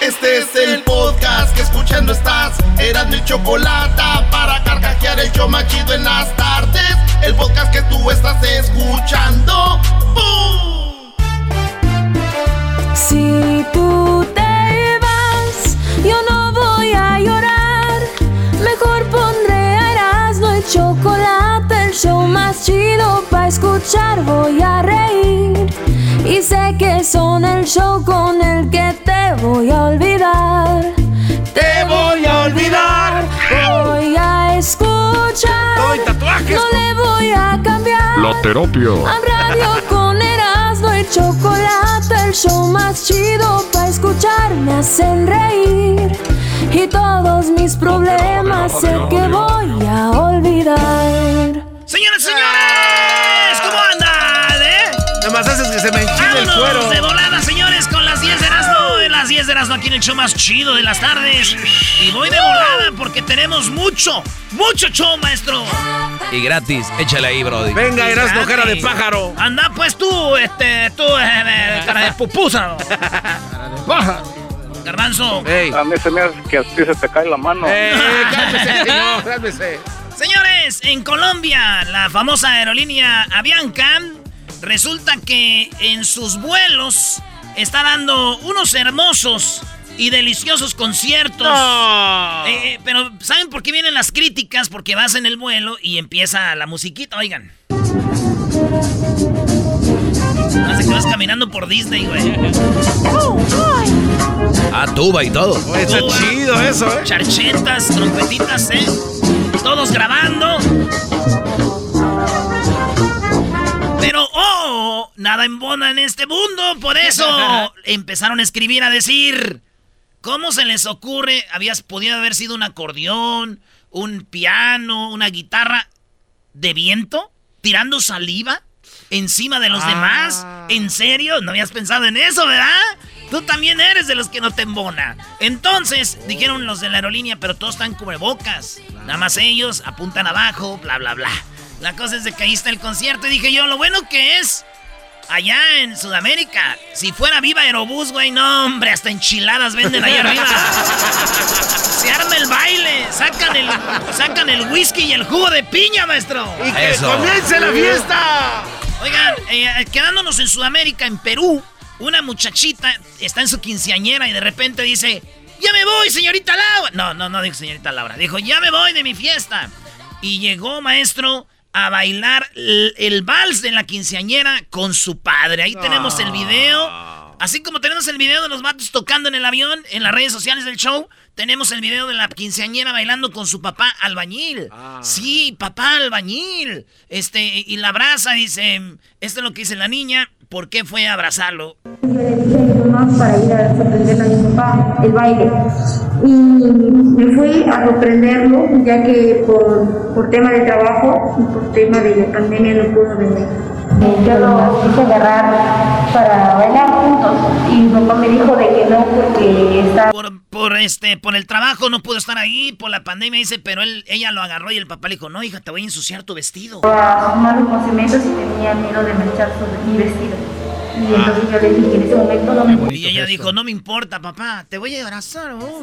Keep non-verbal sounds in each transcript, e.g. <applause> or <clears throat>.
Este es el podcast que escuchando estás. Eran mi chocolate para carcajear el yo machido en las tardes. El podcast que tú estás escuchando. ¡Bum! Si tú te vas, yo no voy a llorar. Mejor pondré a Erasmo y chocolate, el show más chido para escuchar. Voy a reír y sé que son el show con el que te voy a olvidar. Te voy a olvidar. Voy a escuchar. Doy tatuajes. No le voy a cambiar. La terapia. A radio con Erasmo y chocolate, el show más chido para escuchar me hacen reír y todos mis problemas sé que voy a olvidar. Señores, señores, que se me enchine el Vámonos cuero. de volada, señores, con las 10 de Erasmo. Las 10 de Erasmo aquí en el show más chido de las tardes. Y voy de volada porque tenemos mucho, mucho show, maestro. Y gratis, échale ahí, Brody. Venga, Erasmo, cara de pájaro. Anda, pues tú, este, tú, eh, eh, cara de pupusa. <laughs> Garbanzo. Ey. A mí se me hace que a ti se te cae la mano. Eh, <laughs> cálmese, señor, cálmese. Señores, en Colombia, la famosa aerolínea Avianca resulta que en sus vuelos está dando unos hermosos y deliciosos conciertos. No. Eh, eh, pero ¿saben por qué vienen las críticas? Porque vas en el vuelo y empieza la musiquita, oigan. Hace que vas caminando por Disney, güey. Ah, tuba y todo. Oye, está Tuba, chido eso, ¿eh? Charchetas, trompetitas, ¿eh? Todos grabando. Nada embona en este mundo. Por eso <laughs> empezaron a escribir, a decir, ¿cómo se les ocurre? Habías podido haber sido un acordeón, un piano, una guitarra de viento, tirando saliva encima de los Ah. demás. ¿En serio? ¿No habías pensado en eso, verdad? Tú también eres de los que no te embona. Entonces, dijeron los de la aerolínea, pero todos están cubrebocas. Nada más ellos apuntan abajo, bla, bla, bla. La cosa es de que ahí está el concierto y dije yo, lo bueno que es allá en Sudamérica. Si fuera viva Aerobús, güey, no, hombre, hasta enchiladas venden allá arriba. <laughs> Se arma el baile, sacan el, sacan el whisky y el jugo de piña, maestro. Y que Eso. comience la fiesta. Oigan, eh, quedándonos en Sudamérica, en Perú, una muchachita está en su quinceañera y de repente dice, ya me voy, señorita Laura. No, no, no dijo señorita Laura, dijo, ya me voy de mi fiesta. Y llegó, maestro, a bailar el, vals de la quinceañera con su padre. Ahí tenemos el video. Así como tenemos el video de los matos tocando en el avión, en las redes sociales del show, tenemos el video de la quinceañera bailando con su papá albañil. Sí, papá albañil. Este, y la abraza, dice, esto es lo que dice la niña, ¿por qué fue a abrazarlo? Para ir a sorprenderle a mi papá el baile. Y me fui a sorprenderlo, ya que por, por tema de trabajo y por tema de la pandemia no pudo venir. Yo lo quise agarrar para bailar juntos y mi papá me dijo de que no porque está Por, por este, por el trabajo no pudo estar ahí, por la pandemia, dice, pero él, ella lo agarró y el papá le dijo, no, hija, te voy a ensuciar tu vestido. a malos conocimientos y tenía miedo de manchar su, mi vestido. Y entonces yo le dije que en ese momento no me Y ella dijo, no me importa, papá, te voy a abrazar. oh".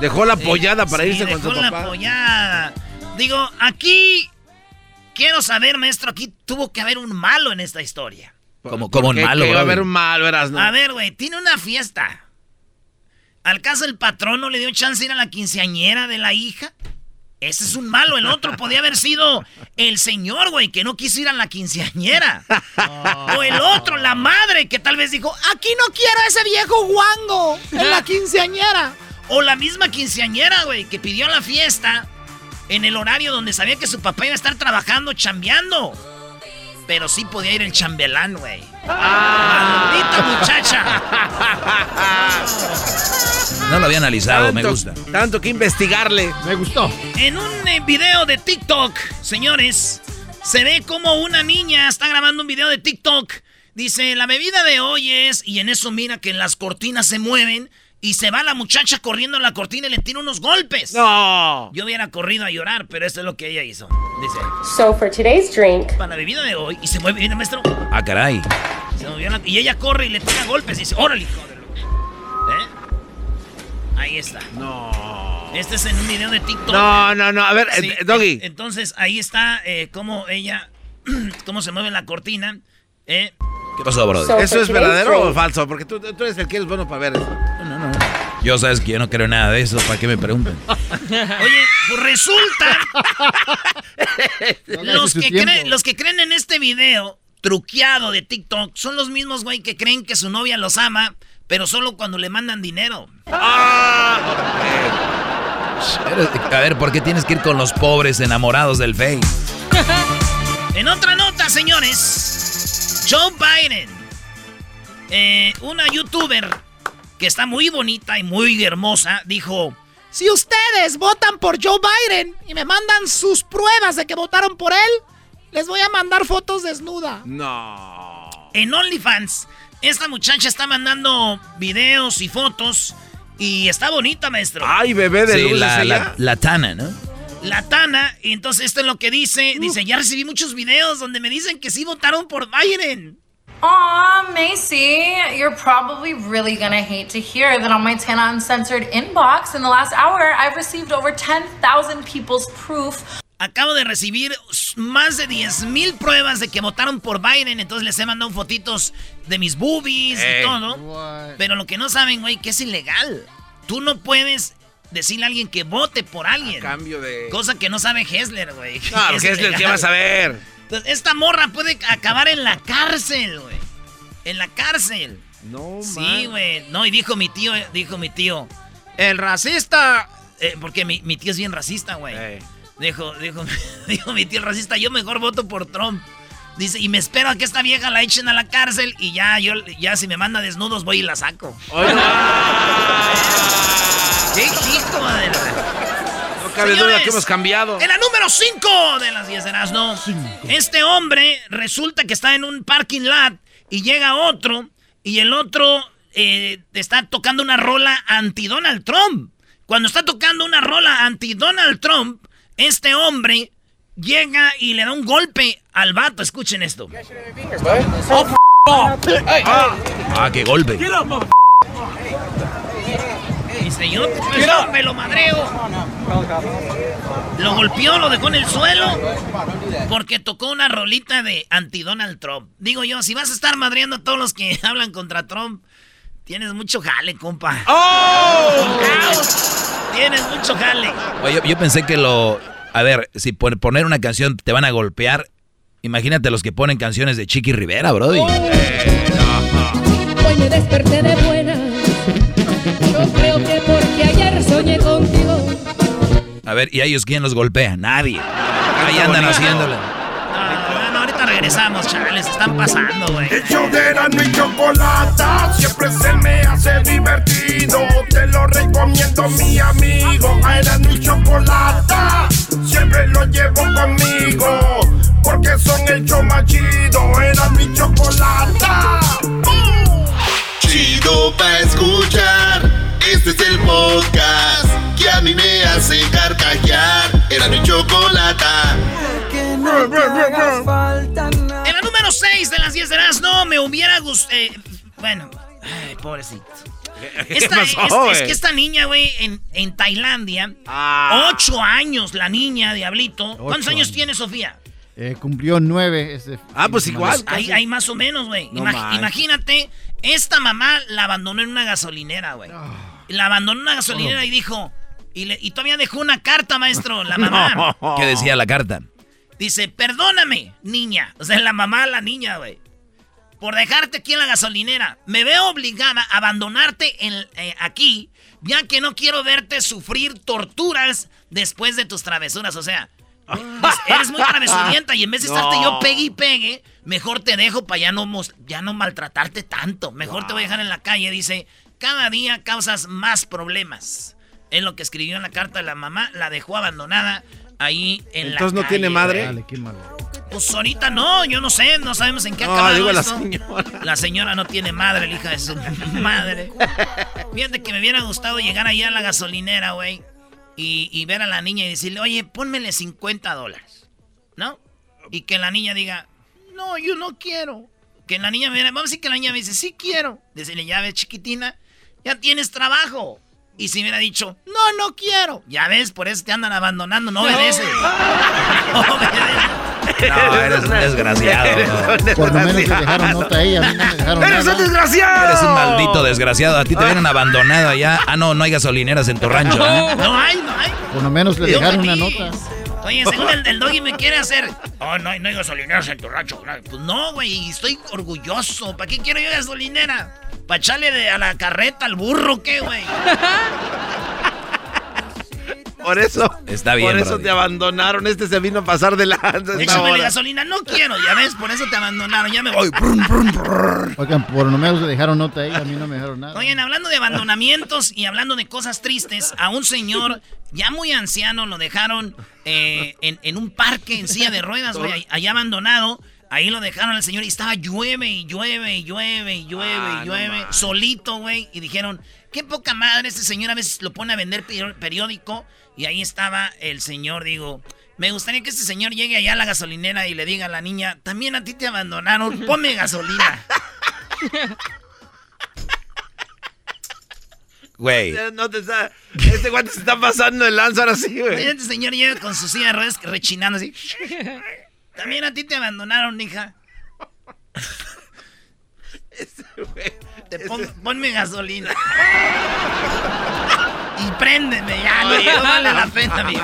Dejó la pollada para Sí, irse con su dejó la papá. pollada. Digo, aquí quiero saber, maestro, aquí tuvo que haber un malo en esta historia. Como, como un ¿Qué- malo, a Brody. haber un malo, eras, ¿no? A ver, güey, tiene una fiesta. ¿Al caso el patrón no le dio chance de ir a la quinceañera de la hija? Ese es un malo. El otro podía haber sido el señor, güey, que no quiso ir a la quinceañera. O el otro, la madre, que tal vez dijo, aquí no quiero a ese viejo guango en la quinceañera. O la misma quinceañera, güey, que pidió la fiesta en el horario donde sabía que su papá iba a estar trabajando, chambeando. Pero sí podía ir el chambelán, güey. ¡Maldita muchacha! No lo había analizado, me gusta. Tanto que investigarle. Me gustó. En un eh, video de TikTok, señores, se ve como una niña está grabando un video de TikTok. Dice, la bebida de hoy es... Y en eso mira que las cortinas se mueven y se va la muchacha corriendo a la cortina y le tira unos golpes. No. Yo hubiera corrido a llorar, pero eso es lo que ella hizo. Dice, So for today's drink, para la bebida de hoy, y se mueve, viene maestro. Ah, caray. Se movió la- y ella corre y le tira golpes y dice, órale, hijo de lo-". ¿Eh? Ahí está. No. Este es en un video de TikTok. No, no, no. A ver, Sí, eh, Doggy. en- Entonces, ahí está eh, cómo ella, <clears throat> cómo se mueve la cortina. Eh, ¿Qué pasó, Brody? So- ¿Eso es verdadero o drink- falso? Porque tú, tú eres el que eres bueno para ver eso. Yo sabes que yo no creo nada de eso, ¿para qué me preguntan? Oye, pues resulta. <laughs> los, que creen, los que creen en este video truqueado de TikTok son los mismos, güey, que creen que su novia los ama, pero solo cuando le mandan dinero. Pero, A ver, ¿por qué tienes que ir con los pobres enamorados del Face? <laughs> En otra nota, señores, Joe Biden, eh, una youtuber que está muy bonita y muy hermosa, dijo, si ustedes votan por Joe Biden y me mandan sus pruebas de que votaron por él, les voy a mandar fotos desnuda. No. En OnlyFans, esta muchacha está mandando videos y fotos y está bonita, maestro. Ay, bebé de Sí, luz la, la, la Tana, ¿no? La Tana, y entonces esto es lo que dice, dice, ya recibí muchos videos donde me dicen que sí votaron por Biden. Aw, Macy, you're probably really gonna hate to hear that on my Tana Uncensored inbox in the last hour, I've received over 10,000 people's proof Acabo de recibir más de 10 mil pruebas de que votaron por Biden, entonces les he mandado fotitos de mis boobies Ey. y todo. Pero lo que no saben, güey, que es ilegal. Tú no puedes decirle a alguien que vote por alguien. Cambio de. Cosa que no sabe Hessler, güey. No, <laughs> es ¿qué vas a ver? Entonces, esta morra puede acabar en la cárcel, güey. En la cárcel. No, Sí, güey. No, y dijo mi tío, dijo mi tío, el racista, eh, porque mi, mi tío es bien racista, güey. Ey. Dijo, dijo, <laughs> dijo mi tío el racista, yo mejor voto por Trump. Dice, y me espero a que esta vieja la echen a la cárcel y ya, yo, ya si me manda desnudos voy y la saco. <laughs> ¿Qué hijo de la- no cabe duda que hemos cambiado. En la número 5 de las 10 de Erasmo, este hombre resulta que está en un parking lot y llega otro y el otro eh, está tocando una rola anti-Donald Trump. Cuando está tocando una rola anti-Donald Trump, este hombre llega y le da un golpe al vato. Escuchen esto. Ah, qué golpe. Dice yo, pues, yo me lo madreo. Lo golpeó, lo dejó en el suelo. Porque tocó una rolita de anti-Donald Trump. Digo yo, si vas a estar madreando a todos los que <laughs> hablan contra Trump, tienes mucho jale, compa. Tienes mucho jale. Oye, yo, yo pensé que lo... A ver, si por poner una canción te van a golpear, imagínate los que ponen canciones de Chiqui Rivera, brody. Hoy me desperté de buena. Yo creo que porque ayer soñé contigo. A ver, ¿y a ellos quién los golpea? Nadie. Ahí andan haciéndole. No, bueno, ahorita regresamos, chavales. Están pasando, güey. El show de Erasmo y Chocolata siempre se me hace divertido. Te lo recomiendo, mi amigo. A Erasmo y Chocolata siempre lo llevo conmigo. Porque son el show más chido. Erasmo y Chocolata. Chido pa' escuchar. Este es el podcast que a mí me hace carcajear. Erasmo y Chocolata. En la número 6 de las 10 de las no me hubiera gustado. bueno, ay, pobrecito. Esta, pasó, es, es que esta niña, güey, en, en Tailandia, Ah. ocho años la niña, diablito. ¿Cuántos años, años. tiene Sofía? Eh, cumplió nueve. Ese Ah, pues igual. Hay, hay más o menos, güey. No Imag- imagínate, esta mamá la abandonó en una gasolinera, güey. La abandonó en una gasolinera y dijo... Y, le- y todavía dejó una carta, maestro, la mamá. <laughs> ¿Qué decía la carta? Dice, perdóname, niña. O sea, la mamá, la niña, güey. Por dejarte aquí en la gasolinera. Me veo obligada a abandonarte en- eh, aquí, ya que no quiero verte sufrir torturas después de tus travesuras. O sea, dice, <laughs> eres muy travesurienta y en vez de estarte No. yo pegue y pegue, mejor te dejo para ya no, ya no maltratarte tanto. Mejor te voy a dejar en la calle. Dice, cada día causas más problemas. Es lo que escribió en la carta de la mamá. La dejó abandonada ahí en la Entonces no tiene madre. Dale, qué malo. pues ahorita no, yo no sé, no sabemos en qué ha No, acabado digo la señora. La señora no tiene madre, la hija de su <laughs> madre. Fíjate que me hubiera gustado llegar allá a la gasolinera, güey, y, y ver a la niña y decirle, oye, pónmele 50 dólares, ¿no? Y que la niña diga, no, yo no quiero. Que la niña me vamos a decir que la niña me dice, sí quiero. Decirle, ya ves, chiquitina, ya tienes trabajo. Y si hubiera dicho, no, no quiero. Ya ves, por eso te andan abandonando, no obedeces. <laughs> No obedeces. No, eres un desgraciado. Por lo menos le dejaron nota a ella, a mí no me dejaron ¡Eres nada. un desgraciado! Eres un maldito desgraciado. A ti te hubieran abandonado allá. Ah, no, no hay gasolineras en tu rancho. ¿eh? No hay, no hay. Por lo menos le dejaron una nota. Oye, según el del doggy me quiere hacer. <laughs> Oh, no no hay gasolineras en tu rancho. No, Pues no, güey, estoy orgulloso. ¿Para qué quiero yo gasolinera? ¿Para echarle de- a la carreta al burro qué, güey? <laughs> Por eso. Está bien, Por eso Brody. te abandonaron. Este se vino a pasar de lanza. Échame hora. gasolina. No quiero, ya ves, por eso te abandonaron. Ya me voy. Oigan, por lo menos le dejaron nota a ella, a mí no me dejaron nada. Oigan, hablando de abandonamientos y hablando de cosas tristes, a un señor ya muy anciano lo dejaron eh, en, en un parque en silla de ruedas, güey, ahí- allá abandonado. Ahí lo dejaron al señor y estaba llueve y llueve y llueve y llueve Ah, y no llueve, solito, güey. Y dijeron, qué poca madre, este señor a veces lo pone a vender peri- periódico. Y ahí estaba el señor, digo, me gustaría que este señor llegue allá a la gasolinera y le diga a la niña, también a ti te abandonaron, <laughs> ponme gasolina. Güey. <laughs> No te está... Este guante se está pasando el lanza ahora sí, güey. Este señor llega con su silla de ruedas rechinando así. También a ti te abandonaron, hija. <laughs> Te pon- ponme gasolina. <laughs> y préndeme ya, no, no vale la pena <laughs> vivir.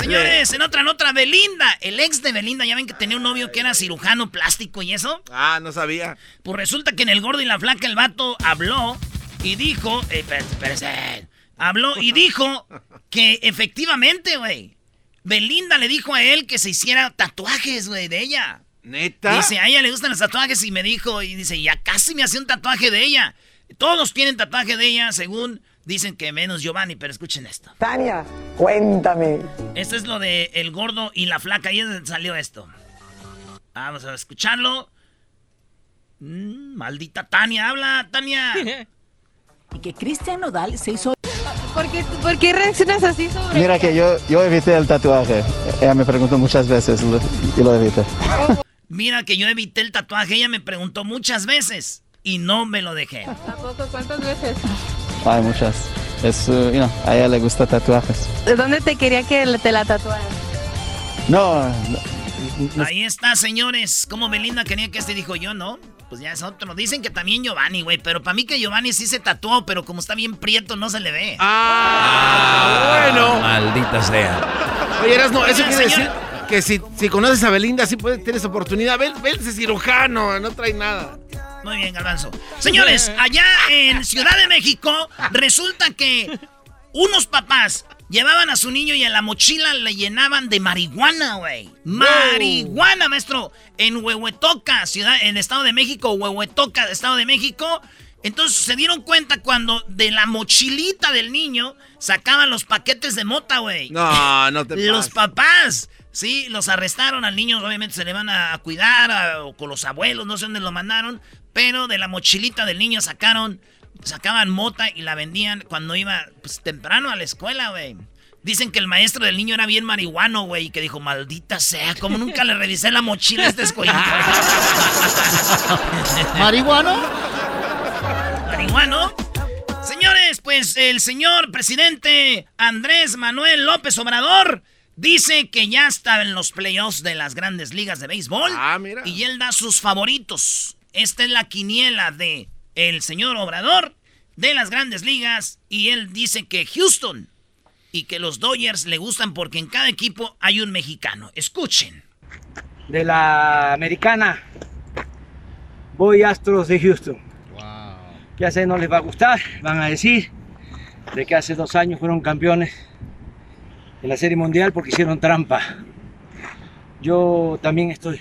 Señores, en otra nota, Belinda, el ex de Belinda, ya ven que tenía un novio que era cirujano plástico y eso. Ah, no sabía. Pues resulta que en el gordo y la flaca el vato habló y dijo, eh, espérate, habló y dijo que efectivamente, güey, Belinda le dijo a él que se hiciera tatuajes, güey, de ella. ¿Neta? Dice, a ella le gustan los tatuajes y me dijo, y dice, ya casi me hacía un tatuaje de ella. Todos tienen tatuaje de ella, según dicen que menos Giovanni, pero escuchen esto. Tania, cuéntame. Esto es lo de el gordo y la flaca, ahí es donde salió esto. Vamos a escucharlo. Mm, maldita Tania, habla, Tania. <laughs> Y que Cristian Nodal se hizo... ¿Por qué, por qué reaccionas así sobre Mira que yo, yo evité el tatuaje. Ella me preguntó muchas veces y lo evité. Mira que yo evité el tatuaje, ella me preguntó muchas veces y no me lo dejé. ¿A poco cuántas veces? Hay muchas. Es, uh, you know, a ella le gusta tatuajes. ¿De dónde te quería que te la tatuaran? No, no, Ahí está, señores. Como Belinda quería que este dijo yo, ¿no? Pues ya es otro. Dicen que también Giovanni, güey. Pero para mí que Giovanni sí se tatuó, pero como está bien prieto, no se le ve. Ah, bueno. Maldita sea. Oye, Erasno, eso Oigan, quiere señor. decir que si, si conoces a Belinda, sí puedes, tienes oportunidad. Ven, ese cirujano, no trae nada. Muy bien, Galvanzo. Señores, allá en Ciudad de México, resulta que unos papás llevaban a su niño y en la mochila le llenaban de marihuana, güey. Marihuana, maestro. En Huehuetoca, ciudad, en Estado de México, Huehuetoca, Estado de México. Entonces se dieron cuenta cuando de la mochilita del niño sacaban los paquetes de mota, güey. No, no te Los pases. papás, sí, los arrestaron al niño, obviamente se le van a cuidar, a- o con los abuelos, no sé dónde lo mandaron, pero de la mochilita del niño sacaron, sacaban mota y la vendían cuando iba pues, temprano a la escuela, güey. Dicen que el maestro del niño era bien marihuano, güey, y que dijo, maldita sea, como nunca le revisé la mochila a este escuelito. <laughs> ¿Marihuano? marihuano. Señores, pues el señor presidente Andrés Manuel López Obrador dice que ya está en los playoffs de las grandes ligas de béisbol. Ah, mira. Y él da sus favoritos. Esta es la quiniela de el señor Obrador de las grandes ligas. Y él dice que Houston y que los Dodgers le gustan porque en cada equipo hay un mexicano. Escuchen. de la americana. Voy Astros de Houston. Ya sé, no les va a gustar. Van a decir de que hace dos años fueron campeones de la Serie Mundial porque hicieron trampa. Yo también estoy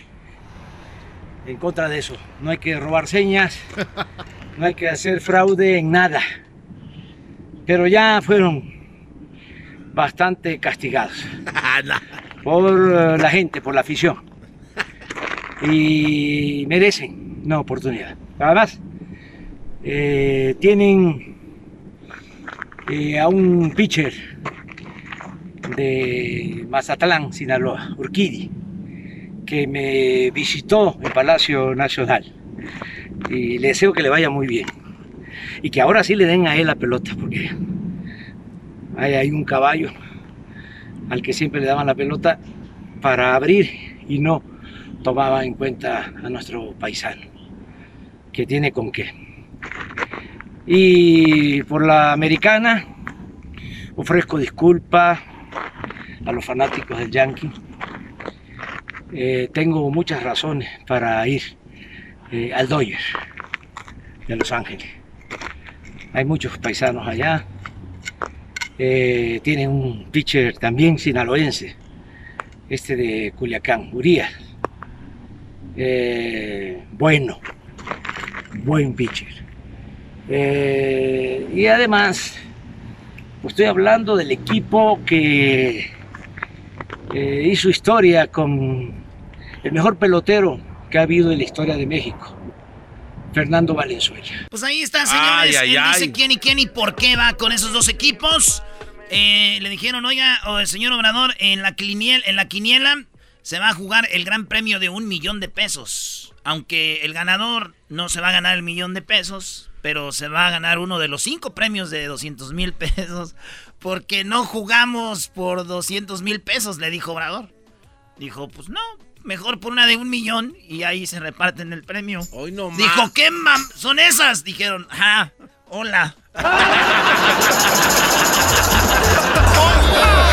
en contra de eso. No hay que robar señas, no hay que hacer fraude en nada. Pero ya fueron bastante castigados <laughs> por eh, la gente, por la afición. Y merecen una oportunidad. Además, eh, tienen eh, a un pitcher de Mazatlán, Sinaloa, Urquidi, que me visitó en Palacio Nacional. Y le deseo que le vaya muy bien. y que ahora sí le den a él la pelota, porque hay, hay un caballo al que siempre le daban la pelota para abrir y no tomaba en cuenta a nuestro paisano, que tiene con qué. Y por la americana ofrezco disculpas a los fanáticos del Yankee. Eh, tengo muchas razones para ir eh, al Dodgers de Los Ángeles. Hay muchos paisanos allá. Eh, tienen un pitcher también sinaloense, este de Culiacán, Urias. Eh, bueno, buen pitcher. Y además, estoy hablando del equipo que eh, hizo historia con el mejor pelotero que ha habido en la historia de México. Fernando Valenzuela. Pues ahí está, señores. Ay, ay, Él ay. dice quién y quién y por qué va con esos dos equipos. Eh, le dijeron, oiga, o el señor Obrador, en la, quiniel- en la quiniela se va a jugar el gran premio de un millón de pesos. Aunque el ganador no se va a ganar el millón de pesos, pero se va a ganar uno de los cinco premios de 200 mil pesos. Porque no jugamos por 200 mil pesos, le dijo Obrador. Dijo, pues no, mejor por una de un millón y ahí se reparten el premio. Hoy no más. Dijo, ¿qué mam son esas? Dijeron, ah, hola. <laughs>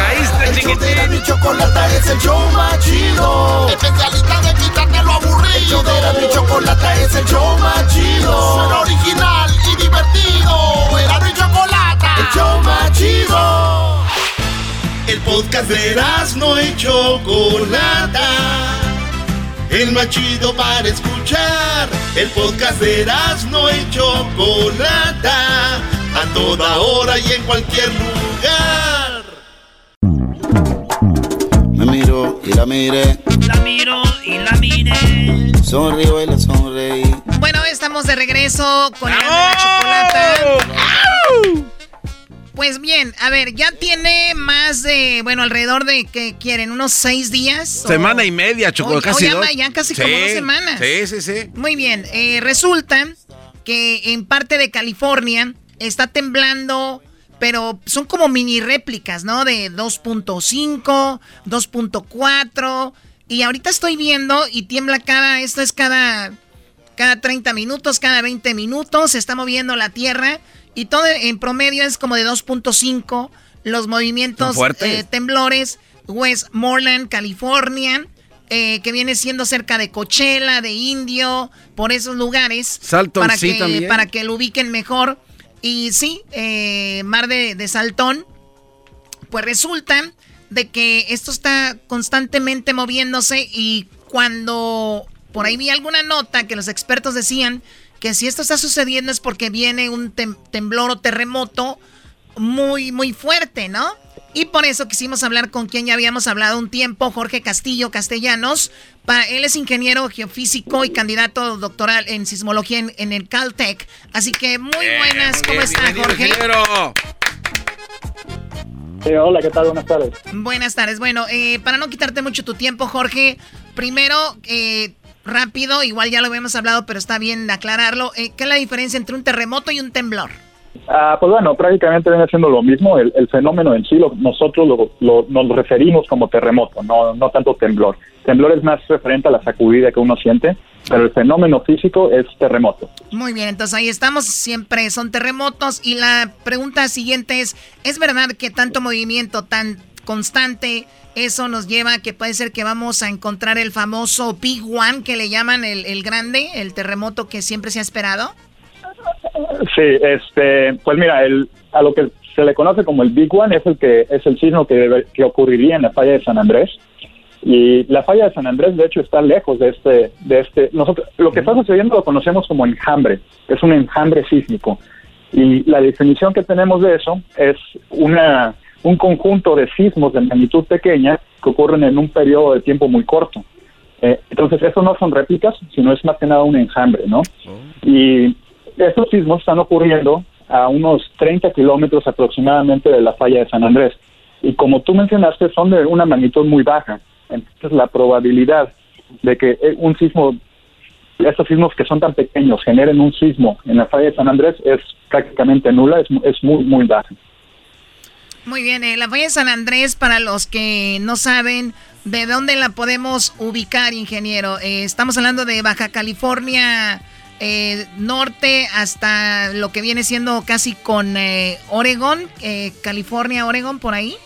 De mi chocolata es el show más chido. Especialista de quitarte lo aburrido. De mi chocolata es el show más chido. Suena original y divertido. Era mi chocolata. El show más chido. El podcast de no y Chocolata. El más chido para escuchar. El podcast de no y Chocolata. A toda hora y en cualquier lugar. La miré. La miro y la miré. Sonrío y la sonreí. Bueno, estamos de regreso con la chocolata. Pues bien, a ver, ya tiene más de, bueno, alrededor de, ¿qué quieren? ¿Unos seis días? o- Semana y media, Choco, o- o casi ya dos. va- ya casi como dos semanas. Sí, sí, sí. Muy bien, eh, resulta que en parte de California está temblando, pero son como mini réplicas, ¿no? De 2.5, 2.4. Y ahorita estoy viendo y tiembla cada, esto es cada, cada 30 minutos, cada 20 minutos, se está moviendo la Tierra. Y todo en promedio es como de 2.5 los movimientos eh, temblores. Westmoreland, California, eh, que viene siendo cerca de Coachella, de Indio, por esos lugares. Salton, para sí, que, también. Para que lo ubiquen mejor. Y sí, eh, Mar de, Saltón, pues resulta de que esto está constantemente moviéndose y cuando por ahí vi alguna nota que los expertos decían que si esto está sucediendo es porque viene un tem- temblor o terremoto muy, muy fuerte, ¿no? Y por eso quisimos hablar con quien ya habíamos hablado un tiempo, Jorge Castillo Castellanos. Pa- él es ingeniero geofísico y candidato doctoral en sismología en, en el Caltech. Así que muy buenas, ¿cómo está Jorge? Eh, hola, ¿qué tal? Buenas tardes. Buenas tardes. Bueno, eh, para no quitarte mucho tu tiempo, Jorge, primero, eh, rápido, igual ya lo habíamos hablado, pero está bien aclararlo. eh, ¿Qué es la diferencia entre un terremoto y un temblor? Ah, pues bueno, prácticamente viene siendo lo mismo. El, el fenómeno en sí, lo- nosotros lo, lo- nos referimos como terremoto, no, no tanto temblor. Temblor es más referente a la sacudida que uno siente, pero el fenómeno físico es terremoto. Muy bien, entonces ahí estamos, siempre son terremotos. Y la pregunta siguiente es, ¿es verdad que tanto movimiento tan constante, eso nos lleva a que puede ser que vamos a encontrar el famoso Big One que le llaman el, el grande, el terremoto que siempre se ha esperado? Sí, este, pues mira, el, a lo que se le conoce como el Big One es el que es el sismo que, debe- que ocurriría en la falla de San Andrés. Y la falla de San Andrés, de hecho, está lejos de este, de este. Nosotros, lo que está sucediendo lo conocemos como enjambre, es un enjambre sísmico. Y la definición que tenemos de eso es una, un conjunto de sismos de magnitud pequeña que ocurren en un periodo de tiempo muy corto. Eh, entonces, eso no son réplicas, sino es más que nada un enjambre, ¿no? Y estos sismos están ocurriendo a unos 30 kilómetros aproximadamente de la falla de San Andrés. Y como tú mencionaste, son de una magnitud muy baja. Entonces, la probabilidad de que eh, un sismo estos sismos que son tan pequeños generen un sismo en la falla de San Andrés es prácticamente nula, es, es muy, muy baja. Muy bien, eh, la falla de San Andrés, para los que no saben, ¿de dónde la podemos ubicar, ingeniero? Eh, estamos hablando de Baja California eh, Norte hasta lo que viene siendo casi con Oregón, California, Oregón, por ahí.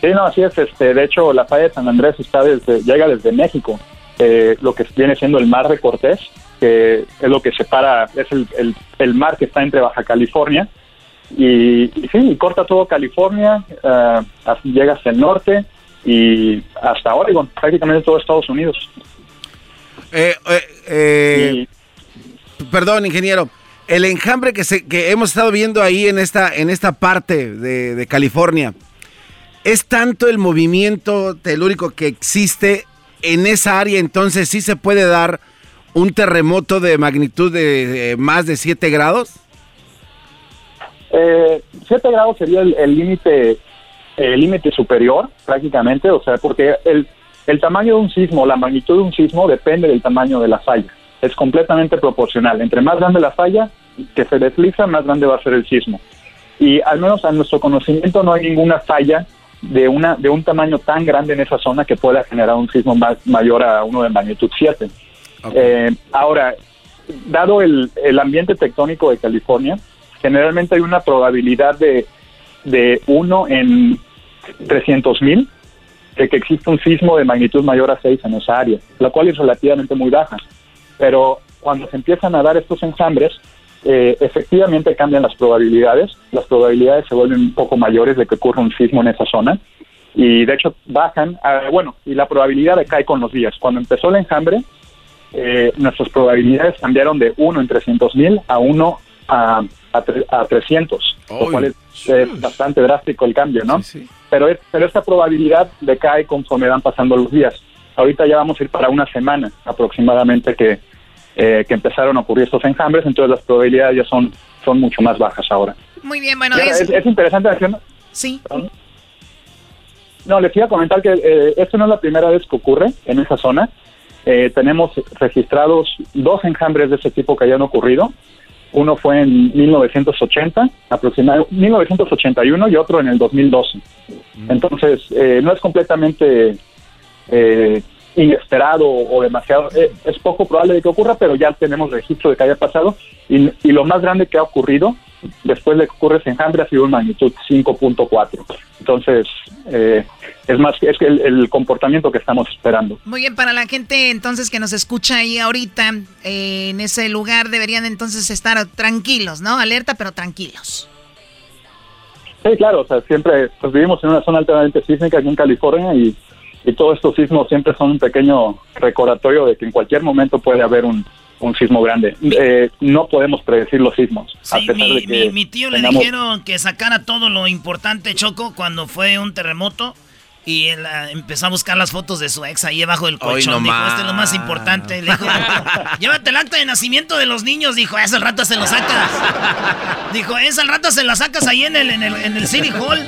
Sí, no, así es. Este, de hecho, la falla de San Andrés está desde, llega desde México, lo que viene siendo el mar de Cortés, que es lo que separa, es el, mar que está entre Baja California y, sí, corta todo California, uh, llega hasta el norte y hasta Oregon, prácticamente todo Estados Unidos. Eh, eh, eh perdón, ingeniero. El enjambre que, se, que hemos estado viendo ahí en esta, en esta parte de, de California, ¿es tanto el movimiento telúrico que existe en esa área? Entonces, ¿sí se puede dar un terremoto de magnitud de más de 7 grados? Eh, 7 grados sería el límite el límite superior prácticamente, o sea, porque el, el tamaño de un sismo, la magnitud de un sismo depende del tamaño de la falla. Es completamente proporcional. Entre más grande la falla que se desliza, más grande va a ser el sismo. Y al menos a nuestro conocimiento no hay ninguna falla de una de un tamaño tan grande en esa zona que pueda generar un sismo más, mayor a uno de magnitud 7. Eh, ahora, dado el, el ambiente tectónico de California, generalmente hay una probabilidad de, de uno en 300 mil de que existe un sismo de magnitud mayor a 6 en esa área, la cual es relativamente muy baja. Pero cuando se empiezan a dar estos enjambres, eh, efectivamente cambian las probabilidades, las probabilidades se vuelven un poco mayores de que ocurra un sismo en esa zona y de hecho bajan, bueno, y la probabilidad cae con los días. Cuando empezó el enjambre, eh, nuestras probabilidades cambiaron de 1 en 300 mil a 1 a a, 300, lo cual es, bastante drástico el cambio, ¿no? Pero, es, pero esta probabilidad decae conforme van pasando los días. Ahorita ya vamos a ir para una semana aproximadamente que, eh, que empezaron a ocurrir estos enjambres, entonces las probabilidades ya son, son mucho más bajas ahora. Muy bien, bueno, es, es, interesante. Sí. No, les iba a comentar que eh, esto no es la primera vez que ocurre en esa zona. Eh, tenemos registrados dos enjambres de ese tipo que hayan ocurrido. Uno fue en 1980, aproximadamente 1981 y otro en el 2012. Mm. Entonces, eh, no es completamente eh, inesperado o demasiado, eh, es poco probable de que ocurra, pero ya tenemos registro de que haya pasado. Y, y lo más grande que ha ocurrido después de que ocurre ese enjambre ha sido una magnitud 5.4. Entonces, eh, es más es el, el comportamiento que estamos esperando. Muy bien, para la gente entonces que nos escucha ahí ahorita, eh, en ese lugar deberían entonces estar tranquilos, ¿no? Alerta, pero tranquilos. Sí, claro, o sea, siempre pues, vivimos en una zona altamente sísmica aquí en California y, y todos estos sismos siempre son un pequeño recordatorio de que en cualquier momento puede haber un, un sismo grande. Eh, no podemos predecir los sismos. Sí, mi, mi, tío le dijeron que sacara todo lo importante, Choco, cuando fue un terremoto. Y él ah, empezó a buscar las fotos de su ex ahí abajo del colchón. dijo, este es lo más importante. Le dijo, llévate el acta de nacimiento de los niños. Dijo, ese rato se lo sacas. Dijo, ese rato se lo sacas ahí en el, en el, en el City Hall.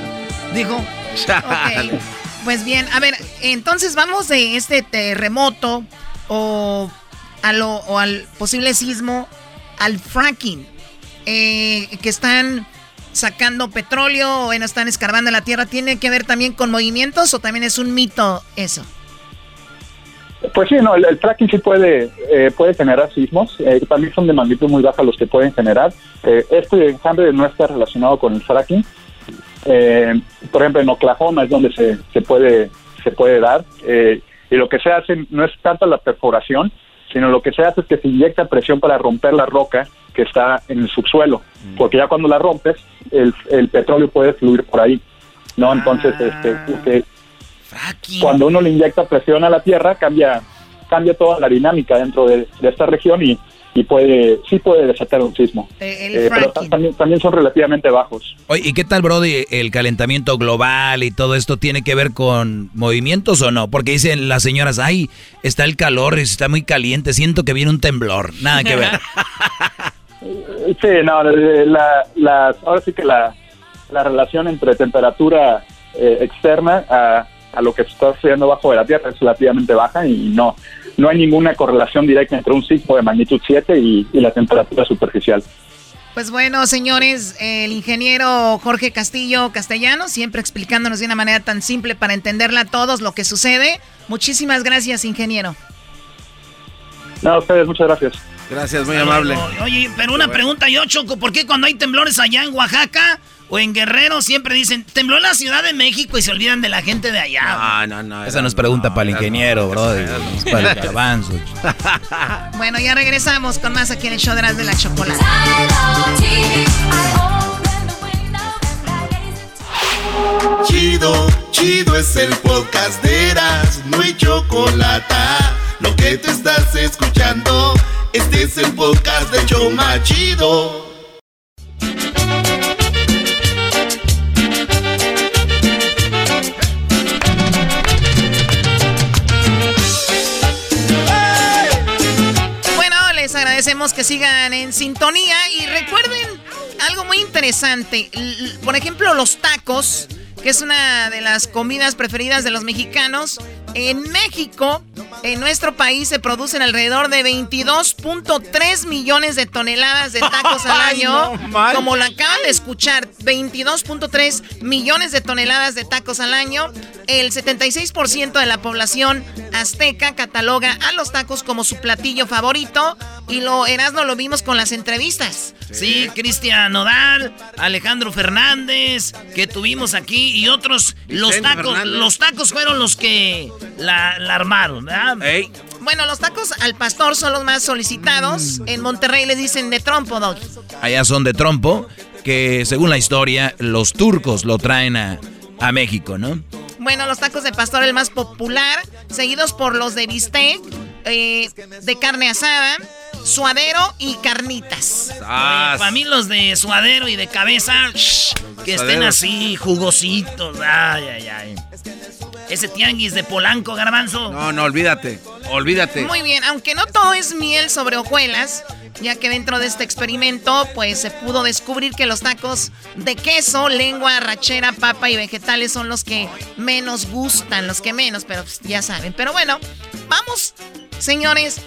Dijo, <laughs> ok. Pues bien, a ver, entonces vamos de este terremoto o a lo, o al posible sismo al fracking, eh, que están sacando petróleo o están escarbando la tierra, ¿tiene que ver también con movimientos o también es un mito eso? Pues sí, no, el, fracking sí puede, eh, puede generar sismos, eh, también son de magnitud muy baja los que pueden generar. este enjambre no está relacionado con el fracking. Por ejemplo, en Oklahoma es donde se, se puede se puede dar y lo que se hace no es tanto la perforación, sino lo que se hace es que se inyecta presión para romper la roca que está en el subsuelo, mm. porque ya cuando la rompes, el, el petróleo puede fluir por ahí, ¿no? Entonces, este, ah. cuando uno le inyecta presión a la tierra, cambia, cambia toda la dinámica dentro de esta región y y puede sí puede desatar un sismo. Eh, pero también, también son relativamente bajos. Oye, ¿y qué tal, Brody? ¿El calentamiento global y todo esto tiene que ver con movimientos o no? Porque dicen las señoras, ay, está el calor, está muy caliente, siento que viene un temblor. Nada que ver. <laughs> sí, no, la, la, ahora sí que la, la relación entre temperatura eh, externa a, a, lo que está sucediendo bajo de la Tierra es relativamente baja y no no hay ninguna correlación directa entre un sismo de magnitud 7 y, y la temperatura superficial. Pues bueno, señores, el ingeniero Jorge Castillo Castellano, siempre explicándonos de una manera tan simple para entenderla a todos lo que sucede. Muchísimas gracias, ingeniero. No, a ustedes, muchas gracias. Gracias, muy amable. Oye, pero una pregunta yo, Choco, ¿por qué cuando hay temblores allá en Oaxaca o en Guerrero siempre dicen, tembló en la Ciudad de México y se olvidan de la gente de allá? No, no, no. Esa no es pregunta para el ingeniero, bro. Es para el garbanzo. <laughs> Bueno, ya regresamos con más aquí en el show de las de la chocolate. Chido, chido es el podcast de Eras, no hay chocolate. Lo que te estás escuchando, este es el podcast de Choma Chido. Que sigan en sintonía y recuerden algo muy interesante. Por ejemplo, los tacos, que es una de las comidas preferidas de los mexicanos. En México, en nuestro país, se producen alrededor de 22.3 millones de toneladas de tacos al <laughs> Ay, año. no. Como lo acaban de escuchar, 22.3 millones de toneladas de tacos al año. El 76% de la población azteca cataloga a los tacos como su platillo favorito. Y lo Erasmo lo vimos con las entrevistas. Sí, Cristian Nodal, Alejandro Fernández, que tuvimos aquí y otros. Los tacos, Fernández. los tacos fueron los que la, la armaron, ¿verdad? Bueno, los tacos al pastor son los más solicitados. En Monterrey les dicen de trompo, dog. Allá son de trompo, que según la historia, los turcos lo traen a, a México, ¿no? Bueno, los tacos de pastor el más popular, seguidos por los de bistec, eh, de carne asada, suadero y carnitas. Para mí los de suadero y de cabeza, shh, que estén así jugositos. Ay, ay, ay. Ese tianguis de Polanco, garbanzo. No, no, olvídate. Olvídate. Muy bien, aunque no todo es miel sobre hojuelas, ya que dentro de este experimento, pues se pudo descubrir que los tacos de queso, lengua, rachera, papa y vegetales son los que menos gustan, los que menos, pero pues, ya saben. Pero bueno, vamos, señores,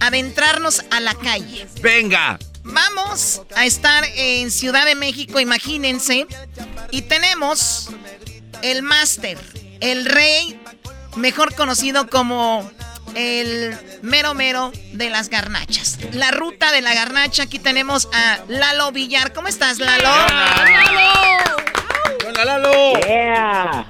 adentrarnos a la calle. Venga. Vamos a estar en Ciudad de México, imagínense, y tenemos el máster, el rey, mejor conocido como el mero mero de las garnachas. La ruta de la garnacha, aquí tenemos a Lalo Villar. ¿Cómo estás, Lalo? ¡Hola, Lalo! Yeah.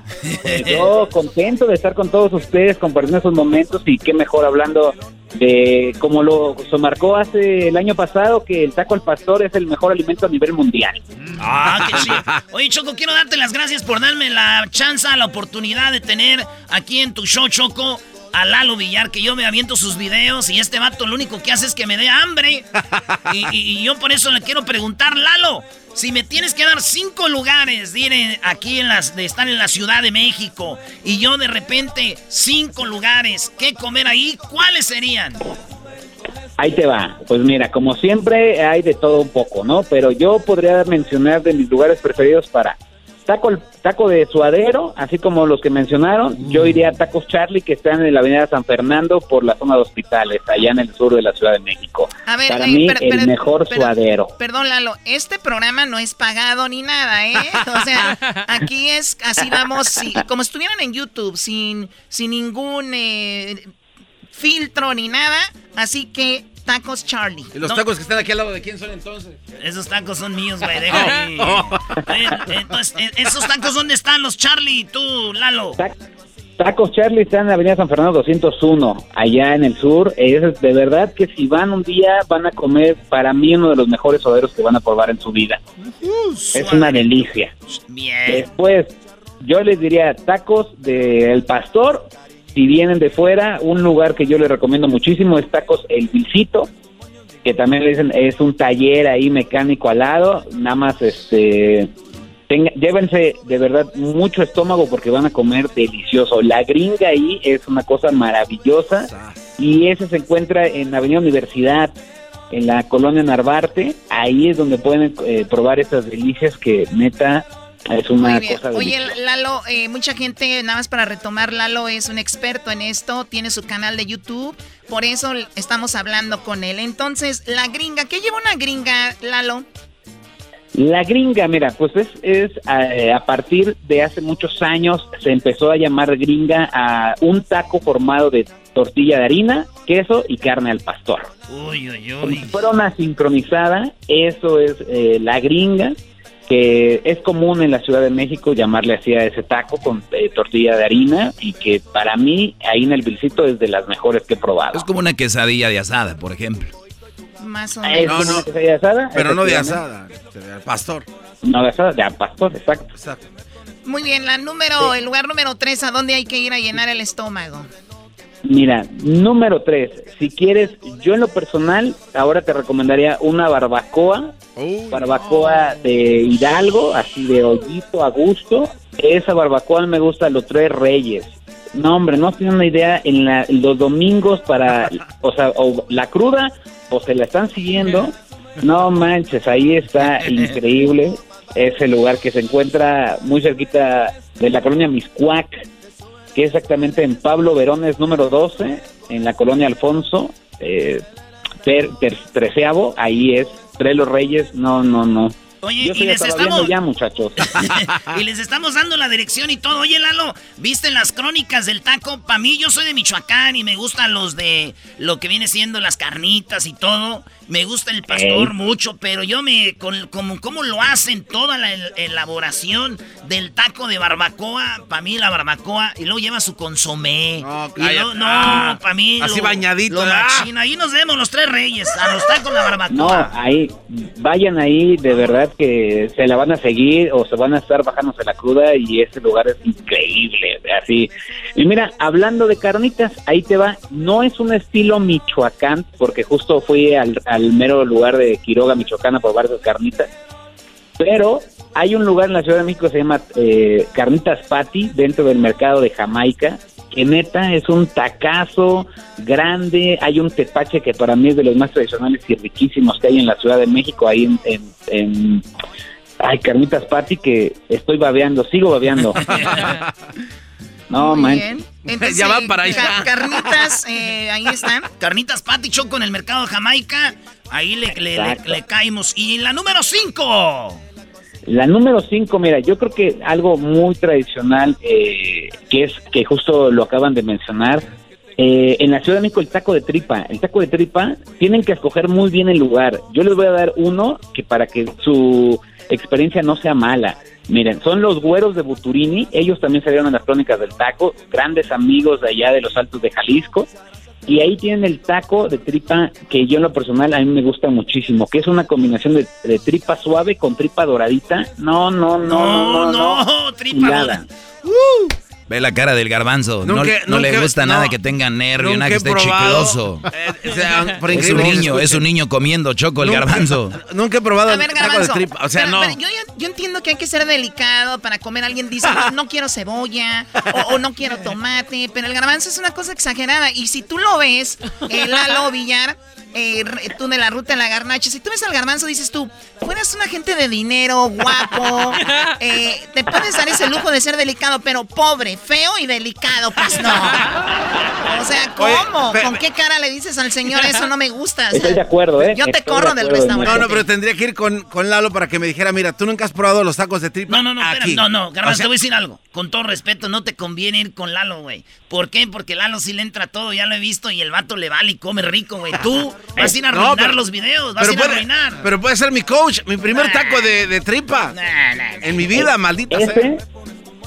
Yo contento de estar con todos ustedes compartiendo esos momentos y qué mejor hablando de como lo se marcó hace el año pasado que el taco al pastor es el mejor alimento a nivel mundial. Ah, qué chido. Oye, Choco, quiero darte las gracias por darme la chance, la oportunidad de tener aquí en tu show, Choco, a Lalo Villar, que yo me aviento sus videos y este vato lo único que hace es que me dé hambre. <laughs> Y, y- y yo por eso le quiero preguntar, Lalo, si me tienes que dar cinco lugares de ir en- aquí en las, de estar en la Ciudad de México y yo de repente cinco lugares, ¿qué comer ahí? ¿Cuáles serían? Ahí te va. Pues mira, como siempre hay de todo un poco, ¿no? Pero yo podría mencionar de mis lugares preferidos para taco, taco de suadero, así como los que mencionaron. Yo iría a Tacos Charlie, que están en la avenida San Fernando por la zona de hospitales, allá en el sur de la Ciudad de México. A ver, para eh, mí, pero- el pero- mejor pero- suadero. Perdón, Lalo, este programa no es pagado ni nada, ¿eh? O sea, <laughs> aquí es así vamos, si- como estuvieran en YouTube, sin, sin ningún eh, filtro ni nada. Así que, tacos Charlie. ¿Y los No, tacos que están aquí al lado de quién son entonces? Esos tacos son míos, güey, <laughs> déjame. Oye, Entonces, eh, ¿esos tacos dónde están los Charlie y tú, Lalo? Tacos Charlie está en la avenida San Fernando 201, allá en el sur. Es de verdad que si van un día van a comer para mí uno de los mejores suaderos que van a probar en su vida. es una delicia. Bien. Después, yo les diría tacos del pastor. Si vienen de fuera, un lugar que yo les recomiendo muchísimo es Tacos El Visito, que también dicen es un taller ahí mecánico al lado. Nada más, este, tenga- llévense de verdad mucho estómago porque van a comer delicioso. La gringa ahí es una cosa maravillosa y ese se encuentra en Avenida Universidad, en la colonia Narvarte. Ahí es donde pueden eh, probar esas delicias que neta Es una Muy bien. cosa Oye. Lalo, eh, mucha gente, nada más para retomar, Lalo es un experto en esto, tiene su canal de YouTube, por eso estamos hablando con él. Entonces, la gringa, ¿qué lleva una gringa, Lalo? La gringa, mira, pues es, es eh, a partir de hace muchos años se empezó a llamar gringa a un taco formado de tortilla de harina, queso y carne al pastor. Uy, uy, uy. una sincronizada, eso es eh, la gringa, que es común en la Ciudad de México llamarle así a ese taco con eh, tortilla de harina y que para mí ahí en el Vilcito es de las mejores que he probado. Es como una quesadilla de asada, por ejemplo. Más o Es menos. como una quesadilla de asada, Pero no de asada, de al pastor. No de asada, de al pastor, exacto. Muy bien, la número, el lugar número tres, ¿a dónde hay que ir a llenar el estómago? Mira, número tres, si quieres, yo en lo personal, ahora te recomendaría una barbacoa, barbacoa de Hidalgo, así de hoyito a gusto. Esa barbacoa me gusta los tres reyes. No, hombre, no tienen una idea en la- los domingos para, o sea, o la cruda, o se la están siguiendo. No manches, ahí está increíble. Ese lugar que se encuentra muy cerquita de la colonia Miscuac, que exactamente en Pablo Verones número 12, en la colonia Alfonso, eh, ter- ter- treceavo, ahí es, Tres los Reyes, no, no, no. Oye, Yo y les estamos- ya, muchachos. <laughs> y les estamos dando la dirección y todo. Oye, Lalo, ¿viste las crónicas del taco? Para mí, yo soy de Michoacán y me gustan los de lo que viene siendo las carnitas y todo. Me gusta el pastor Ey. mucho, pero yo me. Con, como, ¿Cómo lo hacen toda la el- elaboración del taco de barbacoa? Para mí, la barbacoa. Y luego lleva su consomé. No, y luego, no, Ah, para mí. así lo- bañadito, Lo machina. Ahí nos vemos los tres reyes. A los tacos la No, barbacoa. ahí, vayan ahí, de verdad que se la van a seguir o se van a estar bajándose la cruda y ese lugar es increíble, así. Y mira, hablando de carnitas, ahí te va, no es un estilo Michoacán, porque justo fui al, al mero lugar de Quiroga, Michoacán, a probar carnitas, pero hay un lugar en la Ciudad de México que se llama eh, Carnitas Patty, dentro del mercado de Jamaica, que neta es un tacazo grande, hay un tepache que para mí es de los más tradicionales y riquísimos que hay en la Ciudad de México, ahí en... en, en- ay, Carnitas Patty, que estoy babeando, sigo babeando. <laughs> no, Muy man. bien. Entonces, Ya van eh, para allá. ca- carnitas, eh, ahí están. Carnitas Patty Choco en el mercado de Jamaica. Ahí le, le, le, Exacto. le caímos. Y la número 5. La número 5, mira, yo creo que algo muy tradicional, eh, que es que justo lo acaban de mencionar, eh, en la Ciudad de México el taco de tripa. El taco de tripa tienen que escoger muy bien el lugar. Yo les voy a dar uno que para que su experiencia no sea mala. Miren, son los güeros de Buturini, ellos también salieron en las crónicas del taco, grandes amigos de allá de los Altos de Jalisco. Y ahí tienen el taco de tripa que yo en lo personal a mí me gusta muchísimo, que es una combinación de, de tripa suave con tripa doradita. No, no, no, no, no, no. tripa Chingada. dorada. Ve la cara del garbanzo. no Nunca- no le nunca- gusta no. nada que tenga nervio, nada que esté probado, chicloso. eh, o sea, por Es un niño, es un niño comiendo choco el Nunca- garbanzo. <laughs> Nunca he probado A el ver, taco de Garbanzo. tripa. O sea, pero- no. pero yo, yo- yo entiendo que hay que ser delicado para comer. Alguien dice, no, no quiero cebolla o, o no quiero tomate, pero el garbanzo es una cosa exagerada. Y si tú lo ves, eh, Lalo Villar, eh, tú de la ruta de la garnacha, si tú ves al garbanzo, dices tú, fueras una gente de dinero, guapo, eh, te puedes dar ese lujo de ser delicado, pero pobre, feo y delicado, pues no. O sea, ¿cómo? Oye, ¿Con qué cara le dices al señor eso no me gusta? O sea, Estoy de acuerdo, ¿eh? Yo te Estoy corro de del restaurante. No, no, pero tendría que ir con, con Lalo para que me dijera, mira, tú nunca has probado los tacos de tripa. No, no, no, espera, aquí. no, no, Garbanzo, O sea, te voy a decir algo. Con todo respeto, no te conviene ir con Lalo, güey. ¿Por qué? Porque Lalo sí le entra todo, ya lo he visto, y el vato le vale y come rico, güey. Tú vas a ir a No, arruinar pero- los videos, vas a ir a puede, arruinar. pero puede ser mi coach, mi primer taco de, de tripa. En mi vida, maldita sea. Ese,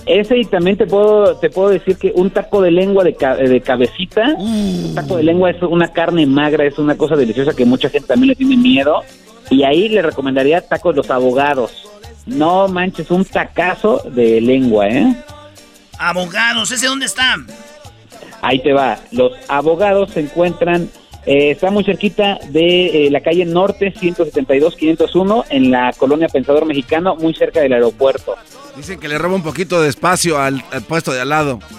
ese y también te puedo, te puedo decir que un taco de lengua de, ca- de cabecita, un taco de lengua es una carne magra, es una cosa deliciosa que mucha gente también le tiene miedo. Y ahí le recomendaría tacos los abogados. No manches, un tacazo de lengua, ¿eh? Abogados, ¿ese dónde está? Ahí te va. Los abogados se encuentran, eh, está muy cerquita de eh, la calle Norte 172-501 en la colonia Pensador Mexicano, muy cerca del aeropuerto. Dicen que le roba un poquito de espacio al, al puesto de al lado. <laughs>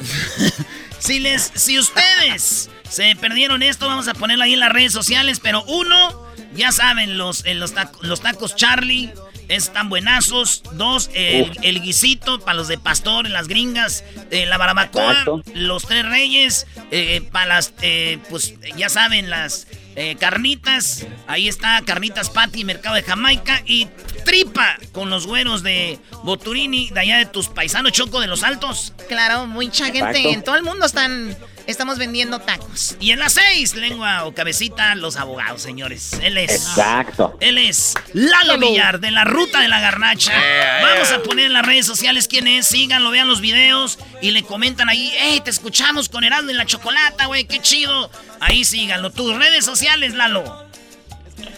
Si les, si ustedes se perdieron esto, vamos a ponerlo ahí en las redes sociales, pero uno, ya saben, los, en los, tac- los tacos Charlie, Están buenazos. Dos, el, el guisito para los de pastor, las gringas, eh, la barbacoa, Exacto. los tres reyes, eh, para las, eh, pues ya saben, las eh, carnitas. Ahí está, carnitas Patty, mercado de Jamaica. Y tripa con los güeros de Boturini, de allá de tus paisanos Choco de los Altos. Claro, mucha gente Exacto. en todo el mundo están, estamos vendiendo tacos. Y en las seis, lengua o cabecita, los abogados, señores. Él es. Exacto. Él es Lalo Villar, de la Ruta de la Garnacha. Vamos a poner en las redes sociales quién es. Síganlo, vean los videos y le comentan ahí. ¡Ey, te escuchamos con Heraldo en la Chocolata, güey! ¡Qué chido! Ahí síganlo. Tus redes sociales, Lalo.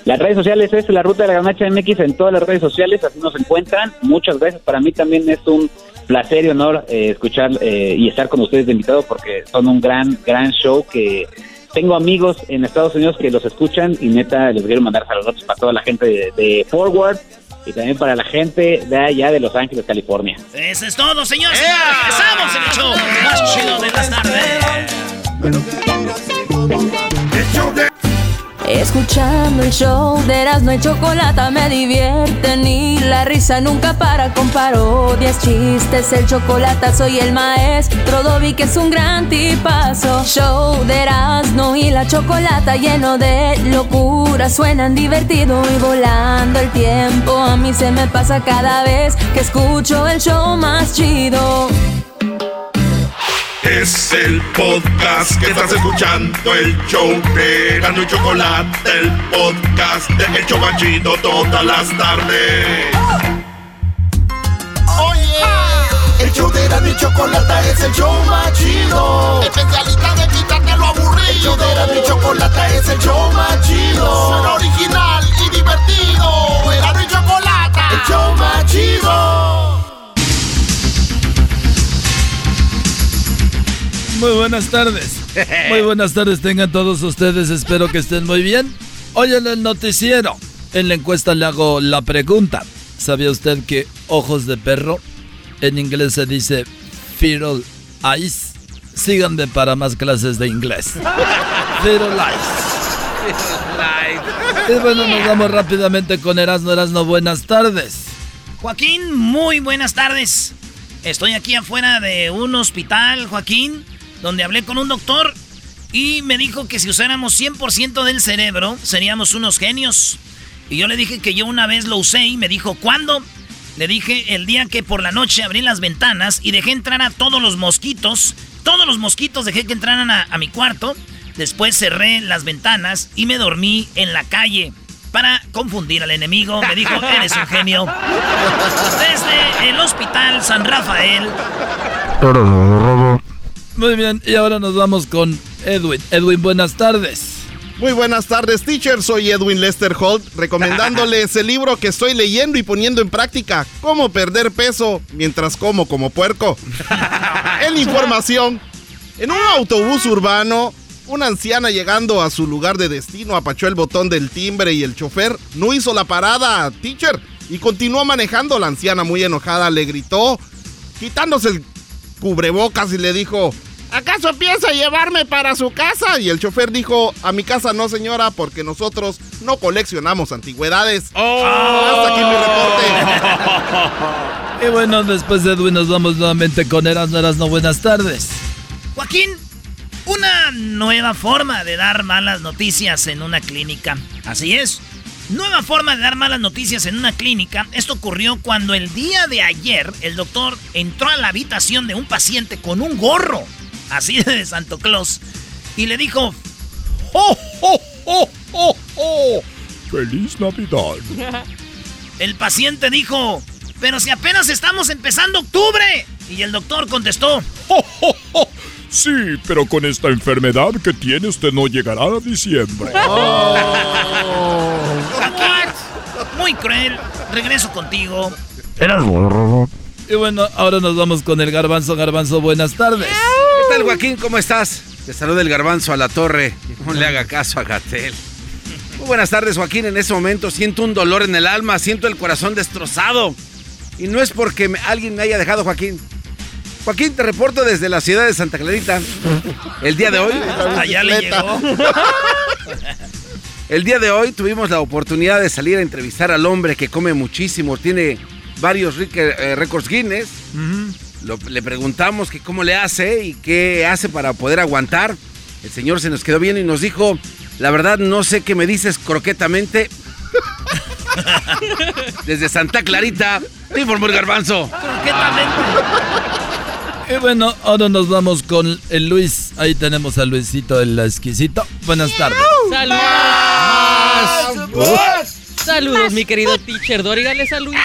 Las redes sociales es la ruta de la Garnacha MX en todas las redes sociales, así nos encuentran. Muchas gracias. Para mí también es un placer y honor eh, escuchar eh, y estar con ustedes de invitado porque son un gran, gran show que tengo amigos en Estados Unidos que los escuchan y neta les quiero mandar saludos para toda la gente de, de Forward y también para la gente de allá de Los Ángeles, California. Eso es todo, señores. Empezamos en el show más chido de las tardes. Escuchando el show de Erasmo y Chocolata me divierten y la risa nunca para con parodias, chistes, el chocolate soy el maestro Dobby que es un gran tipazo. Show de Erasmo y la Chocolata lleno de locura, suenan divertido y volando el tiempo. A mí se me pasa cada vez que escucho el show más chido. Es el podcast que estás escuchando, el show de Erasmo y Chocolate, el podcast de El Chobachito todas las tardes. Oye, el show de Erasmo y Chocolata es el show más chido. Especialista de quitarte lo aburrido. El show de Erasmo y Chocolata es el show más. Suena original y divertido. Erasmo y Chocolata, el show. Muy buenas tardes. Muy buenas tardes tengan todos ustedes. Espero que estén muy bien. Hoy en el noticiero, en la encuesta le hago la pregunta. ¿Sabía usted que ojos de perro en inglés se dice feral eyes? Síganme para más clases de inglés. Feral eyes. Y bueno, nos vamos rápidamente con Erasmo. Erasmo, buenas tardes. Joaquín, muy buenas tardes. Estoy aquí afuera de un hospital, Joaquín, donde hablé con un doctor y me dijo que si usáramos 100% del cerebro, seríamos unos genios. Y yo le dije que yo una vez lo usé y me dijo, ¿cuándo? Le dije el día que por la noche abrí las ventanas y dejé entrar a todos los mosquitos. Todos los mosquitos dejé que entraran a, a mi cuarto. Después cerré las ventanas y me dormí en la calle. Para confundir al enemigo, me dijo, eres un genio. <laughs> Desde el Hospital San Rafael. Muy bien, y ahora nos vamos con Edwin. Edwin, buenas tardes. Muy buenas tardes, teacher. Soy Edwin Lester Holt, recomendándoles el libro que estoy leyendo y poniendo en práctica, Cómo perder peso mientras como como puerco. <laughs> en información, en un autobús urbano, una anciana llegando a su lugar de destino apachó el botón del timbre y el chofer no hizo la parada, teacher, y continuó manejando. La anciana muy enojada le gritó, quitándose el cubrebocas y le dijo, ¿acaso piensa llevarme para su casa? Y el chofer dijo, a mi casa no señora, porque nosotros no coleccionamos antigüedades. Hasta aquí mi reporte. <laughs> Y bueno, después de Edwin nos vamos nuevamente con Erasmo Erasmo. Buenas tardes. Joaquín, una nueva forma de dar malas noticias en una clínica. Así es. Nueva forma de dar malas noticias en una clínica. Esto ocurrió cuando el día de ayer el doctor entró a la habitación de un paciente con un gorro, así de <laughs> Santo Claus, y le dijo, ¡Oh, oh, oh, oh, oh! ¡Feliz Navidad! El paciente dijo, pero si apenas estamos empezando octubre. Y el doctor contestó, ¡Oh, oh, oh! Sí, pero con esta enfermedad que tiene usted no llegará a diciembre. Joaquín, muy cruel, regreso contigo. Y bueno, ahora nos vamos con el Garbanzo. Garbanzo, buenas tardes. ¿Qué tal, Joaquín? ¿Cómo estás? Te saluda el Garbanzo a la torre. No le haga caso a Gatel. Muy buenas tardes, Joaquín. En este momento siento un dolor en el alma, siento el corazón destrozado. Y no es porque me- alguien me haya dejado, Joaquín. Joaquín, te reporto desde la ciudad de Santa Clarita. El día de hoy. Allá le llegó. <laughs> El día de hoy tuvimos la oportunidad de salir a entrevistar al hombre que come muchísimo, tiene varios eh, récords Guinness. le preguntamos que cómo le hace y qué hace para poder aguantar. El señor se nos quedó bien y nos dijo, la verdad no sé qué me dices croquetamente. <laughs> Desde Santa Clarita, te informó el garbanzo. Croquetamente. Y bueno, ahora nos vamos con el Luis. Ahí tenemos a Luisito el exquisito. Buenas tardes. Saludos. Saludos, mi querido teacher Doriga. Le saluda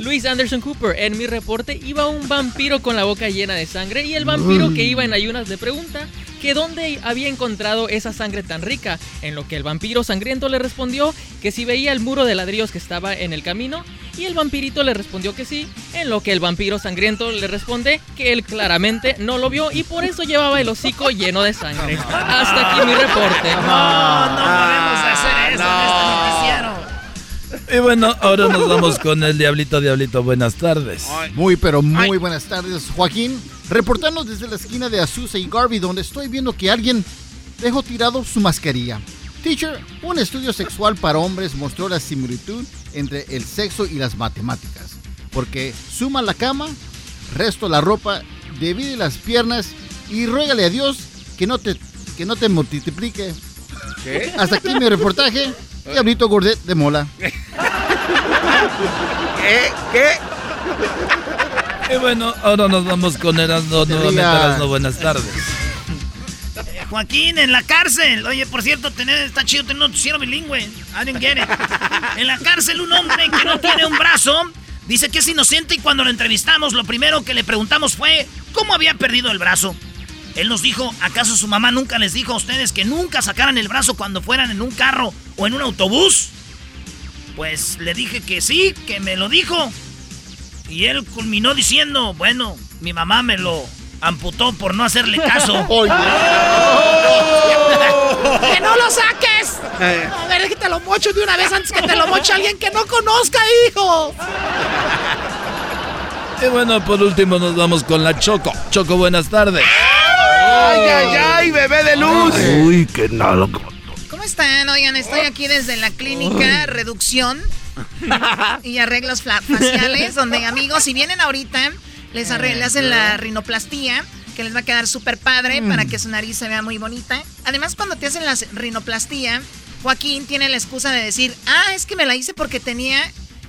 Luis Anderson Cooper. En mi reporte iba un vampiro con la boca llena de sangre y el vampiro que iba en ayunas le pregunta que dónde había encontrado esa sangre tan rica, en lo que el vampiro sangriento le respondió que si veía el muro de ladrillos que estaba en el camino, y el vampirito le respondió que sí, en lo que el vampiro sangriento le responde que él claramente no lo vio y por eso llevaba el hocico lleno de sangre. <laughs> Hasta aquí mi reporte. No, no podemos hacer eso en este noticiero. Y bueno, ahora nos vamos con el Diablito Diablito. Buenas tardes. Muy, pero muy buenas tardes, Joaquín. Reportando desde la esquina de Azusa y Garvey, donde estoy viendo que alguien dejó tirado su mascarilla. Teacher, un estudio sexual para hombres mostró la similitud entre el sexo y las matemáticas. Porque suma la cama, resto la ropa, divide las piernas y ruégale a Dios que no te, que no te multiplique. ¿Qué? Hasta aquí mi reportaje. Diablito Gordet de Mola. ¿Qué? ¿Qué? Y bueno, ahora nos vamos con Erasmo nuevamente. Erasmo, buenas tardes. Joaquín, en la cárcel. Oye, por cierto, tener, está chido tener un noticiero bilingüe. I didn't get it. En la cárcel, un hombre que no tiene un brazo dice que es inocente y cuando lo entrevistamos, lo primero que le preguntamos fue cómo había perdido el brazo. Él nos dijo, ¿acaso su mamá nunca les dijo a ustedes que nunca sacaran el brazo cuando fueran en un carro o en un autobús? Pues le dije que sí, que me lo dijo. Y él culminó diciendo, bueno, mi mamá me lo amputó por no hacerle caso. <laughs> <laughs> ¡Que no lo saques! A ver, es que te lo mocho de una vez antes que te lo moche alguien que no conozca, hijo. Y bueno, por último nos vamos con la Choco. Choco, buenas tardes. ¡Ay, ay, ay, bebé de luz! Uy, qué nada. ¿Cómo están? Oigan, estoy aquí desde la clínica Reducción <laughs> y Arreglos Faciales, donde amigos, si vienen ahorita, les, hacen la rinoplastía que les va a quedar súper padre para que su nariz se vea muy bonita. Además, cuando te hacen la rinoplastía, Joaquín tiene la excusa de decir, ah, es que me la hice porque tenía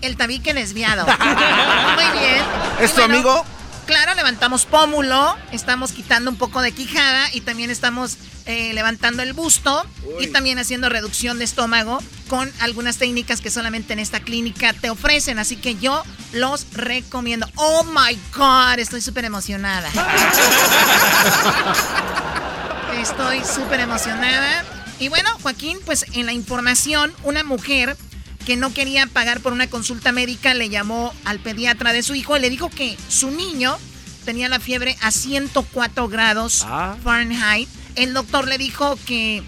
el tabique desviado. <laughs> muy bien. ¿Es tu amigo? Claro, levantamos pómulo, estamos quitando un poco de quijada y también estamos eh, levantando el busto y también haciendo reducción de estómago con algunas técnicas que solamente en esta clínica te ofrecen. Así que yo los recomiendo. Oh my God, estoy súper emocionada. <laughs> estoy súper emocionada. Y bueno, Joaquín, pues en la información, una mujer que no quería pagar por una consulta médica, le llamó al pediatra de su hijo y le dijo que su niño tenía la fiebre a 104 grados ah. Fahrenheit. El doctor le dijo que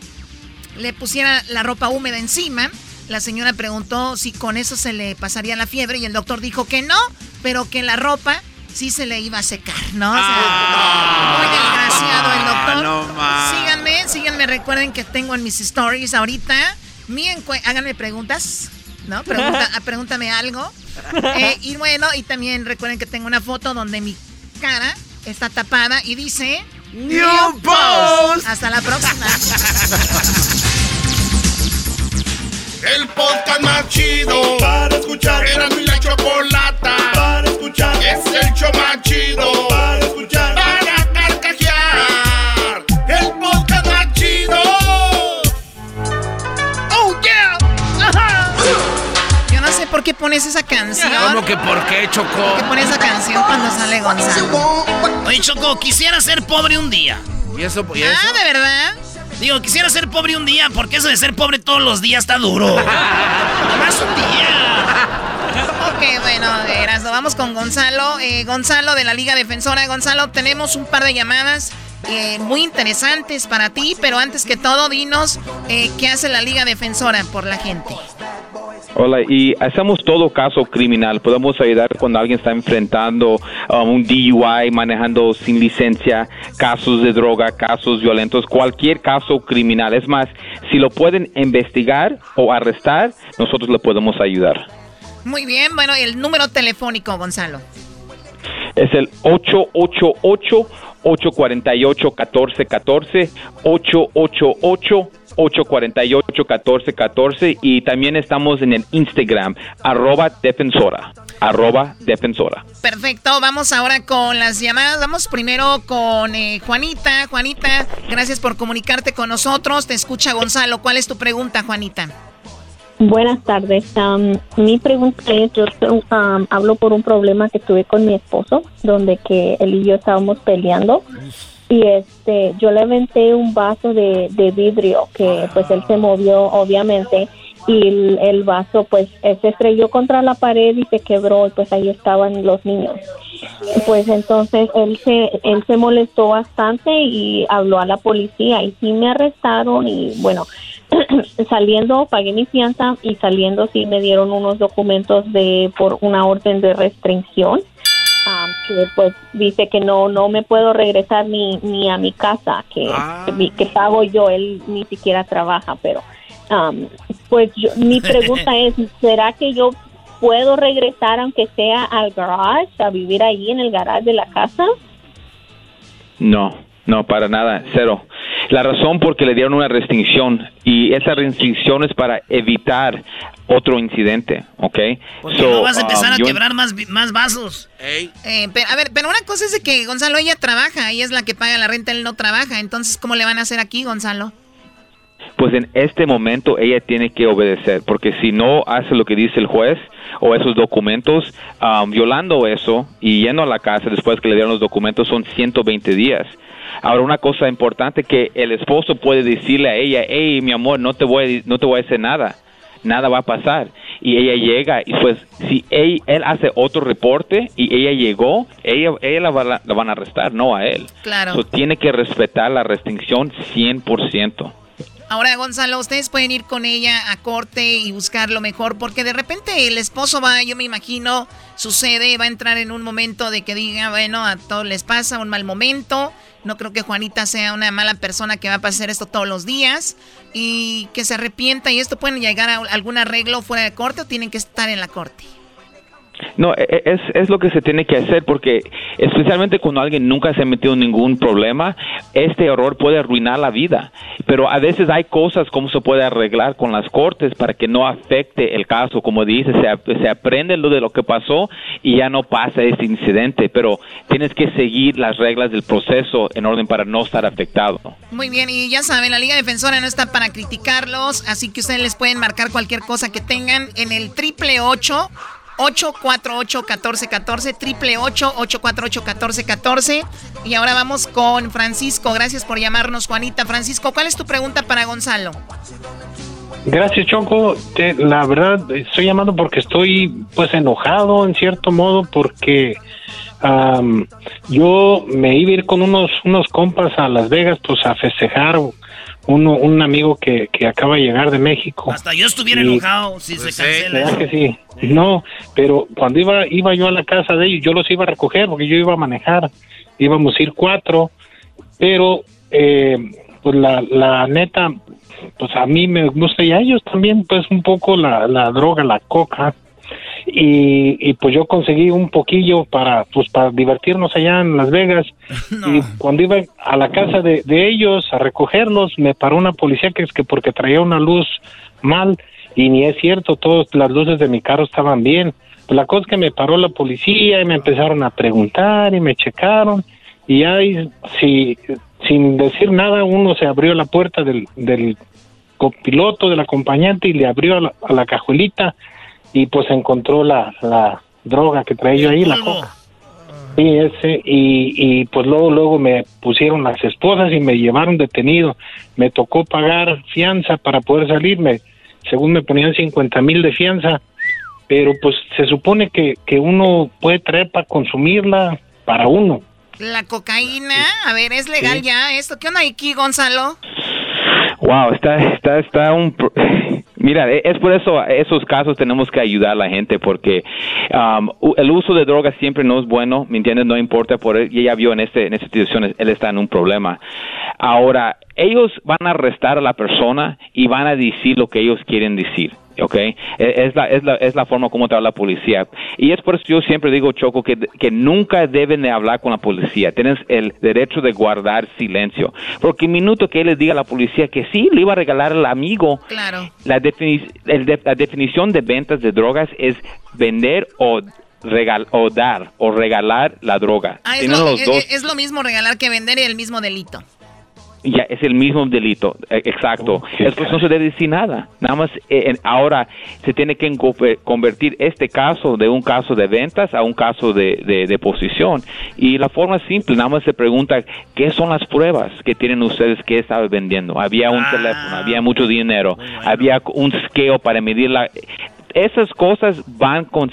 le pusiera la ropa húmeda encima. La señora preguntó si con eso se le pasaría la fiebre y el doctor dijo que no, pero que la ropa sí se le iba a secar, ¿no? Ah. muy desgraciado el doctor. síganme, síganme, recuerden que tengo en mis stories ahorita. Mi háganme preguntas ¿no? Pregunta, <laughs> pregúntame algo. Eh, y bueno, y también recuerden que tengo una foto donde mi cara está tapada y dice... New Post. Hasta la próxima. El podcast más chido para escuchar. Era mi la chocolata para escuchar. Es el show más chido para escuchar. Para pones esa canción. ¿Cómo que por qué, Choco? ¿Por qué pones esa canción cuando sale Gonzalo? Oye, Choco, quisiera ser pobre un día. ¿Y eso? ¿Y Ah, ¿de verdad? Digo, quisiera ser pobre un día, porque eso de ser pobre todos los días está duro. <laughs> Más un día. Ok, bueno, Erasmo, vamos con Gonzalo. Eh, Gonzalo de la Liga Defensora. Gonzalo, tenemos un par de llamadas eh, muy interesantes para ti, pero antes que todo, dinos eh, qué hace la Liga Defensora por la gente. Hola, y hacemos todo caso criminal. Podemos ayudar cuando alguien está enfrentando um, un DUI, manejando sin licencia, casos de droga, casos violentos, cualquier caso criminal. Es más, si lo pueden investigar o arrestar, nosotros le podemos ayudar. Muy bien, bueno, el número telefónico, Gonzalo. Es el 888 848 1414 888 848-1414 y también estamos en el Instagram, arroba defensora, arroba defensora. Perfecto, vamos ahora con las llamadas. Vamos primero con eh, Juanita. Juanita, gracias por comunicarte con nosotros. Te escucha Gonzalo. ¿Cuál es tu pregunta, Juanita? Buenas tardes. mi pregunta es, yo hablo por un problema que tuve con mi esposo, donde que él y yo estábamos peleando y este yo le aventé un vaso de, vidrio que pues él se movió obviamente y el, vaso pues se estrelló contra la pared y se quebró y pues ahí estaban los niños pues entonces él se él se molestó bastante y habló a la policía y sí me arrestaron y bueno <coughs> saliendo pagué mi fianza y saliendo sí me dieron unos documentos de por una orden de restricción que pues dice que no no me puedo regresar ni, ni a mi casa, que, ah. que, pago yo, él ni siquiera trabaja, pero pues mi pregunta es, <laughs> ¿será que yo puedo regresar aunque sea al garage, a vivir ahí en el garage de la casa? No, no, para nada, cero. La razón porque le dieron una restricción y esa restricción es para evitar otro incidente, ¿ok? Porque no vas a empezar um, a quebrar más, más vasos. Eh, a ver, pero una cosa es de que Gonzalo, ella trabaja, ella es la que paga la renta, él no trabaja. Entonces, ¿cómo le van a hacer aquí, Gonzalo? Pues en este momento ella tiene que obedecer, porque si no hace lo que dice el juez o esos documentos, um, violando eso y yendo a la casa después que le dieron los documentos son 120 días. Ahora, una cosa importante que el esposo puede decirle a ella, hey, mi amor, no te voy a, no te voy a hacer nada nada va a pasar. Y ella llega y pues si él, hace otro reporte y ella llegó, ella, ella la, la van a arrestar, no a él. Claro. tiene que respetar la restricción 100%. Ahora, Gonzalo, ustedes pueden ir con ella a corte y buscar lo mejor, porque de repente el esposo va, yo me imagino, sucede, va a entrar en un momento de que diga, bueno, a todos les pasa un mal momento, no creo que Juanita sea una mala persona que va a pasar esto todos los días y que se arrepienta y esto pueden llegar a algún arreglo fuera de corte o tienen que estar en la corte. No, e, e, es, es lo que se tiene que hacer porque especialmente cuando alguien nunca se ha metido en ningún problema, este error puede arruinar la vida. Pero a veces hay cosas como se puede arreglar con las cortes para que no afecte el caso. Como dice, se, se aprende lo de lo que pasó y ya no pasa ese incidente. Pero tienes que seguir las reglas del proceso en orden para no estar afectado. Muy bien, y ya saben, la Liga Defensora no está para criticarlos, así que ustedes les pueden marcar cualquier cosa que tengan en el triple ocho 848-1414, triple 848-1414. Y ahora vamos con Francisco. Gracias por llamarnos, Juanita. Francisco, ¿cuál es tu pregunta para Gonzalo? Gracias, Choco. la verdad, estoy llamando porque estoy pues enojado en cierto modo porque yo me iba a ir con unos, unos compas a Las Vegas pues a festejar uno, un amigo que, que acaba de llegar de México. Hasta yo estuviera enojado si se pues cancela. que sí? No, pero cuando iba, iba yo a la casa de ellos, yo los iba a recoger porque yo iba a manejar. Íbamos a ir cuatro, pero eh, pues la, la neta, pues a mí me gusta y a ellos también, pues un poco la, la droga, la coca y, pues yo conseguí un poquillo para pues para divertirnos allá en Las Vegas. <laughs> Y cuando iba a la casa de, ellos a recogerlos me paró una policía que es que porque traía una luz mal. Y ni es cierto todas las luces de mi carro estaban bien. Pues la cosa es que me paró la policía y me empezaron a preguntar y me checaron. Y ahí si sin decir nada uno se abrió la puerta del, del copiloto del acompañante y le abrió a la, a la cajuelita y pues encontró la, la droga que traía yo ahí, la coca. Sí, ese, y, y pues luego, luego me pusieron las esposas y me llevaron detenido. Me tocó pagar fianza para poder salirme. Según me ponían 50 mil de fianza, pero pues se supone que, que uno puede traer para consumirla para uno. La cocaína, a ver, ¿es legal ya esto? ¿Qué onda aquí, Gonzalo? Wow, está, está, está un... <laughs> Mira, e, es por eso, esos casos tenemos que ayudar a la gente porque um, el uso de drogas siempre no es bueno, ¿me entiendes? No importa por él, y ella vio en, este, en esta situación, él está en un problema. Ahora, ellos van a arrestar a la persona y van a decir lo que ellos quieren decir. ¿Ok? E, es la, es la, es la forma como trabaja la policía. Y es por eso yo siempre digo, Choco, que, que nunca deben de hablar con la policía. Tienes el derecho de guardar silencio. Porque el minuto que él les diga a la policía que sí, le iba a regalar al amigo, claro. la, la definición de ventas de drogas es vender o regal o dar o regalar la droga. Ah, es, lo, es, lo, mismo regalar que vender y el mismo delito. Ya, es el mismo delito, e, exacto. no se debe decir nada. Nada más eh, ahora se tiene que convertir este caso de un caso de ventas a un caso de, de, posición. Y la forma es simple, nada más se pregunta qué son las pruebas que tienen ustedes que estaba vendiendo. Había un ah. teléfono, había mucho dinero, había un scale para medir la esas cosas van con,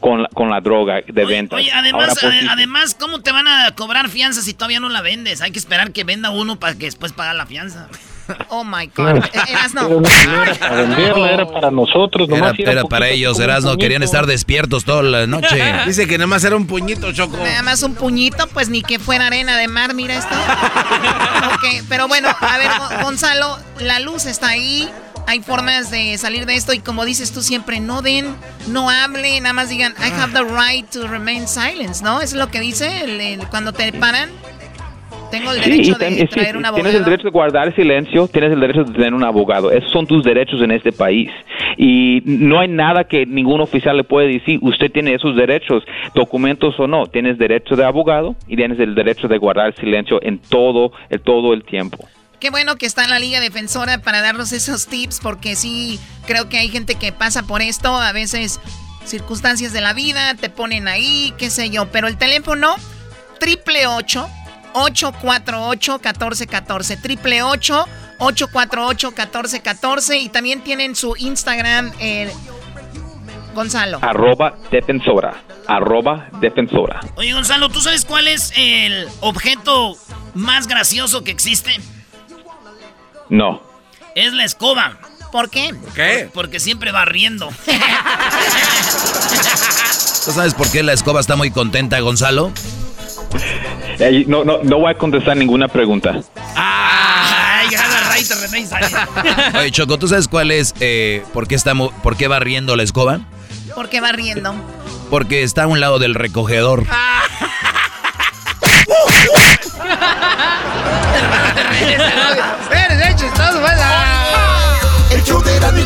con, la, droga de venta. Oye, además, pues, además, ¿cómo te van a cobrar fianza si todavía no la vendes? Hay que esperar que venda uno para que después pague la fianza. <laughs> Oh my God. Erasno. no era para venderla, era para nosotros. Era, era para ellos, Erasno. Querían estar despiertos toda la noche. <laughs> Dice que nada más era un puñito, Choco. Nada más un puñito, pues ni que fuera arena de mar, mira esto. <laughs> ok, pero bueno, a ver, Gonzalo, la luz está ahí hay formas de salir de esto y como dices tú siempre, no den, no hablen, nada más digan, I have the right to remain silent, ¿no? Eso es lo que dice cuando te paran. Tengo el derecho de traer un abogado. Tienes el derecho de guardar silencio, tienes el derecho de tener un abogado. Esos son tus derechos en este país. Y no hay nada que ningún oficial le puede decir. Usted tiene esos derechos, documentos o no. Tienes derecho de abogado y tienes el derecho de guardar silencio en todo, en todo el tiempo. Qué bueno que está en la Liga Defensora para darnos esos tips, porque sí, creo que hay gente que pasa por esto, a veces circunstancias de la vida, te ponen ahí, qué sé yo, pero el teléfono, triple 848 1414 triple 848 1414 y también tienen su Instagram, el Gonzalo. Arroba defensora. Arroba defensora. Oye, Gonzalo, ¿tú sabes cuál es el objeto más gracioso que existe? No. Es la escoba. ¿Por qué? ¿Por qué? Porque siempre va riendo. <laughs> ¿Tú sabes por qué la escoba está muy contenta, Gonzalo? no, no, no voy a contestar ninguna pregunta. ¡Ay, <laughs> Oye, Choco, ¿tú sabes cuál es, eh, por, qué está, por qué va riendo la escoba? ¿Por qué va riendo? Porque está a un lado del recogedor. <laughs> La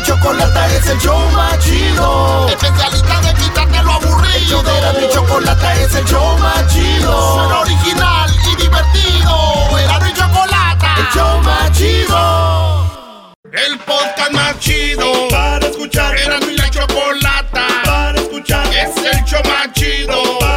chocolata es el show más chido. Especialista de quitarte lo aburrido. De la chocolata es el show más chido. Suena original y divertido. Era mi chocolata. El show más chido. El podcast más chido. Para escuchar. Era mi la chocolata. Para escuchar. Es el show más chido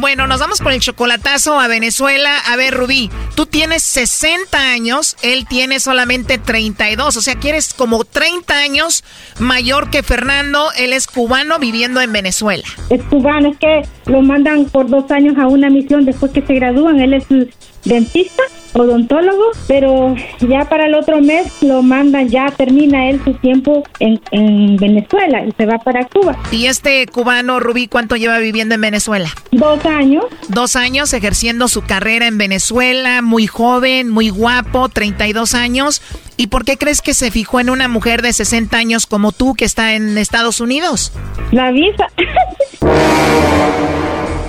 Bueno, nos vamos por el chocolatazo a Venezuela. A ver, Rubí, tú tienes 60 años, él tiene solamente 32, o sea que eres como 30 años mayor que Fernando, él es cubano viviendo en Venezuela. Es cubano, es que lo mandan por dos años a una misión después que se gradúan, él es dentista, odontólogo, pero ya para el otro mes lo mandan, ya termina él su tiempo en, en, Venezuela y se va para Cuba. ¿Y este cubano, Rubí, cuánto lleva viviendo en Venezuela? Dos años. Dos años ejerciendo su carrera en Venezuela, muy joven, muy guapo, 32 años. ¿Y por qué crees que se fijó en una mujer de 60 años como tú que está en Estados Unidos? La visa. <laughs>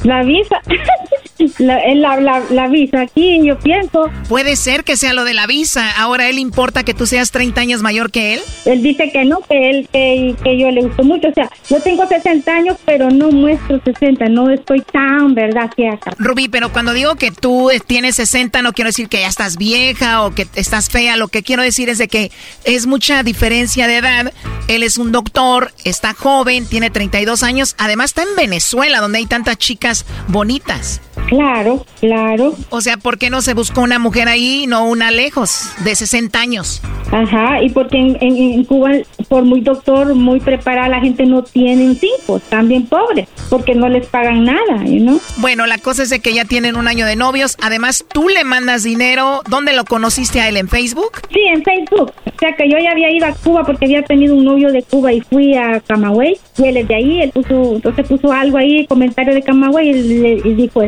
La visa. <laughs> la, la, la, visa aquí, yo pienso. Puede ser que sea lo de la visa. Ahora, ¿él importa que tú seas 30 años mayor que él? Él dice que no, que él, que, que yo le gusto mucho. O sea, yo tengo 60 años, pero no muestro 60. No estoy tan, ¿verdad? Que acá. Rubí, pero cuando digo que tú tienes 60, no quiero decir que ya estás vieja o que estás fea. Lo que quiero decir es de que es mucha diferencia de edad. Él es un doctor, está joven, tiene 32 años. Además, está en Venezuela, donde hay tantas chicas bonitas. Claro, claro. O sea, ¿por qué no se buscó una mujer ahí y no una lejos, de 60 años? Ajá, y porque en, Cuba, por muy doctor, muy preparada, la gente no tiene cinco, están bien pobres, porque no les pagan nada, ¿no? Bueno, la cosa es de que ya tienen un año de novios, además tú le mandas dinero, ¿dónde lo conociste a él? ¿En Facebook? Sí, en Facebook, o sea que yo ya había ido a Cuba porque había tenido un novio de Cuba y fui a Camagüey, y él es de ahí, él puso, entonces puso algo ahí, comentario de Camagüey, y, y dijo,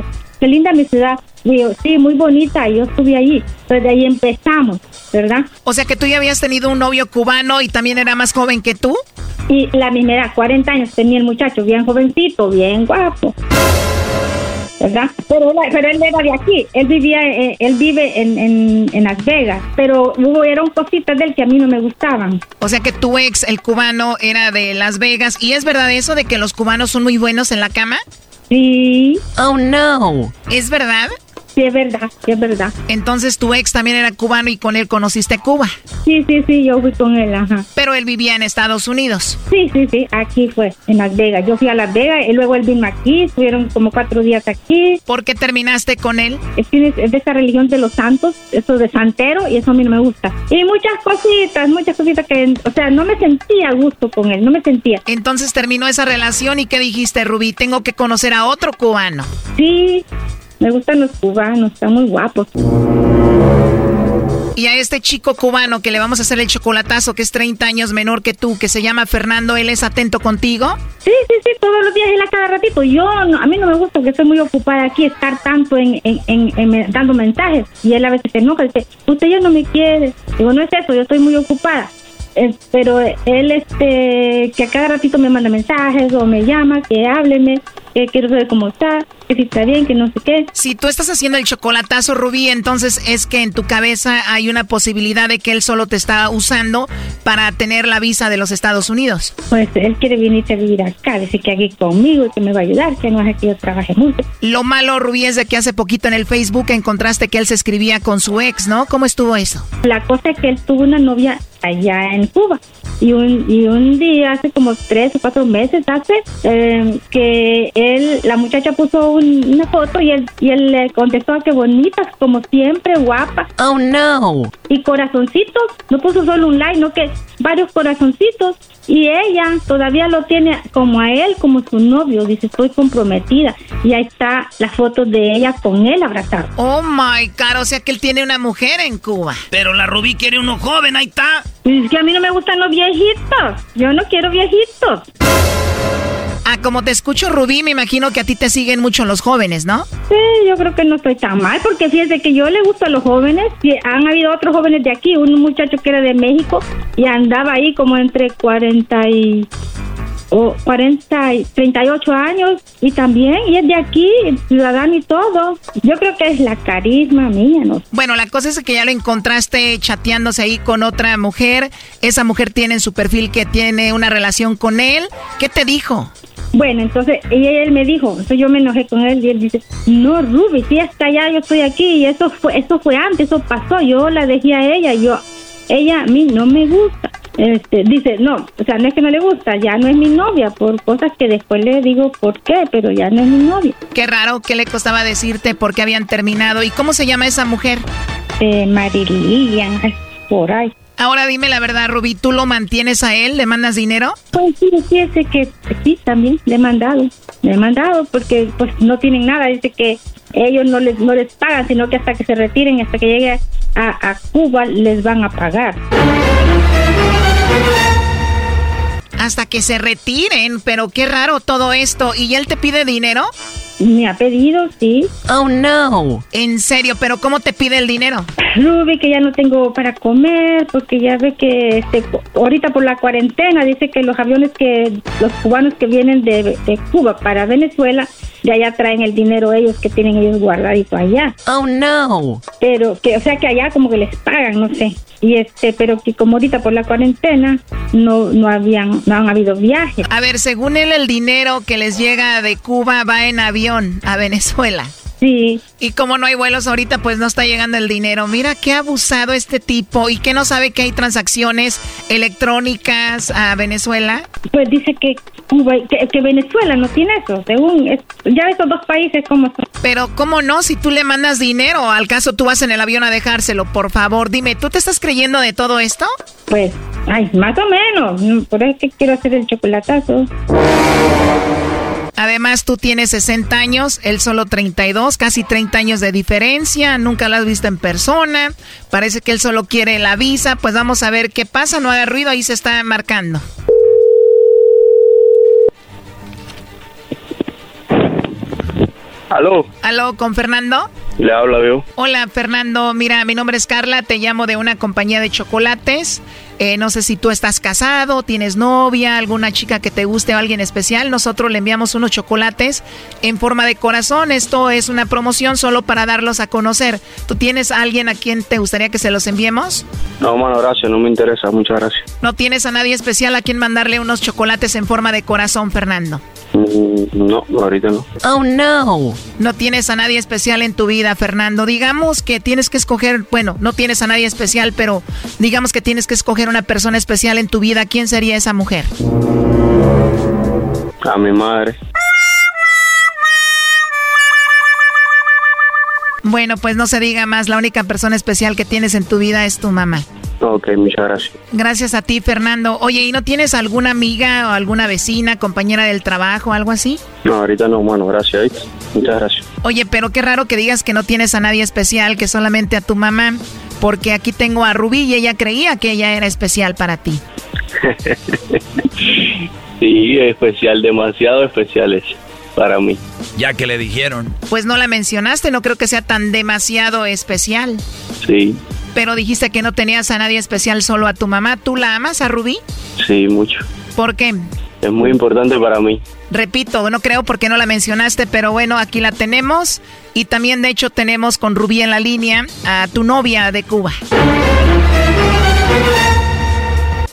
qué linda mi ciudad, sí, muy bonita, yo estuve allí. Entonces de ahí empezamos, ¿verdad? O sea que tú ya habías tenido un novio cubano y también era más joven que tú. Y la misma edad, 40 años tenía el muchacho, bien jovencito, bien guapo. ¿verdad? Pero, pero él era de aquí, él vivía, eh, él vive en, en, en, Las Vegas, pero hubo, eran cositas de él que a mí no me gustaban. O sea que tu ex, el cubano, era de Las Vegas, ¿y es verdad eso de que los cubanos son muy buenos en la cama? Sí. Oh, no. ¿Es verdad? Sí, es verdad, sí, es verdad. Entonces tu ex también era cubano y con él conociste Cuba. Sí, sí, sí, yo fui con él, ajá. Pero él vivía en Estados Unidos. Sí, sí, sí, aquí fue, en Las Vegas. Yo fui a Las Vegas y luego él vino aquí, estuvieron como cuatro días aquí. ¿Por qué terminaste con él? Es, es de esa religión de los santos, eso de santero, y eso a mí no me gusta. Y muchas cositas, muchas cositas que, o sea, no me sentía a gusto con él, no me sentía. Entonces terminó esa relación y ¿qué dijiste, Rubí? Tengo que conocer a otro cubano. Sí, me gustan los cubanos, están muy guapos. Y a este chico cubano que le vamos a hacer el chocolatazo, que es 30 años menor que tú, que se llama Fernando, ¿él es atento contigo? Sí, sí, sí, todos los días él a cada ratito. Yo, a mí no me gusta que estoy muy ocupada aquí, estar tanto en, en, dando mensajes. Y él a veces se enoja, dice, usted ya no me quiere. Digo, no es eso, yo estoy muy ocupada. Eh, pero él, este, que a cada ratito me manda mensajes o me llama, que hábleme, que quiero saber cómo está, que si está bien, que no sé qué. Si tú estás haciendo el chocolatazo, Rubí, entonces es que en tu cabeza hay una posibilidad de que él solo te está usando para tener la visa de los Estados Unidos. Pues él quiere venir a vivir acá, dice que aquí conmigo y que me va a ayudar, que no es que yo trabaje mucho. Lo malo, Rubí, es de que hace poquito en el Facebook encontraste que él se escribía con su ex, ¿no? ¿Cómo estuvo eso? La cosa es que él tuvo una novia allá en Cuba. Y un, y un día, hace como tres o cuatro meses, hace eh, que él, la muchacha puso una foto y él, y él le contestó que bonitas, como siempre, guapa. Oh, no. Y corazoncitos, no puso solo un like, no que varios corazoncitos. Y ella todavía lo tiene como a él, como su novio. Dice, estoy comprometida. Y ahí está la foto de ella con él abrazado. Oh my God, o sea que él tiene una mujer en Cuba. Pero la Rubí quiere uno joven, ahí está. Es que a mí no me gustan los viejitos. Yo no quiero viejitos. Ah, como te escucho, Rubí, me imagino que a ti te siguen mucho los jóvenes, ¿no? Sí, yo creo que no estoy tan mal, porque fíjese que yo le gusto a los jóvenes. Han habido otros jóvenes de aquí, un muchacho que era de México y andaba ahí como entre 40 y o 40 y 38 años y también, y es de aquí, ciudadano y todo. Yo creo que es la carisma mía, ¿no? Bueno, la cosa es que ya lo encontraste chateándose ahí con otra mujer. Esa mujer tiene en su perfil que tiene una relación con él. ¿Qué te dijo? Bueno, entonces ella, él me dijo, entonces yo me enojé con él y él dice, no, Ruby, si está allá, yo estoy aquí y eso fue, eso fue antes, eso pasó, yo la dejé a ella, yo, ella a mí no me gusta. Este, dice, no, o sea, no es que no le gusta, ya no es mi novia, por cosas que después le digo por qué, pero ya no es mi novia. Qué raro, ¿qué le costaba decirte por qué habían terminado? ¿Y cómo se llama esa mujer? Eh, Marilian, por ahí. Ahora dime la verdad, Rubí, ¿tú lo mantienes a él? ¿Le mandas dinero? Pues sí, sí, que sí, también le he mandado. Le he mandado porque pues no tienen nada. Dice que ellos no les, no les pagan, sino que hasta que se retiren, hasta que llegue a, a Cuba, les van a pagar. Hasta que se retiren, pero qué raro todo esto. ¿Y él te pide dinero? Me ha pedido, sí. Oh, no. En serio, pero ¿cómo te pide el dinero? Ruby, que ya no tengo para comer, porque ya ve que este, ahorita por la cuarentena dice que los aviones que, los cubanos que vienen de, de Cuba para Venezuela, de allá traen el dinero ellos que tienen ellos guardadito allá. Oh no. Pero que, o sea que allá como que les pagan, no sé. Y este, pero que como ahorita por la cuarentena no, no habían, no han habido viajes. A ver, según él el dinero que les llega de Cuba va en avión a Venezuela. Sí. Y como no hay vuelos ahorita, pues no está llegando el dinero. Mira qué abusado este tipo y que no sabe que hay transacciones electrónicas a Venezuela. Pues dice que Cuba, que, que Venezuela no tiene eso, según es- ya estos dos países como son. Pero ¿cómo no? Si tú le mandas dinero, al caso tú vas en el avión a dejárselo, por favor, dime, ¿tú te estás creyendo de todo esto? Pues, ay, más o menos. Por eso es que quiero hacer el chocolatazo. Además, tú tienes 60 años, él solo 32, casi 30 años de diferencia, nunca lo has visto en persona, parece que él solo quiere la visa, pues vamos a ver qué pasa, no haga ruido, ahí se está marcando. Aló, ¿Aló, con Fernando? le habla yo. Hola, Fernando, mira, mi nombre es Carla, te llamo de una compañía de chocolates. Eh, no sé si tú estás casado, tienes novia, alguna chica que te guste o alguien especial. Nosotros le enviamos unos chocolates en forma de corazón. Esto es una promoción solo para darlos a conocer. ¿Tú tienes a alguien a quien te gustaría que se los enviemos? No, mano, gracias, no me interesa, muchas gracias. ¿No tienes a nadie especial a quien mandarle unos chocolates en forma de corazón, Fernando? Mm, No, ahorita no. Oh, no. No tienes a nadie especial en tu vida, Fernando. Digamos que tienes que escoger, bueno, no tienes a nadie especial, pero digamos que tienes que escoger una persona especial en tu vida. ¿Quién sería esa mujer? A mi madre. Bueno, pues no se diga más. La única persona especial que tienes en tu vida es tu mamá. Ok, muchas gracias. Gracias a ti, Fernando. Oye, ¿y no tienes alguna amiga o alguna vecina, compañera del trabajo, algo así? No, ahorita no, mano, gracias. Muchas gracias. Oye, pero qué raro que digas que no tienes a nadie especial, que solamente a tu mamá, porque aquí tengo a Rubí y ella creía que ella era especial para ti. <laughs> sí, especial, demasiado especiales para mí. Ya que le dijeron. Pues no la mencionaste, no creo que sea tan demasiado especial. Sí, Pero dijiste que no tenías a nadie especial, solo a tu mamá. ¿Tú la amas a Rubí? sí, mucho. ¿Por qué? Es muy importante para mí. Repito, no creo porque no la mencionaste, pero bueno, aquí la tenemos. Y también, de hecho, tenemos con Rubí en la línea a tu novia de Cuba.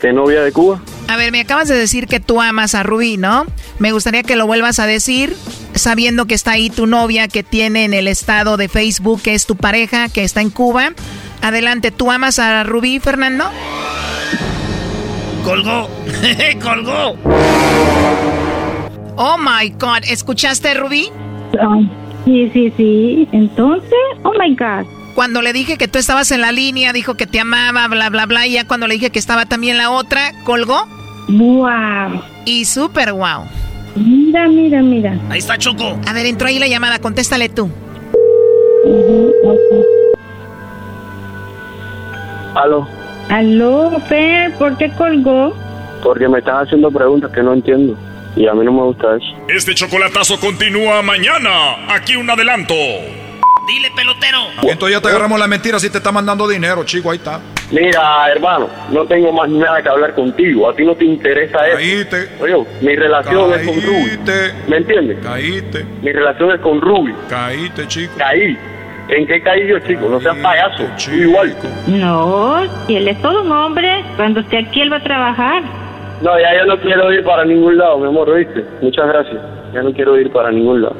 ¿Qué novia de Cuba? A ver, me acabas de decir que tú amas a Rubí, ¿no? Me gustaría que lo vuelvas a decir, sabiendo que está ahí tu novia que tiene en el estado de Facebook, que es tu pareja, que está en Cuba. Adelante, ¿tú amas a Rubí, Fernando? Colgó. <laughs> Colgó. Oh my God, ¿escuchaste, Rubí? Ay, sí, sí, sí. Entonces, oh my God. Cuando le dije que tú estabas en la línea, dijo que te amaba, bla, bla, bla. Y ya cuando le dije que estaba también la otra, colgó. Wow. Y súper wow. Mira, mira, mira. Ahí está Choco. A ver, entró ahí la llamada, contéstale tú. Aló, Aló, Fer, ¿por qué colgó? porque me están haciendo preguntas que no entiendo. Y a mí no me gusta eso. Este chocolatazo continúa mañana. Aquí un adelanto. Dile, pelotero. Entonces ya te agarramos la mentira si te está mandando dinero, chico, ahí está. Mira, hermano, no tengo más nada que hablar contigo. A ti no te interesa eso. Caíste. Oye, mi relación es con Ruby. ¿Me entiendes? Caíste. Mi relación es con Ruby. Caíste, chico. Caí. ¿En qué caí yo, chico? No seas payaso. Tú igual. No, si él es todo un hombre, cuando esté aquí él va a trabajar. No, ya yo no quiero ir para ningún lado, mi amor, ¿oíste? Muchas gracias. Ya no quiero ir para ningún lado.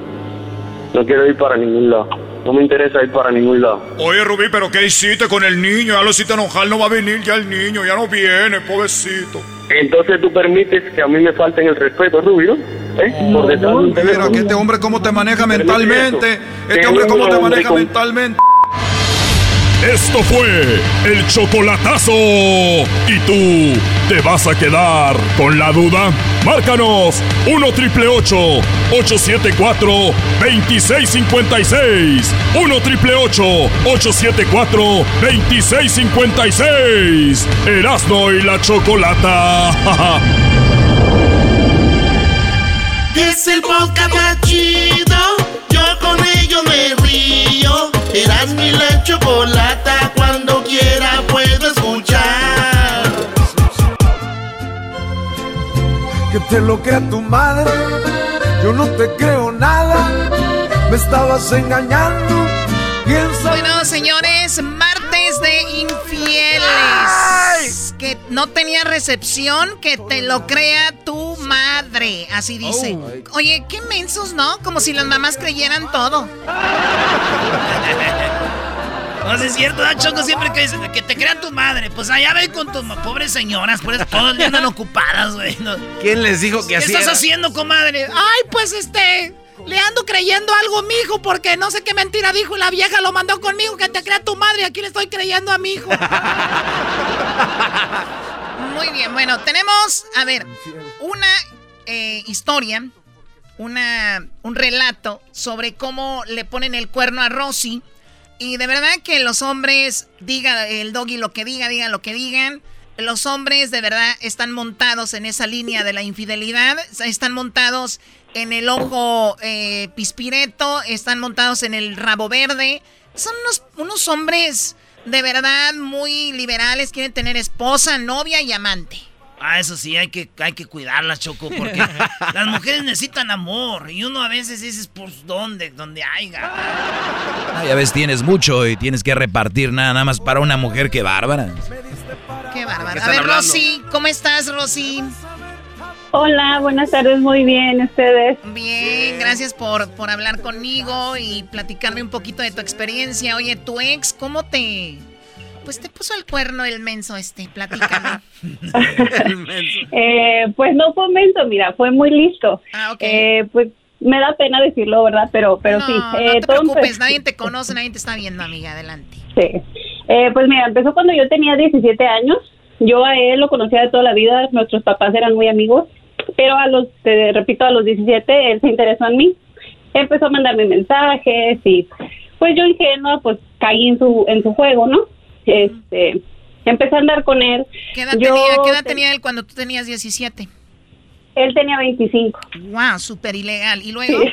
No quiero ir para ningún lado. No me interesa ir para ningún lado. Oye, Rubí, ¿pero qué hiciste con el niño? Ya lo hiciste enojar, no va a venir ya el niño, ya no viene, pobrecito. Entonces tú permites que a mí me falten el respeto, Ruby, ¿no? ¿Eh? Por detrás de un Mira, que este hombre cómo te maneja mentalmente. Este hombre cómo te maneja mentalmente. Esto fue el chocolatazo. ¿Y tú te vas a quedar con la duda? Márcanos 1 triple 874 2656. 1 triple 874 2656. Erasno y la chocolata. <laughs> Es el podcast más chido. Yo con ello. Eras mi la chocolata. Cuando quiera puedo escuchar. que te lo crea tu madre. Yo no te creo nada, me estabas engañando. Bueno, señores, no tenía recepción, que te lo crea tu madre. Así dice. Oh. Oye, qué mensos, ¿no? Como si las mamás creyeran todo. <laughs> No, es cierto, ¿no, Choco? Siempre que dicen que te crea tu madre. Pues allá ven con tus pobres señoras, por eso todas andan ocupadas, güey. ¿Quién les dijo que así ¿Qué estás haciendo, comadre? Ay, pues este... Le ando creyendo algo, mijo, porque no sé qué mentira dijo la vieja lo mandó conmigo, que te crea tu madre. Aquí le estoy creyendo a mi hijo. <laughs> Muy bien, bueno, tenemos, a ver, una eh, historia, una, un relato sobre cómo le ponen el cuerno a Rosy. Y de verdad que los hombres, diga el doggy lo que diga, digan lo que digan. Los hombres de verdad están montados en esa línea de la infidelidad, están montados en el ojo eh, pispireto, están montados en el rabo verde. Son unos, unos hombres de verdad muy liberales, quieren tener esposa, novia y amante. Ah, eso sí, hay que, hay que cuidarlas, Choco, porque <laughs> las mujeres necesitan amor. Y uno a veces dices, pues, ¿dónde? ¿Dónde haya? Ah, ya ves, tienes mucho y tienes que repartir nada, nada más para una mujer, qué bárbara. Qué bárbara. A ver, Rosy, ¿cómo estás, Rosy? Hola, buenas tardes, muy bien, ¿ustedes? Bien, gracias por, por hablar conmigo y platicarme un poquito de tu experiencia. Oye, tu ex, ¿cómo te... Pues te puso el cuerno el menso este, platícame. <laughs> eh, pues no fue menso, mira, fue muy listo. Ah, ok. Eh, pues me da pena decirlo, ¿verdad? Pero, pero sí. no te preocupes, nadie te conoce, nadie te está viendo, amiga, adelante. Sí. Eh, pues mira, empezó cuando yo tenía 17 años. Yo a él lo conocía de toda la vida, nuestros papás eran muy amigos pero a los, te repito, a los 17 él se interesó en mí. Empezó a mandarme mensajes y pues yo ingenua pues caí en su, en su juego, ¿no? Este, empecé a andar con él. ¿Qué edad, tenía, ¿qué edad tenía él cuando tú tenías 17? Él tenía 25. Wow, súper ilegal. ¿Y luego? <laughs>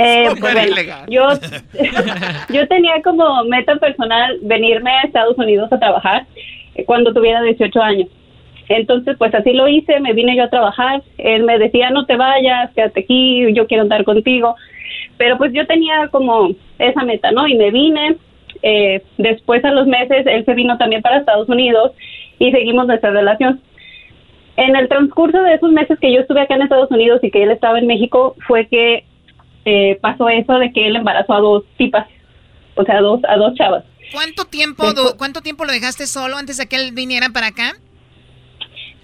Eh, pues, ilegal. Yo, <laughs> yo tenía como meta personal venirme a Estados Unidos a trabajar cuando tuviera 18 años. Entonces, pues así lo hice, me vine yo a trabajar, él me decía, no te vayas, quédate aquí, yo quiero andar contigo, pero pues yo tenía como esa meta, ¿no? Y me vine, eh, después a los meses él se vino también para Estados Unidos y seguimos nuestra relación. En el transcurso de esos meses que yo estuve acá en Estados Unidos y que él estaba en México, fue que eh, pasó eso de que él embarazó a dos tipas, o sea, a dos, a dos chavas. ¿Cuánto tiempo, ¿Cuánto tiempo lo dejaste solo antes de que él viniera para acá?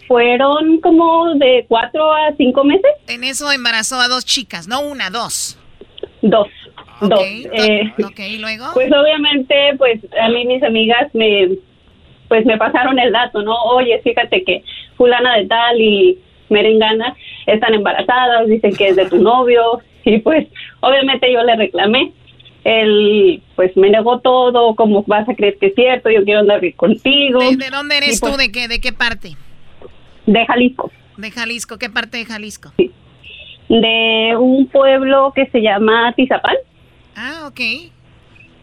Fueron como de cuatro a cinco meses. En eso embarazó a dos chicas, no una, dos. Dos. dos. Eh, ok, ¿y luego? Pues obviamente, pues a mí mis amigas me, pues me pasaron el dato, ¿no? Oye, fíjate que fulana de tal y merengana están embarazadas, dicen que es de tu <laughs> novio y pues obviamente yo le reclamé. Él pues me negó todo, ¿cómo vas a creer que es cierto? Yo quiero andar contigo. ¿De, dónde eres tú? Pues ¿De qué, ¿De qué parte? De Jalisco. De Jalisco, ¿qué parte de Jalisco? Sí. De un pueblo que se llama Tizapán. Ah, ok.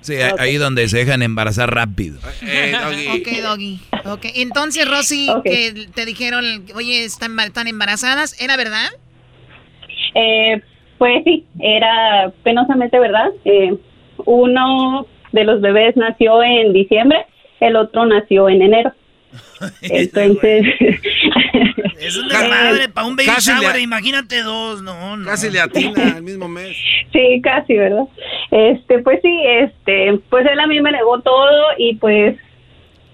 Sí, ahí donde se dejan embarazar rápido. Eh, ok, doggy. Ok, entonces, Rosy, que te dijeron, oye, están, están embarazadas, ¿era verdad? Eh, pues sí, era penosamente verdad. Eh, uno de los bebés nació en diciembre, el otro nació en enero. <laughs> Entonces. <laughs> es un desmadre para un baby shower, imagínate dos, no, no. Casi le atina <laughs> al mismo mes. Sí, casi, ¿verdad? Este, pues sí, este, pues él a mí me negó todo y pues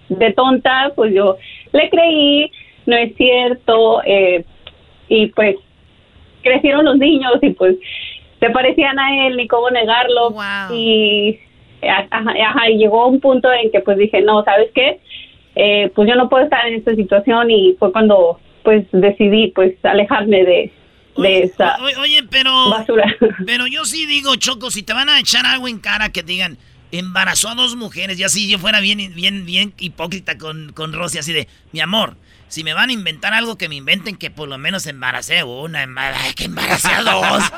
de tonta, pues yo le creí, no es cierto, eh, y pues crecieron los niños y pues se parecían a él, ni cómo negarlo. Y, ajá, y llegó un punto en que pues dije, no, ¿sabes qué? Eh, pues yo no puedo estar en esta situación y fue cuando pues decidí pues alejarme de, de esa oye, pero, basura. <laughs> Pero yo sí digo, Choco, si te van a echar algo en cara que digan, embarazó a dos mujeres, ya si yo fuera bien, bien, bien hipócrita con, con Rosy, así de, mi amor, si me van a inventar algo que me inventen que por lo menos embaracé una, ay, que embaracé a dos. <laughs>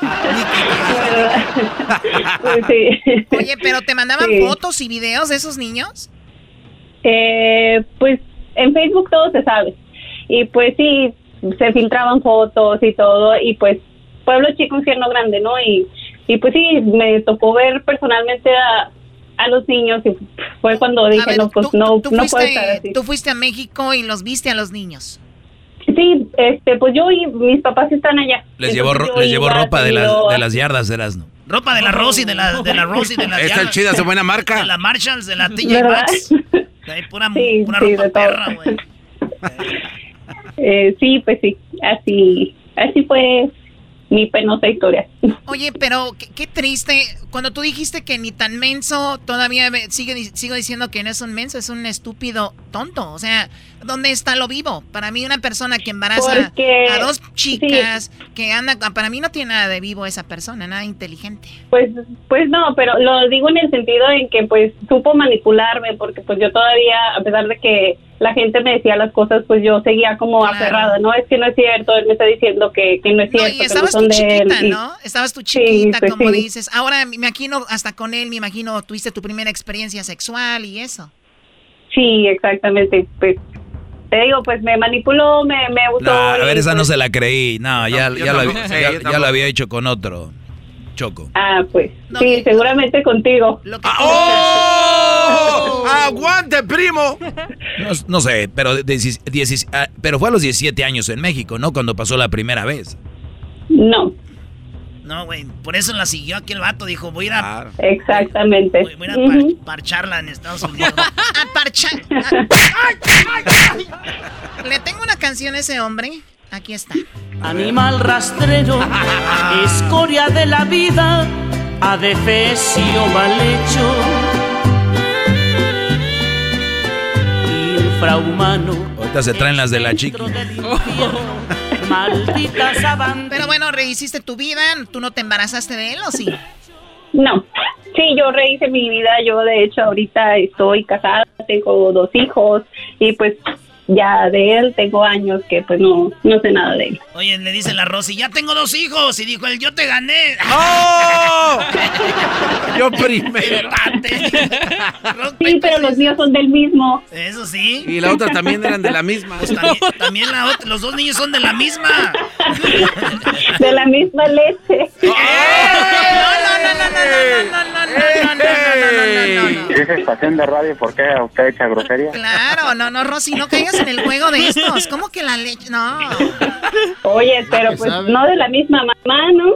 <laughs> Pues oye, pero ¿te mandaban fotos y videos de esos niños? Eh, pues en Facebook todo se sabe. Y pues sí, se filtraban fotos y todo, y pues pueblo chico, infierno grande, ¿no? Y, y pues sí, me tocó ver personalmente a, a los niños y fue cuando dije, no, pues no, no puedo estar así. Tú fuiste a México y los viste a los niños. Sí, este, pues yo y mis papás están allá. Les llevó, les llevó ropa de las, de las yardas, Erasno. Ropa de la Rosy, de la, de la Rosy, de las <laughs> Esta es chida, su buena marca. De la Marshalls, de la <laughs> TJ Maxx. Hay pura, Sí, pura sí, ropa de perra, güey. <laughs> Eh, sí, pues sí, así, así fue mi penosa historia. Oye, pero qué, qué triste. Cuando tú dijiste que ni tan menso, todavía sigue, di- sigo diciendo que no es un menso, es un estúpido tonto. O sea, ¿dónde está lo vivo? Para mí una persona que embaraza Porque- a dos chicas, que anda, para mí no tiene nada de vivo esa persona, nada inteligente. Pues, pues no, pero lo digo en el sentido en que pues supo manipularme, porque pues yo todavía, a pesar de que la gente me decía las cosas, pues yo seguía como aferrada, no, es que no es cierto, él me está diciendo que, que no es No, cierto, y que no estabas son tú él. chiquita, y- ¿no? Estabas tú Sí, chiquita, pues como sí. dices. Ahora me imagino, hasta con él, me imagino, tuviste tu primera experiencia sexual y eso. Sí, exactamente, pues te digo, pues me manipuló, me, me. No, a ver, esa no pues, se la creí. No, ya, yo ya, ya- ya había hecho con otro. Choco. Ah, pues sí, seguramente contigo. ¡Oh! ¡Aguante, primo! <laughs> No, no sé, pero, diecis- ah, pero fue a los 17 años en México, ¿no? Cuando pasó la primera vez. No. No, güey, por eso la siguió aquel vato. Dijo, voy a ir a, Exactamente. voy a, ir a par- parcharla en Estados Unidos. <laughs> A parchar. Le tengo una canción a ese hombre. Aquí está. Animal rastrero, <laughs> escoria de la vida, adefesio mal hecho. <laughs> Infrahumano, Ahorita se traen las de la chiqui. Maldita <laughs> sabana. Pero bueno, rehiciste tu vida. ¿Tú no te embarazaste de él o sí? No. Sí, yo rehice mi vida. Yo, de hecho, ahorita estoy casada, tengo dos hijos y pues ya de él tengo años que pues no, no sé nada de él. Oye, le dice la Rosy, ya tengo dos hijos. Y dijo él, yo te gané. ¡Oh! Yo primero. Sí, pero los míos son del mismo. Eso sí. Y la otra también eran de la misma. Pues también, también la otra, los dos niños son de la misma. De la misma leche. Si es estación de radio, ¿por qué usted echa grosería? Claro, no, no, Rosy, no caigas en el juego de estos. ¿Cómo que la leche? No. Oye, pero pues no de la misma mamá, ¿no?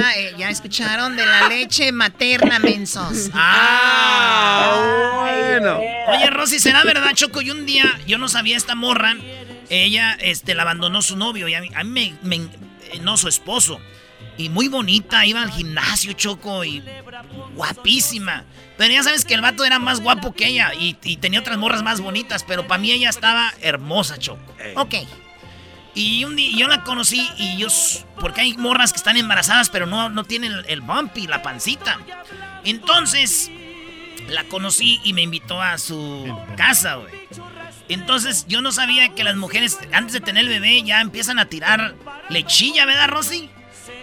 Ah, eh, ya escucharon de la leche materna, mensos. Ah, bueno. Oye, Rosy, ¿será verdad, Choco? Y un día yo no sabía esta morra. Ella este, la abandonó su novio y a mí, a mí me, me- eh, No, su esposo. Y muy bonita, iba al gimnasio, Choco, y guapísima. Pero ya sabes que el vato era más guapo que ella y, y tenía otras morras más bonitas, pero para mí ella estaba hermosa, Choco. Ok. Y un día yo la conocí y yo... Porque hay morras que están embarazadas, pero no, no tienen el, el bumpy, la pancita. Entonces, la conocí y me invitó a su casa, güey. Entonces, yo no sabía que las mujeres, antes de tener el bebé, ya empiezan a tirar lechilla, ¿verdad, Rosy?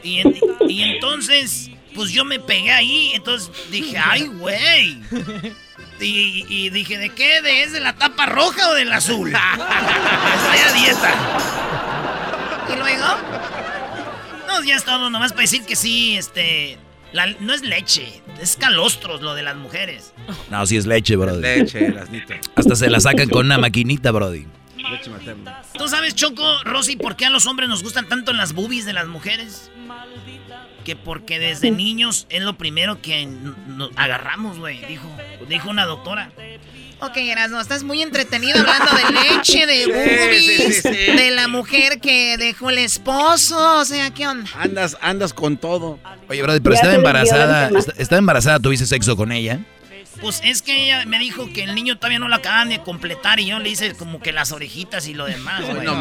Y, en- y entonces, pues yo me pegué ahí, entonces dije, ay, güey. Y, y dije, ¿de qué? ¿De, ¿Es de la tapa roja o del azul? <laughs> Estoy a dieta. ¿Y luego? No, ya es todo, nomás para decir que sí, este... la- no es leche, es calostros lo de las mujeres. No, sí es leche, brody. Leche, Erasnito. Hasta se la sacan con una maquinita, brody. Leche materna. ¿Tú sabes, Choco, Rosy, por qué a los hombres nos gustan tanto las boobies de las mujeres? Que porque desde niños es lo primero que nos agarramos, güey, dijo, dijo una doctora. Ok, Erasmo, estás muy entretenido hablando de leche, de <laughs> boobies, sí, sí, sí. de la mujer que dejó el esposo. O sea, ¿qué onda? Andas, andas con todo. Oye, brody, pero estaba embarazada. Estaba embarazada, ¿tuviste sexo con ella? Pues es que ella me dijo que el niño todavía no lo acaban de completar y yo le hice como que las orejitas y lo demás, güey. no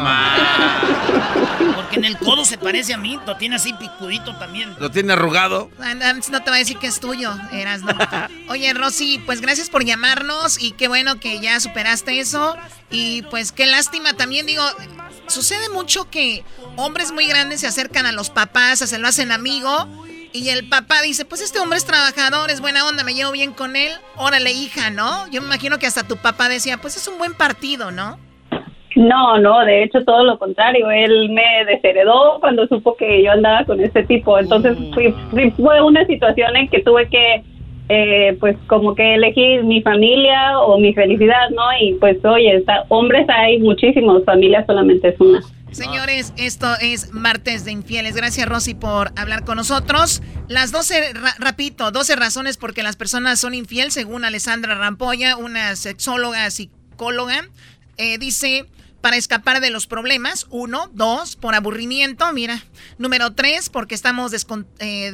Porque en el codo se parece a mí, lo tiene así picudito también. Lo tiene arrugado. No, No te va a decir que es tuyo, Erasmo. <laughs> Oye, Rosy, pues gracias por llamarnos y qué bueno que ya superaste eso. Y pues qué lástima también, digo, sucede mucho que hombres muy grandes se acercan a los papás, se lo hacen amigo. Y el papá dice, pues este hombre es trabajador, es buena onda, me llevo bien con él. Órale, hija, ¿no? Yo me imagino que hasta tu papá decía, pues es un buen partido, ¿no? No, no, de hecho todo lo contrario. Él me desheredó cuando supo que yo andaba con este tipo. Entonces mm. fue una situación en que tuve que, eh, pues como que elegir mi familia o mi felicidad, ¿no? Y pues oye, está, hombres hay muchísimos, familia solamente es una. Señores, esto es Martes de Infieles. Gracias, Rosy, por hablar con nosotros. Las 12, rapito, 12 razones por que las personas son infieles, según Alessandra Rampolla, una sexóloga, psicóloga. Eh, dice, para escapar de los problemas. Uno, dos, por aburrimiento, mira. Número tres, porque estamos eh,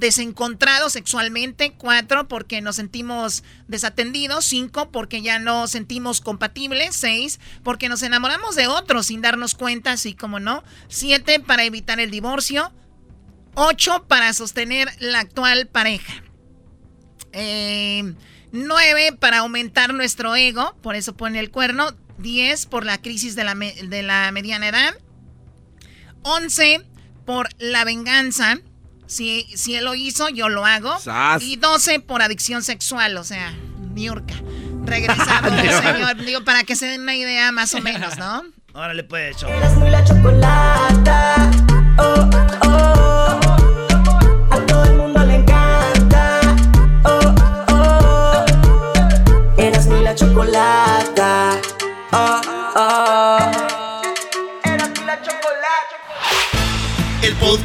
desencontrados sexualmente. Cuatro, porque nos sentimos desatendidos. Cinco, porque ya no sentimos compatibles. Seis, porque nos enamoramos de otros sin darnos cuenta, así como no. Siete, para evitar el divorcio. Ocho, para sostener la actual pareja. Eh, nueve, para aumentar nuestro ego, por eso pone el cuerno. 10 por la crisis de la, de la mediana edad, 11 por la venganza, si, si él lo hizo, yo lo hago, y 12 por adicción sexual, o sea, Niurka. Regresamos, <laughs> señor, digo, para que se den una idea más o menos, ¿no? Órale, pues, la chocolata,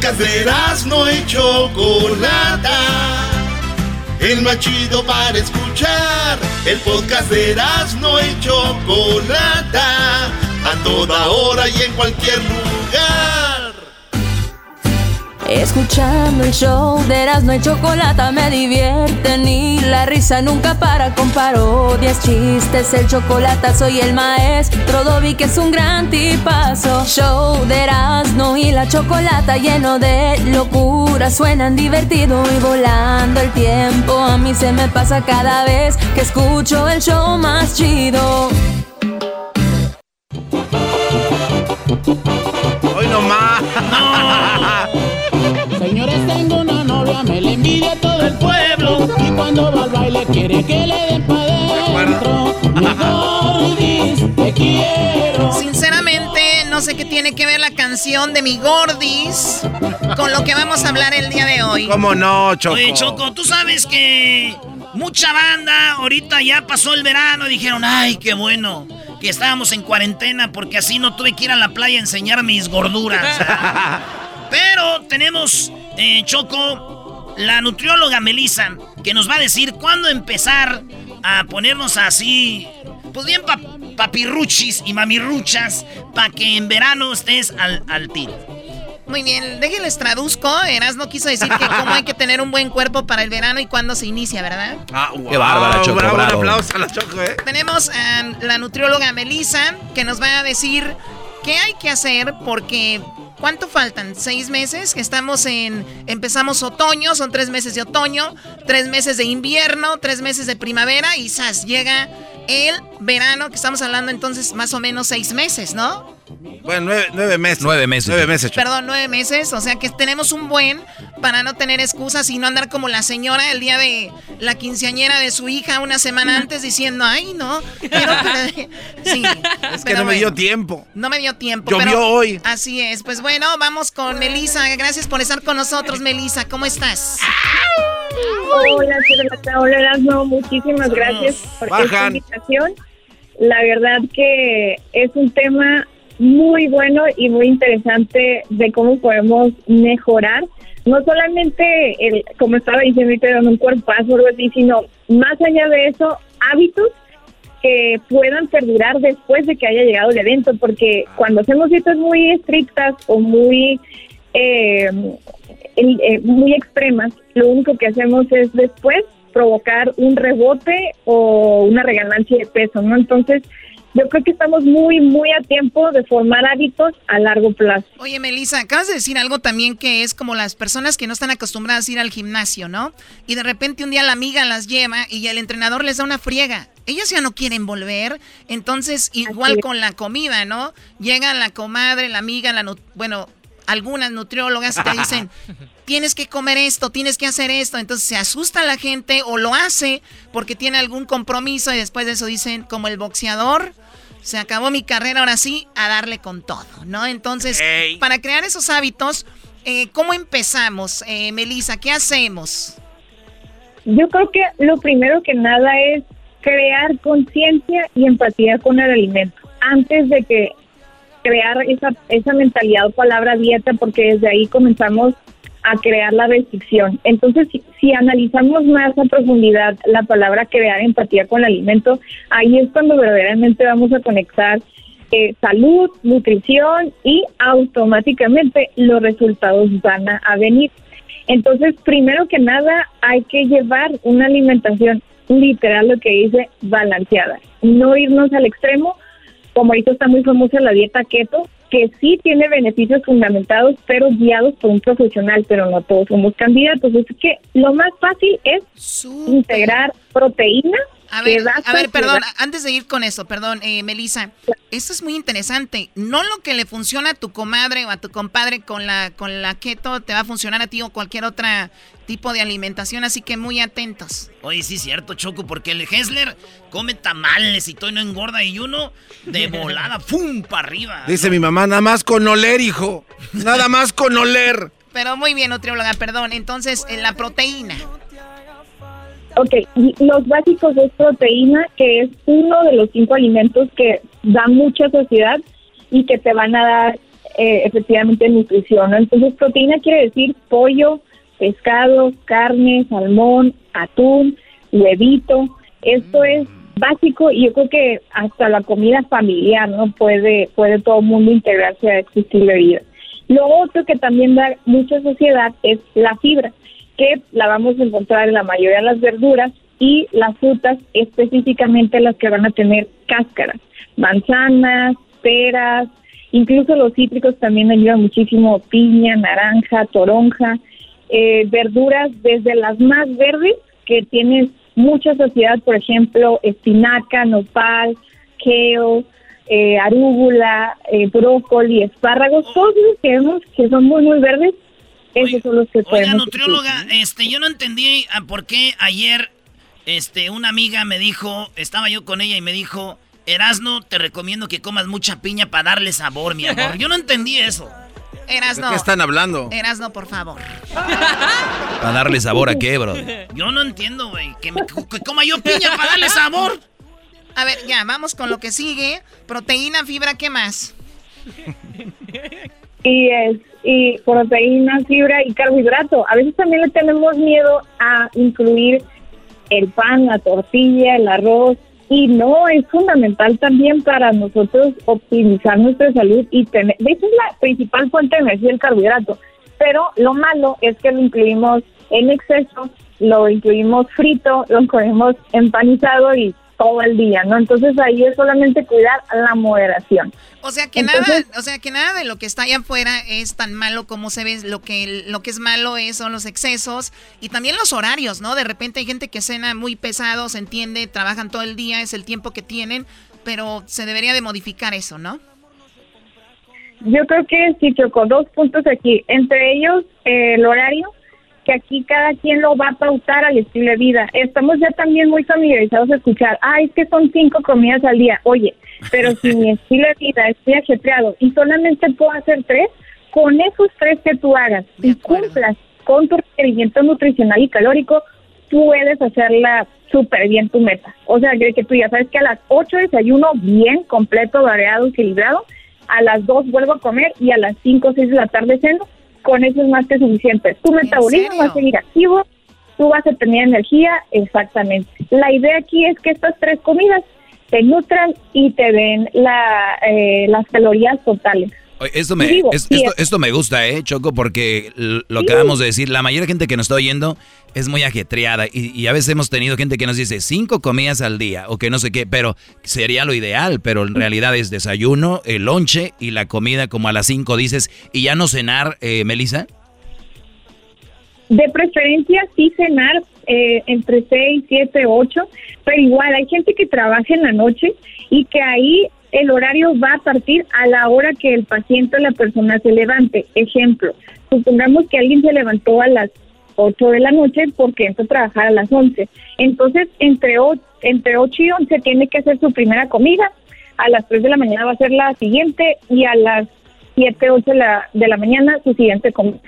podcast de no y Chocolata. El más chido para escuchar. El podcast de no y Chocolata. A toda hora y en cualquier lugar. Escuchando el show de Erasmo y Chocolata me divierte ni la risa nunca para con parodias, chistes, el chocolate soy el maestro Dobby que es un gran tipazo. Show de Erasmo y la Chocolata lleno de locura, suenan divertido y volando el tiempo. A mí se me pasa cada vez que escucho el show más chido. Cuando va al baile quiere que le den pa' dentro. Mi gordis, te quiero. Sinceramente, no sé qué tiene que ver la canción de mi gordis con lo que vamos a hablar el día de hoy. ¿Cómo no, Choco? Oye, Choco, tú sabes que mucha banda ahorita ya pasó el verano y dijeron, ay, qué bueno que estábamos en cuarentena porque así no tuve que ir a la playa a enseñar mis gorduras. <laughs> Pero tenemos, eh, Choco, la nutrióloga Melissa, que nos va a decir cuándo empezar a ponernos así, pues bien papirruchis y mamirruchas, para que en verano estés al, al tiro. Muy bien, déjenles traduzco. Eras no quiso decir que cómo hay que tener un buen cuerpo para el verano y cuándo se inicia, ¿verdad? Ah, Qué bárbara, Choco. Bravo, Un aplauso a la Choco, ¿eh? Tenemos a la nutrióloga Melissa que nos va a decir qué hay que hacer porque ¿Cuánto faltan? ¿Seis meses? Estamos en. Empezamos otoño, son tres meses de otoño, tres meses de invierno, tres meses de primavera y ¡zas! Llega el verano, que estamos hablando entonces más o menos seis meses, ¿no? Bueno, nueve, meses. Nueve meses. Nueve meses. Perdón, nueve meses. O sea que tenemos un buen para no tener excusas y no andar como la señora el día de la quinceañera de su hija una semana antes diciendo, ay, no. <laughs> sí. Es que no me dio tiempo. No me dio tiempo. Llovió hoy. Así es. Pues bueno, vamos con Melisa. Gracias por estar con nosotros, Melisa. ¿Cómo estás? Hola, hola, no, muchísimas gracias por esta invitación. La verdad que es un tema muy bueno y muy interesante de cómo podemos mejorar, no solamente, el, como estaba diciendo, en un cuerpazo o algo sino más allá de eso, hábitos que puedan perdurar después de que haya llegado el evento, porque cuando hacemos dietas muy estrictas o muy, eh, eh, muy extremas, lo único que hacemos es después provocar un rebote o una regalancia de peso, ¿no? Entonces, yo creo que estamos muy, muy a tiempo de formar hábitos a largo plazo. Oye, Melissa, acabas de decir algo también que es como las personas que no están acostumbradas a ir al gimnasio, ¿no? Y de repente un día la amiga las lleva y el entrenador les da una friega. Ellas ya no quieren volver, entonces igual con la comida, ¿no? Llega la comadre, la amiga, la bueno, algunas nutriólogas te dicen, <laughs> tienes que comer esto, tienes que hacer esto. Entonces se asusta la gente o lo hace porque tiene algún compromiso y después de eso dicen, como el boxeador, se acabó mi carrera, ahora sí, a darle con todo, ¿no? Entonces, para crear esos hábitos, eh, ¿cómo empezamos, eh, Melissa? ¿Qué hacemos? Yo creo que lo primero que nada es crear conciencia y empatía con el alimento antes de que crear esa, esa mentalidad o palabra dieta, porque desde ahí comenzamos a crear la restricción. Entonces, si, analizamos más a profundidad la palabra crear empatía con el alimento, ahí es cuando verdaderamente vamos a conectar eh, salud, nutrición y automáticamente los resultados van a venir. Entonces, primero que nada, hay que llevar una alimentación literal, lo que dice, balanceada. No irnos al extremo, como ahorita está muy famosa la dieta keto, que sí tiene beneficios fundamentados, pero guiados por un profesional, pero no todos somos candidatos. Es que lo más fácil es integrar proteína a ver, a ver, perdón, antes de ir con eso, perdón, eh, Melissa, esto es muy interesante. No lo que le funciona a tu comadre o a tu compadre con la, con la keto te va a funcionar a ti o cualquier otro tipo de alimentación, así que muy atentos. Oye, sí cierto, Choco, porque el Hessler come tamales y todo y no engorda y uno de <laughs> volada, ¡fum! para arriba. Dice mi mamá, nada más con oler, hijo. Nada más con oler. Pero muy bien, nutrióloga, perdón. Entonces, en la proteína. Ok, los básicos es proteína, que es uno de los cinco alimentos que da mucha saciedad y que te van a dar eh, efectivamente nutrición. Entonces, proteína quiere decir pollo, pescado, carne, salmón, atún, huevito. Esto mm. es básico y yo creo que hasta la comida familiar no puede puede todo el mundo integrarse a este estilo de vida. Lo otro que también da mucha saciedad es la fibra que la vamos a encontrar en la mayoría de las verduras y las frutas, específicamente las que van a tener cáscaras, manzanas, peras, incluso los cítricos también ayudan muchísimo, piña, naranja, toronja, eh, verduras desde las más verdes que tienen mucha sociedad, por ejemplo, espinaca, nopal, kale, eh, arúgula, eh, brócoli, espárragos, todos los que vemos que son muy, muy verdes, esos son los que Oiga, nutrióloga, este, yo no entendí por qué ayer este, una amiga me dijo, estaba yo con ella y me dijo, Erasno, te recomiendo que comas mucha piña para darle sabor, mi amor. <laughs> Yo no entendí eso. Erasno. ¿De qué están hablando? Erasno, por favor. ¿Para darle sabor a qué, bro? Yo no entiendo, güey. Que, que, coma yo piña para darle sabor. A ver, ya, vamos con lo que sigue. Proteína, fibra, ¿qué más? y es y proteína, fibra y carbohidrato. A veces también le tenemos miedo a incluir el pan, la tortilla, el arroz y no es fundamental también para nosotros optimizar nuestra salud y tener, de hecho es la principal fuente de energía el carbohidrato, pero lo malo es que lo incluimos en exceso, lo incluimos frito, lo <laughs> incluimos empanizado y todo el día, ¿no? Entonces ahí es solamente cuidar la moderación. O sea que nada, o sea que nada de lo que está allá afuera es tan malo como se ve, lo que lo que es malo es, son los excesos y también los horarios, ¿no? De repente hay gente que cena muy pesado, se entiende, trabajan todo el día, es el tiempo que tienen, pero se debería de modificar eso, ¿no? Yo creo que sí, con dos puntos aquí. Entre ellos, eh, el horario que aquí cada quien lo va a pautar al estilo de vida. Estamos ya también muy familiarizados a escuchar, ay, es que son cinco comidas al día. Oye, pero si mi <laughs> estilo de vida es muy ajetreado y solamente puedo hacer tres, con esos tres que tú hagas y cumplas con tu requerimiento nutricional y calórico, puedes hacerla súper bien tu meta. O sea, que, que tú ya sabes que a las ocho desayuno bien, completo, variado, equilibrado, a las dos vuelvo a comer y a las cinco o seis de la tarde ceno con eso es más que suficiente. Tu metabolismo va a seguir activo, tú vas a tener energía, exactamente. La idea aquí es que estas tres comidas te nutran y te den la, eh, las calorías totales. Esto me, esto, me gusta, ¿eh, Choco? Porque lo que acabamos de decir, la mayoría de gente que nos está oyendo es muy ajetreada y, a veces hemos tenido gente que nos dice cinco comidas al día o que no sé qué, pero sería lo ideal, pero en realidad es desayuno, el lonche y la comida como a las cinco dices y ya no cenar, eh, Melissa. De preferencia sí cenar eh, entre seis, siete, ocho, pero igual hay gente que trabaja en la noche y que ahí el horario va a partir a la hora que el paciente o la persona se levante. Ejemplo, supongamos que alguien se levantó a las 8 de la noche porque entra a trabajar a las 11. Entonces, entre, entre 8 y 11 tiene que hacer su primera comida, a las 3 de la mañana va a ser la siguiente y a las 7, 8 de la, de la mañana su siguiente comida.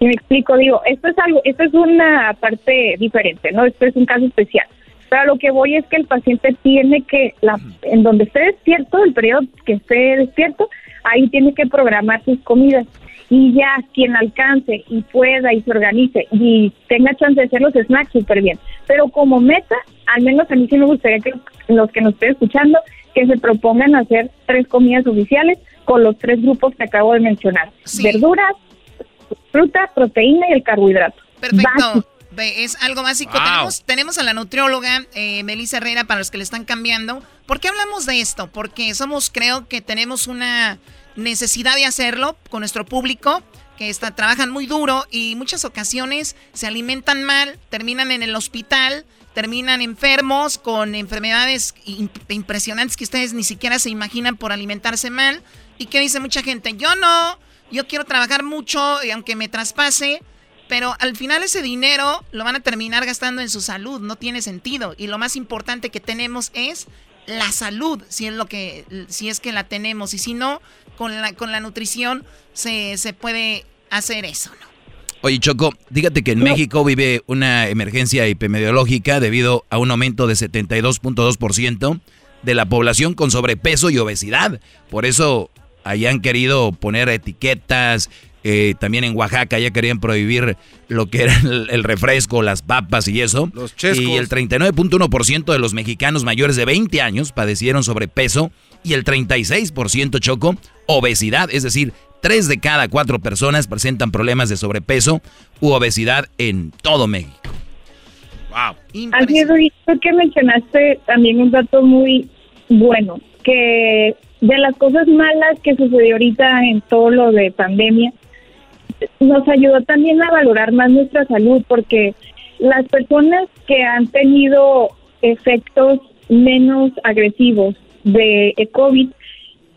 Y me explico, digo, esto es algo, esto es una parte diferente, ¿no? Esto es un caso especial. Pero lo que voy es que el paciente tiene que, la, en donde esté despierto, el periodo que esté despierto, ahí tiene que programar sus comidas. Y ya quien alcance y pueda y se organice y tenga chance de hacer los snacks, súper bien. Pero como meta, al menos a mí sí me gustaría que los que nos estén escuchando, que se propongan hacer tres comidas oficiales con los tres grupos que acabo de mencionar. Verduras, fruta, proteína y el carbohidrato. Perfecto. Es algo básico. Tenemos, tenemos a la nutrióloga eh, Melissa Herrera para los que le están cambiando. ¿Por qué hablamos de esto? Porque somos, creo que tenemos una necesidad de hacerlo con nuestro público que está, trabajan muy duro y muchas ocasiones se alimentan mal, terminan en el hospital, terminan enfermos con enfermedades impresionantes que ustedes ni siquiera se imaginan por alimentarse mal. ¿Y qué dice mucha gente? Yo no, yo quiero trabajar mucho y aunque me traspase, pero al final ese dinero lo van a terminar gastando en su salud, no tiene sentido. Y lo más importante que tenemos es la salud, si es lo que, si es que la tenemos. Y si no, con la, con la nutrición se, se puede hacer eso, ¿no? Oye, Choco, dígate que en México vive una emergencia epidemiológica debido a un aumento de 72.2% de la población con sobrepeso y obesidad. Por eso hayan querido poner etiquetas, eh, también en Oaxaca ya querían prohibir lo que era el, refresco, las papas y eso. Los y el 39.1% de los mexicanos mayores de 20 años padecieron sobrepeso y el 36% choco obesidad, es decir, 3 de cada 4 personas presentan problemas de sobrepeso u obesidad en todo México. Wow. Así es, que mencionaste también un dato muy bueno, que de las cosas malas que sucedió ahorita en todo lo de pandemia, nos ayudó también a valorar más nuestra salud porque las personas que han tenido efectos menos agresivos de COVID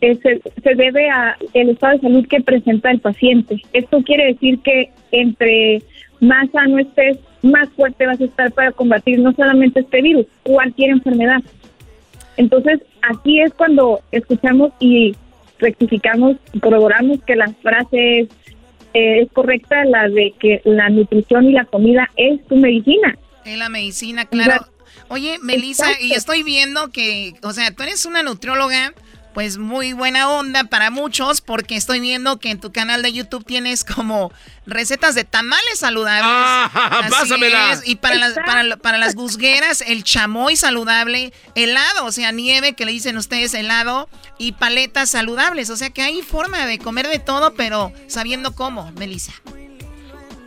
eh, se, debe a el estado de salud que presenta el paciente. Esto quiere decir que entre más sano estés, más fuerte vas a estar para combatir no solamente este virus, cualquier enfermedad. Entonces, aquí es cuando escuchamos y rectificamos, corroboramos que las frases eh, es correcta la de que la nutrición y la comida es tu medicina. Es la medicina, claro. Oye, Melissa, y estoy viendo que, o sea, tú eres una nutrióloga pues muy buena onda para muchos porque estoy viendo que en tu canal de YouTube tienes como recetas de tamales saludables. Ah, pásamela. Y para las, para, para, las guzgueras, el chamoy saludable, helado, o sea, nieve que le dicen ustedes helado y paletas saludables. O sea que hay forma de comer de todo, pero sabiendo cómo, Melissa.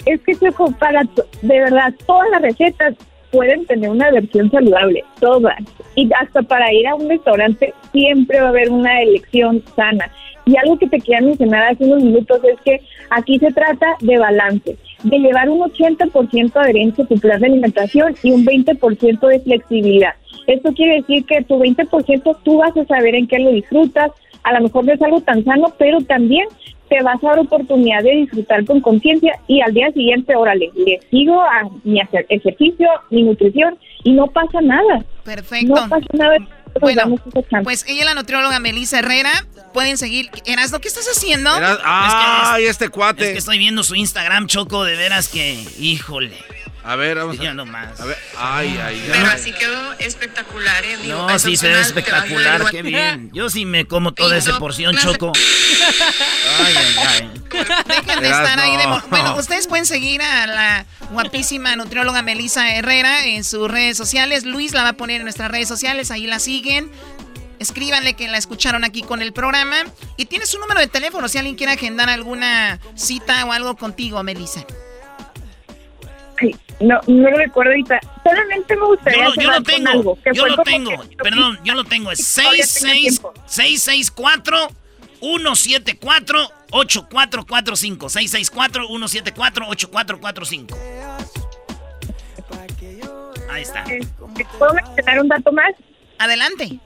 Es que para de verdad todas las recetas pueden tener una versión saludable, todas. Y hasta para ir a un restaurante siempre va a haber una elección sana. Y algo que te quería mencionar hace unos minutos es que aquí se trata de balance, de llevar un 80% de adherencia a tu plan de alimentación y un 20% de flexibilidad. Esto quiere decir que tu 20% tú vas a saber en qué lo disfrutas, a lo mejor no es algo tan sano, pero también te vas a dar oportunidad de disfrutar con conciencia y al día siguiente, órale, le sigo a mi ejercicio, mi nutrición y no pasa nada. Perfecto. No pasa nada. Bueno, pues ella es la nutrióloga Melissa Herrera. Pueden seguir. Erasno, ¿qué estás haciendo? Ay, este cuate. Es que estoy viendo su Instagram, Choco, de veras que, híjole. A ver, vamos a... nomás. A ver, ay, ay, ay. Pero así quedó espectacular, ¿eh? no, sí se ve espectacular, qué bien. <laughs> Yo sí me como toda esa porción, Choco. Ay, ay, ay. Dejen de estar ahí de... Bueno, ustedes pueden seguir a la guapísima nutrióloga Melissa Herrera en sus redes sociales. Luis la va a poner en nuestras redes sociales, ahí la siguen. Escríbanle que la escucharon aquí con el programa. Y tienes un número de teléfono si alguien quiere agendar alguna cita o algo contigo, Melissa. No, no lo recuerdo ahorita. Solamente me gustaría yo, yo lo tengo, algo, yo lo tengo, perdón, yo lo tengo. Es 664 174 8445 664 174 8445 Ahí está. Eh, ¿Puedo mencionar un dato más? Adelante.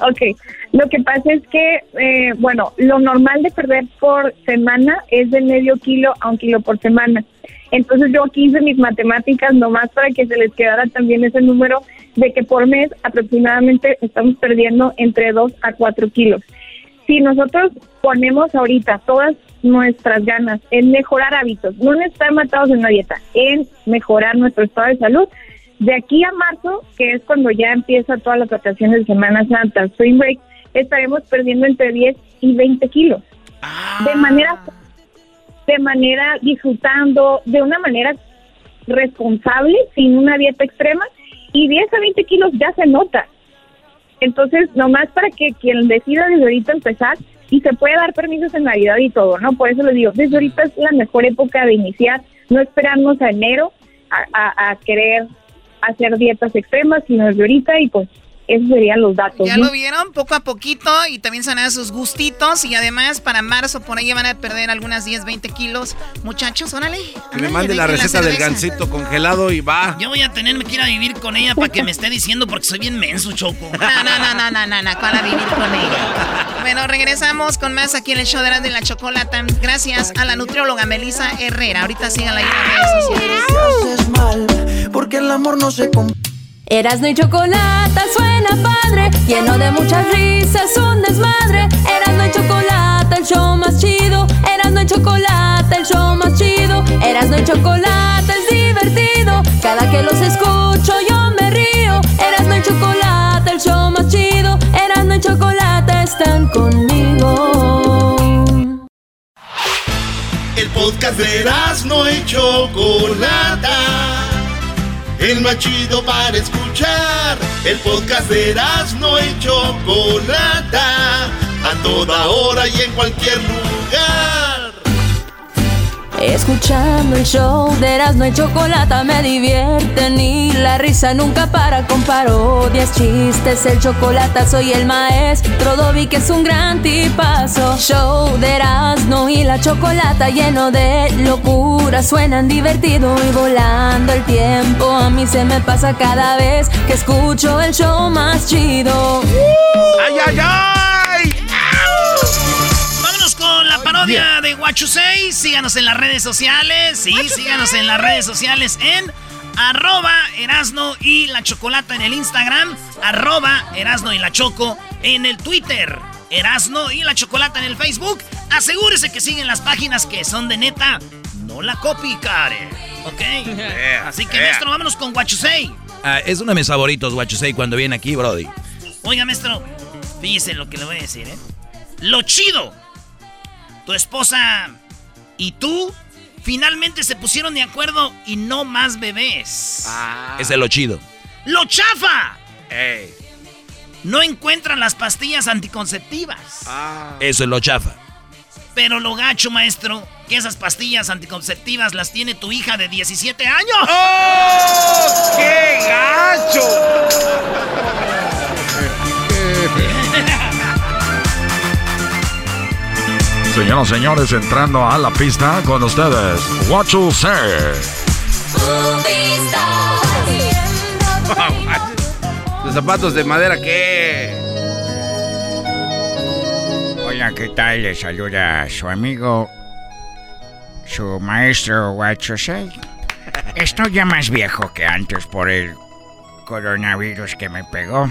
Ok, lo que pasa es que, eh, bueno, lo normal de perder por semana es de medio kilo a un kilo por semana. Entonces yo aquí hice mis matemáticas nomás para que se les quedara también ese número de que por mes aproximadamente estamos perdiendo entre 2 a 4 kilos. Si nosotros ponemos ahorita todas nuestras ganas en mejorar hábitos, no en estar matados en una dieta, en mejorar nuestro estado de salud, de aquí a marzo, que es cuando ya empieza todas las vacaciones de Semana Santa, Spring Break, estaremos perdiendo entre 10 y 20 kilos. De manera de manera disfrutando, de una manera responsable, sin una dieta extrema, y 10 a 20 kilos ya se nota. Entonces, nomás para que quien decida desde ahorita empezar, y se puede dar permisos en Navidad y todo, ¿no? Por eso les digo, desde ahorita es la mejor época de iniciar, no esperarnos a enero a, a querer hacer dietas extremas, sino desde ahorita y pues esos serían los datos. Ya lo vieron, poco a poquito, y también se van a dar sus gustitos, y además para marzo por ahí van a perder algunas 10, 20 kilos. Muchachos, órale. Que me mande la receta del gansito congelado y va. Yo voy a tenerme que ir a vivir con ella para que me esté diciendo porque soy bien menso, Choco. <laughs> No, no, no, no, no, no, no, para vivir con ella. Bueno, regresamos con más aquí en el show de la chocolata. Gracias a la nutrióloga Melissa Herrera. Ahorita síganla ahí en las redes sociales. mal, porque el amor no se Erasno y chocolate suena padre, lleno de muchas risas, un desmadre. Erasno y chocolate, el show más chido. Erasno y chocolate, el show más chido. Erasno y chocolate es divertido. Cada que los escucho yo me río. Erasno y chocolate, el show más chido. Erasno y chocolate están conmigo. El podcast de Erasno y chocolate el más chido para escuchar. El podcast de no y Chocolata, a toda hora y en cualquier lugar. Escuchando el show de Erasmo y Chocolata me divierte ni la risa nunca para con parodias, chistes, el chocolate soy el maestro Dobby que es un gran tipazo. Show de Erasmo y la Chocolata lleno de locura, suenan divertido y volando el tiempo. A mí se me pasa cada vez que escucho el show más chido. ¡Ay, ay, ay! De Guachusei. Síganos en las redes sociales. Sí, síganos en las redes sociales en arroba Erasno y la Chocolata en el Instagram, arroba Erasno y la Choco en el Twitter, Erasno y la Chocolata en el Facebook. Asegúrese que siguen las páginas que son de neta, no la copy, care. ¿Ok? <laughs> Así que, maestro, vámonos con Guachusei. Ah, es uno de mis favoritos, Guachusei, cuando viene aquí, Brody. Oiga, maestro, fíjese lo que le voy a decir, ¿eh? Lo chido tu esposa y tú finalmente se pusieron de acuerdo y no más bebés. Ah. Ese es lo chido. ¡Lo chafa! No encuentran las pastillas anticonceptivas. Ah. Eso es lo chafa. Pero lo gacho, maestro, que esas pastillas anticonceptivas las tiene tu hija de 17 años. ¡Oh! ¡Qué gacho! Señoras y señores, entrando a la pista con ustedes, What You Say. Los zapatos de madera, ¿qué? Hola, ¿qué tal? Le saluda su amigo, su maestro What You Say. Estoy ya más viejo que antes por el coronavirus que me pegó.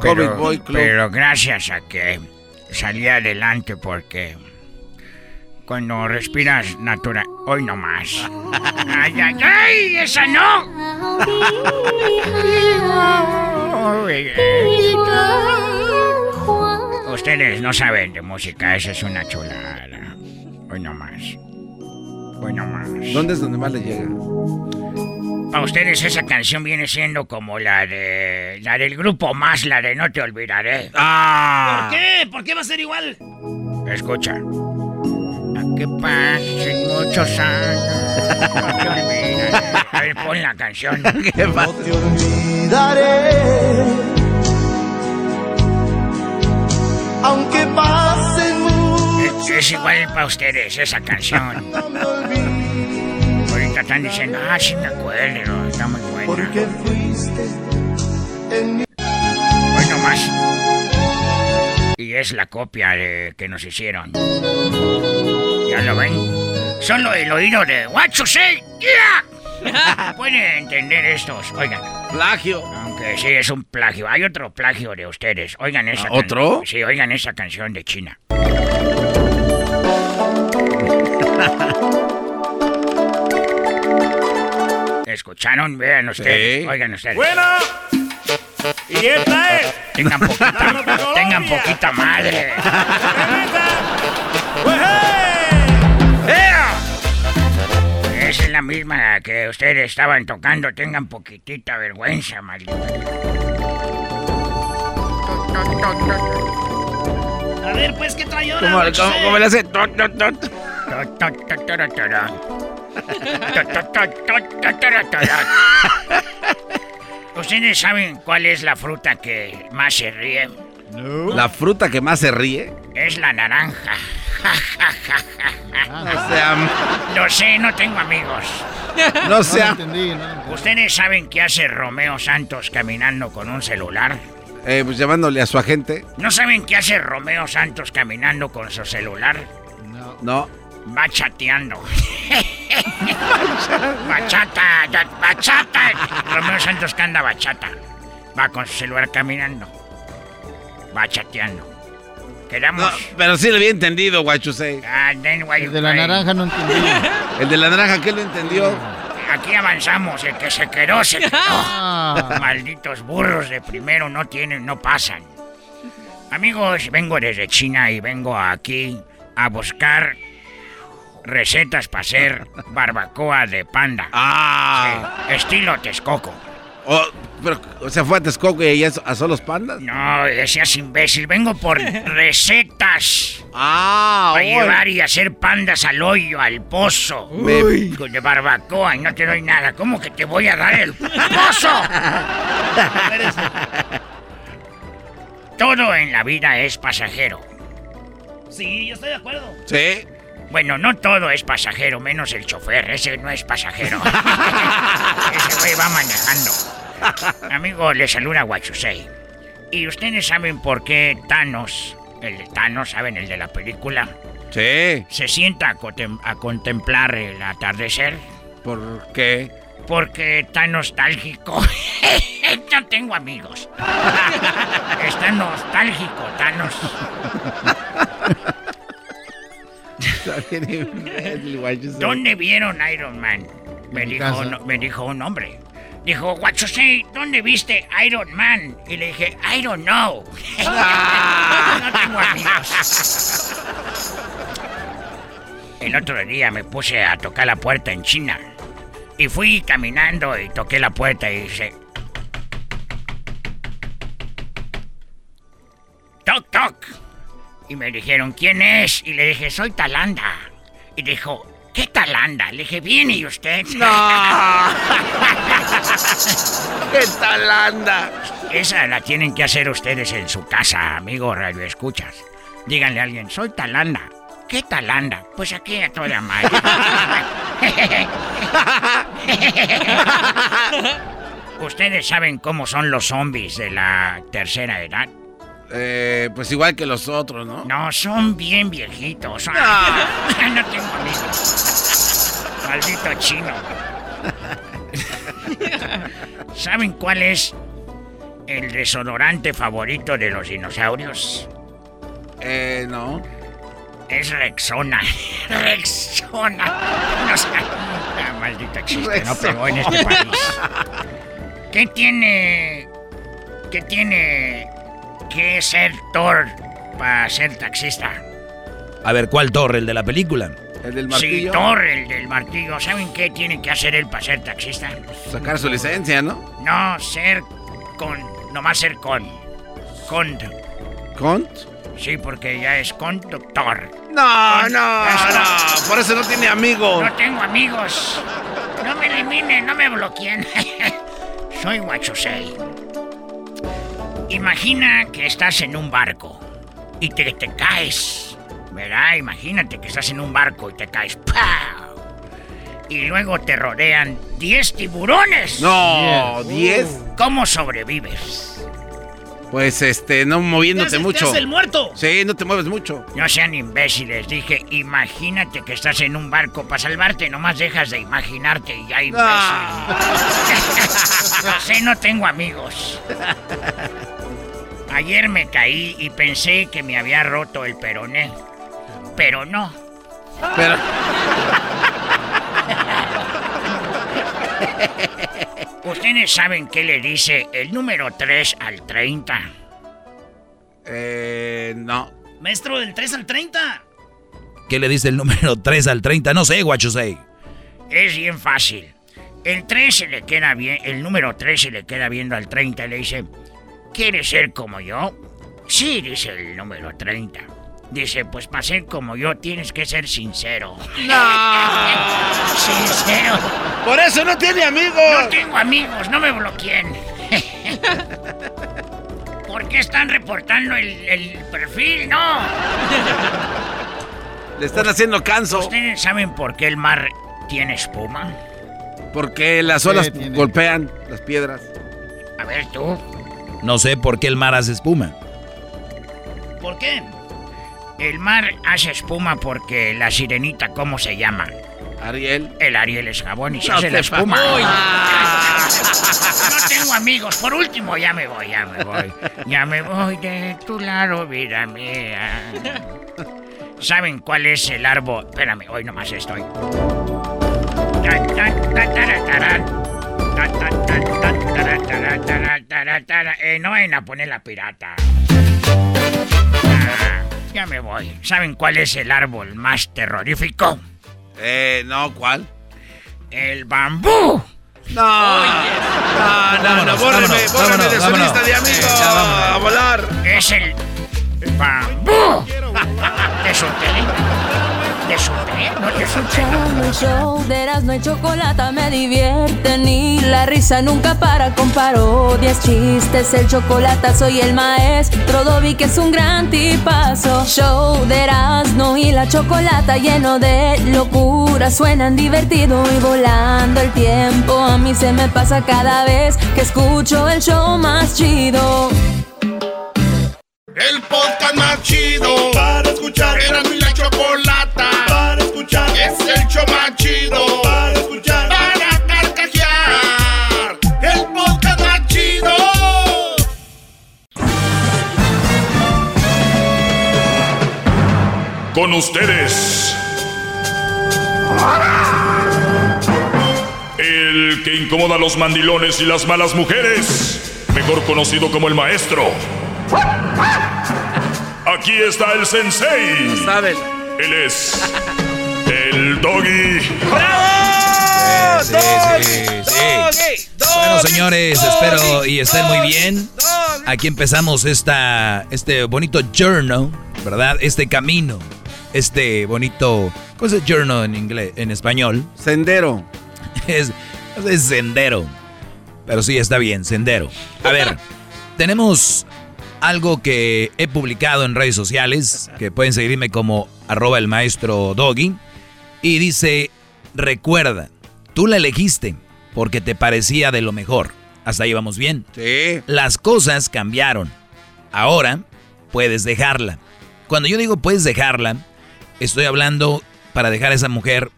pero, pero gracias a que salí adelante porque cuando respiras natural. Hoy no más. <laughs> ¡Ay, ay, ay! ¡Esa no! <laughs> Ustedes no saben de música, esa es una chulada. Hoy no más. Hoy no más. ¿Dónde es donde más le llega? Para ustedes esa canción viene siendo como la de la del grupo más, la de No te olvidaré. Ah. ¿Por qué? ¿Por qué va a ser igual? Escucha. A que pasen muchos años. No te olvidaré. A ver, pon la canción. <laughs> no te olvidaré. Aunque pasen muchos es, es igual para ustedes esa canción. No me están diciendo, ah, sí me acuerdo, está muy buena. Porque fuiste en Bueno, más. Y es la copia de, que nos hicieron. ¿Ya lo ven? Solo el oído de What you say, yeah. <laughs> Pueden entender estos, oigan. Plagio. Aunque sí es un plagio. Hay otro plagio de ustedes. Oigan esa. ¿Ah, ¿Otro? Sí, oigan esa canción de China. <laughs> ¿Escucharon? Vean ustedes. Sí. Oigan ustedes. ¡Buena! ¿Y esta es? Tengan poquita, tengan poquita madre. Esa es la misma que ustedes estaban tocando. Tengan poquitita vergüenza, maldito. A ver, pues, ¿qué trae ahora? ¿Cómo, cómo- cómo le hace? <laughs> ¿Ustedes saben cuál es la fruta que más se ríe? La fruta que más se ríe. Es la naranja. No sea. Lo sé, no tengo amigos. No sea. ¿Ustedes saben qué hace Romeo Santos caminando con un celular? Eh, pues llamándole a su agente. ¿No saben qué hace Romeo Santos caminando con su celular? No. Va chateando. <laughs> bachata, bachata. Romeo Santos que anda bachata. Va con su celular caminando. Va chateando. Quedamos. No, pero sí le había entendido, Guachusei. Ah, El de la naranja no entendí. <laughs> El de la naranja, ¿qué lo entendió? Aquí avanzamos, el que se quedó, se quedó. Ah. Malditos burros de primero no tienen, no pasan. Amigos, vengo desde China y vengo aquí a buscar recetas para hacer barbacoa de panda. Ah. Sí, estilo Texcoco. Oh, pero, ¿Se fue a Texcoco y allá a solos pandas? No, seas imbécil, vengo por <laughs> recetas. Ah, Para llevar y hacer pandas al hoyo, al pozo. Uy. Con De barbacoa y no te doy nada. ¿Cómo que te voy a dar el pozo? <laughs> Todo en la vida es pasajero. Sí, yo estoy de acuerdo. Sí. Bueno, no todo es pasajero, menos el chofer. Ese no es pasajero. <laughs> Ese güey va manejando. Amigo, le saluda Guachusei. ¿Y ustedes saben por qué Thanos, el de Thanos, ¿saben? El de la película, Sí. se sienta a, contem- a contemplar el atardecer? ¿Por qué? Porque está nostálgico. <laughs> Yo tengo amigos. <laughs> Está nostálgico, Thanos. <laughs> ¿Dónde vieron Iron Man? Me dijo, casa. no- me dijo un hombre. Dijo, Guachosei, ¿dónde viste Iron Man? Y le dije, I don't know. <laughs> no tengo amigos. El otro día me puse a tocar la puerta en China. Y fui caminando y toqué la puerta y dice... Toc, toc. Y me dijeron, ¿quién es? Y le dije, soy Talanda. Y dijo, ¿qué Talanda? Le dije, ¿viene y usted? ¡No! <laughs> ¡Qué talanda! Esa la tienen que hacer ustedes en su casa, amigo Radio Escuchas. Díganle a alguien, soy Talanda. ¿Qué Talanda? Pues aquí a toda madre. <laughs> <laughs> ¿Ustedes saben cómo son los zombies de la tercera edad? Eh, pues igual que los otros, ¿no? No, son bien viejitos. Son- Ah. <laughs> no tengo amigos. Maldito chino. <laughs> ¿Saben cuál es el desodorante favorito de los dinosaurios? Eh, no. Es Rexona. <laughs> Rexona. No sé. Ah, maldito chiste, no pegó en este país. ¿Qué tiene. ¿Qué tiene que ser Thor para ser taxista? A ver, ¿cuál torre? ¿El de la película? El del Sí, martillo. Thor, el del martillo. ¿Saben qué tiene que hacer él para ser taxista? Sacar su licencia, ¿no? No, ser con. Nomás ser con. Con. ¿Cont? Sí, porque ya es conductor. No, no, no. Por eso no tiene amigos. No tengo amigos. No me eliminen, no me bloqueen. <laughs> Soy Guachosei. Imagina que estás en un barco y te, te caes. ¿Verdad? Imagínate que estás en un barco y te caes. ¡Pau! Y luego te rodean 10 tiburones. No, 10. ¿Cómo sobrevives? Pues este, no moviéndote mucho. Te el muerto. Sí, no te mueves mucho. No sean imbéciles, dije, imagínate que estás en un barco para salvarte, nomás dejas de imaginarte y ya imbécil. <laughs> Ah. sí, no tengo amigos. <laughs> Ayer me caí y pensé que me había roto el peroné, pero no. Pero... <laughs> ¿Ustedes saben qué le dice el número 3 al 30? Eh, no. Maestro, del 3 al 30. ¿Qué le dice el número 3 al 30? No sé, guachosei. Es bien fácil. El 3 se le queda bien, el número 3 se le queda viendo al 30 y le dice, ¿quieres ser como yo? Sí, dice el número 30. Dice, pues para ser como yo tienes que ser sincero. No. <laughs> sincero. Por eso no tiene amigos. No tengo amigos, no me bloqueen. <laughs> ¿Por qué están reportando el, perfil? No. Le están haciendo canso. ¿Ustedes saben por qué el mar tiene espuma? Porque las olas golpean las piedras. A ver tú. No sé por qué el mar hace espuma. ¿Por qué? El mar hace espuma porque la sirenita, ¿cómo se llama? Ariel. El Ariel es jabón y se hace la espuma. no tengo amigos. Por último, ya me voy, ya me voy. Ya me voy de tu lado, vida mía. ¿Saben cuál es el árbol? Espérame, hoy nomás estoy. No vayan a poner la pirata. Ya me voy. ¿Saben cuál es el árbol más terrorífico? Eh, no, ¿cuál? El bambú. No, no, no, no, bórreme, bórreme de su lista de amigos. a volar. Es el bambú. <laughs> ¿Te solté? ¿No Escuchando el show de Erasmo y Chocolata me divierte Ni la risa nunca para con parodias, chistes. El chocolate soy el maestro Dobby que es un gran tipazo. Show de Erasmo y la Chocolata lleno de locura. Suenan divertido y volando el tiempo. A mí se me pasa cada vez que escucho el show más chido. El podcast más chido ustedes. El que incomoda a los mandilones y las malas mujeres. Mejor conocido como el maestro. Aquí está el sensei. saben. Él es el doggy. ¡Bravo! Sí, sí, bueno, señores, espero y estén muy bien. Aquí empezamos esta, este bonito journal, ¿verdad? Este camino, este bonito, ¿cómo es journal en inglés, en español? Sendero. <laughs> Es, es sendero. Pero sí, está bien, sendero. A ver, tenemos algo que he publicado en redes sociales, que pueden seguirme como arroba el maestro Doggy, y dice, recuerda, tú la elegiste porque te parecía de lo mejor. Hasta ahí vamos bien. Sí. Las cosas cambiaron. Ahora puedes dejarla. Cuando yo digo puedes dejarla, estoy hablando para dejar a esa mujer.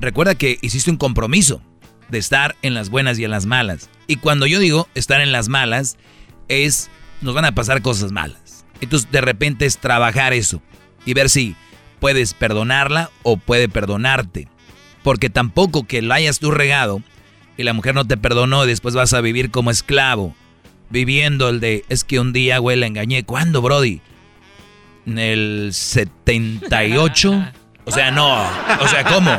Recuerda que hiciste un compromiso de estar en las buenas y en las malas. Y cuando yo digo estar en las malas, es nos van a pasar cosas malas. Entonces de repente es trabajar eso y ver si puedes perdonarla o puede perdonarte. Porque tampoco que la hayas tú regado y la mujer no te perdonó y después vas a vivir como esclavo. Viviendo el de, es que un día, güey, la engañé. ¿Cuándo, Brody? En el 78. O sea, no. O sea, ¿cómo?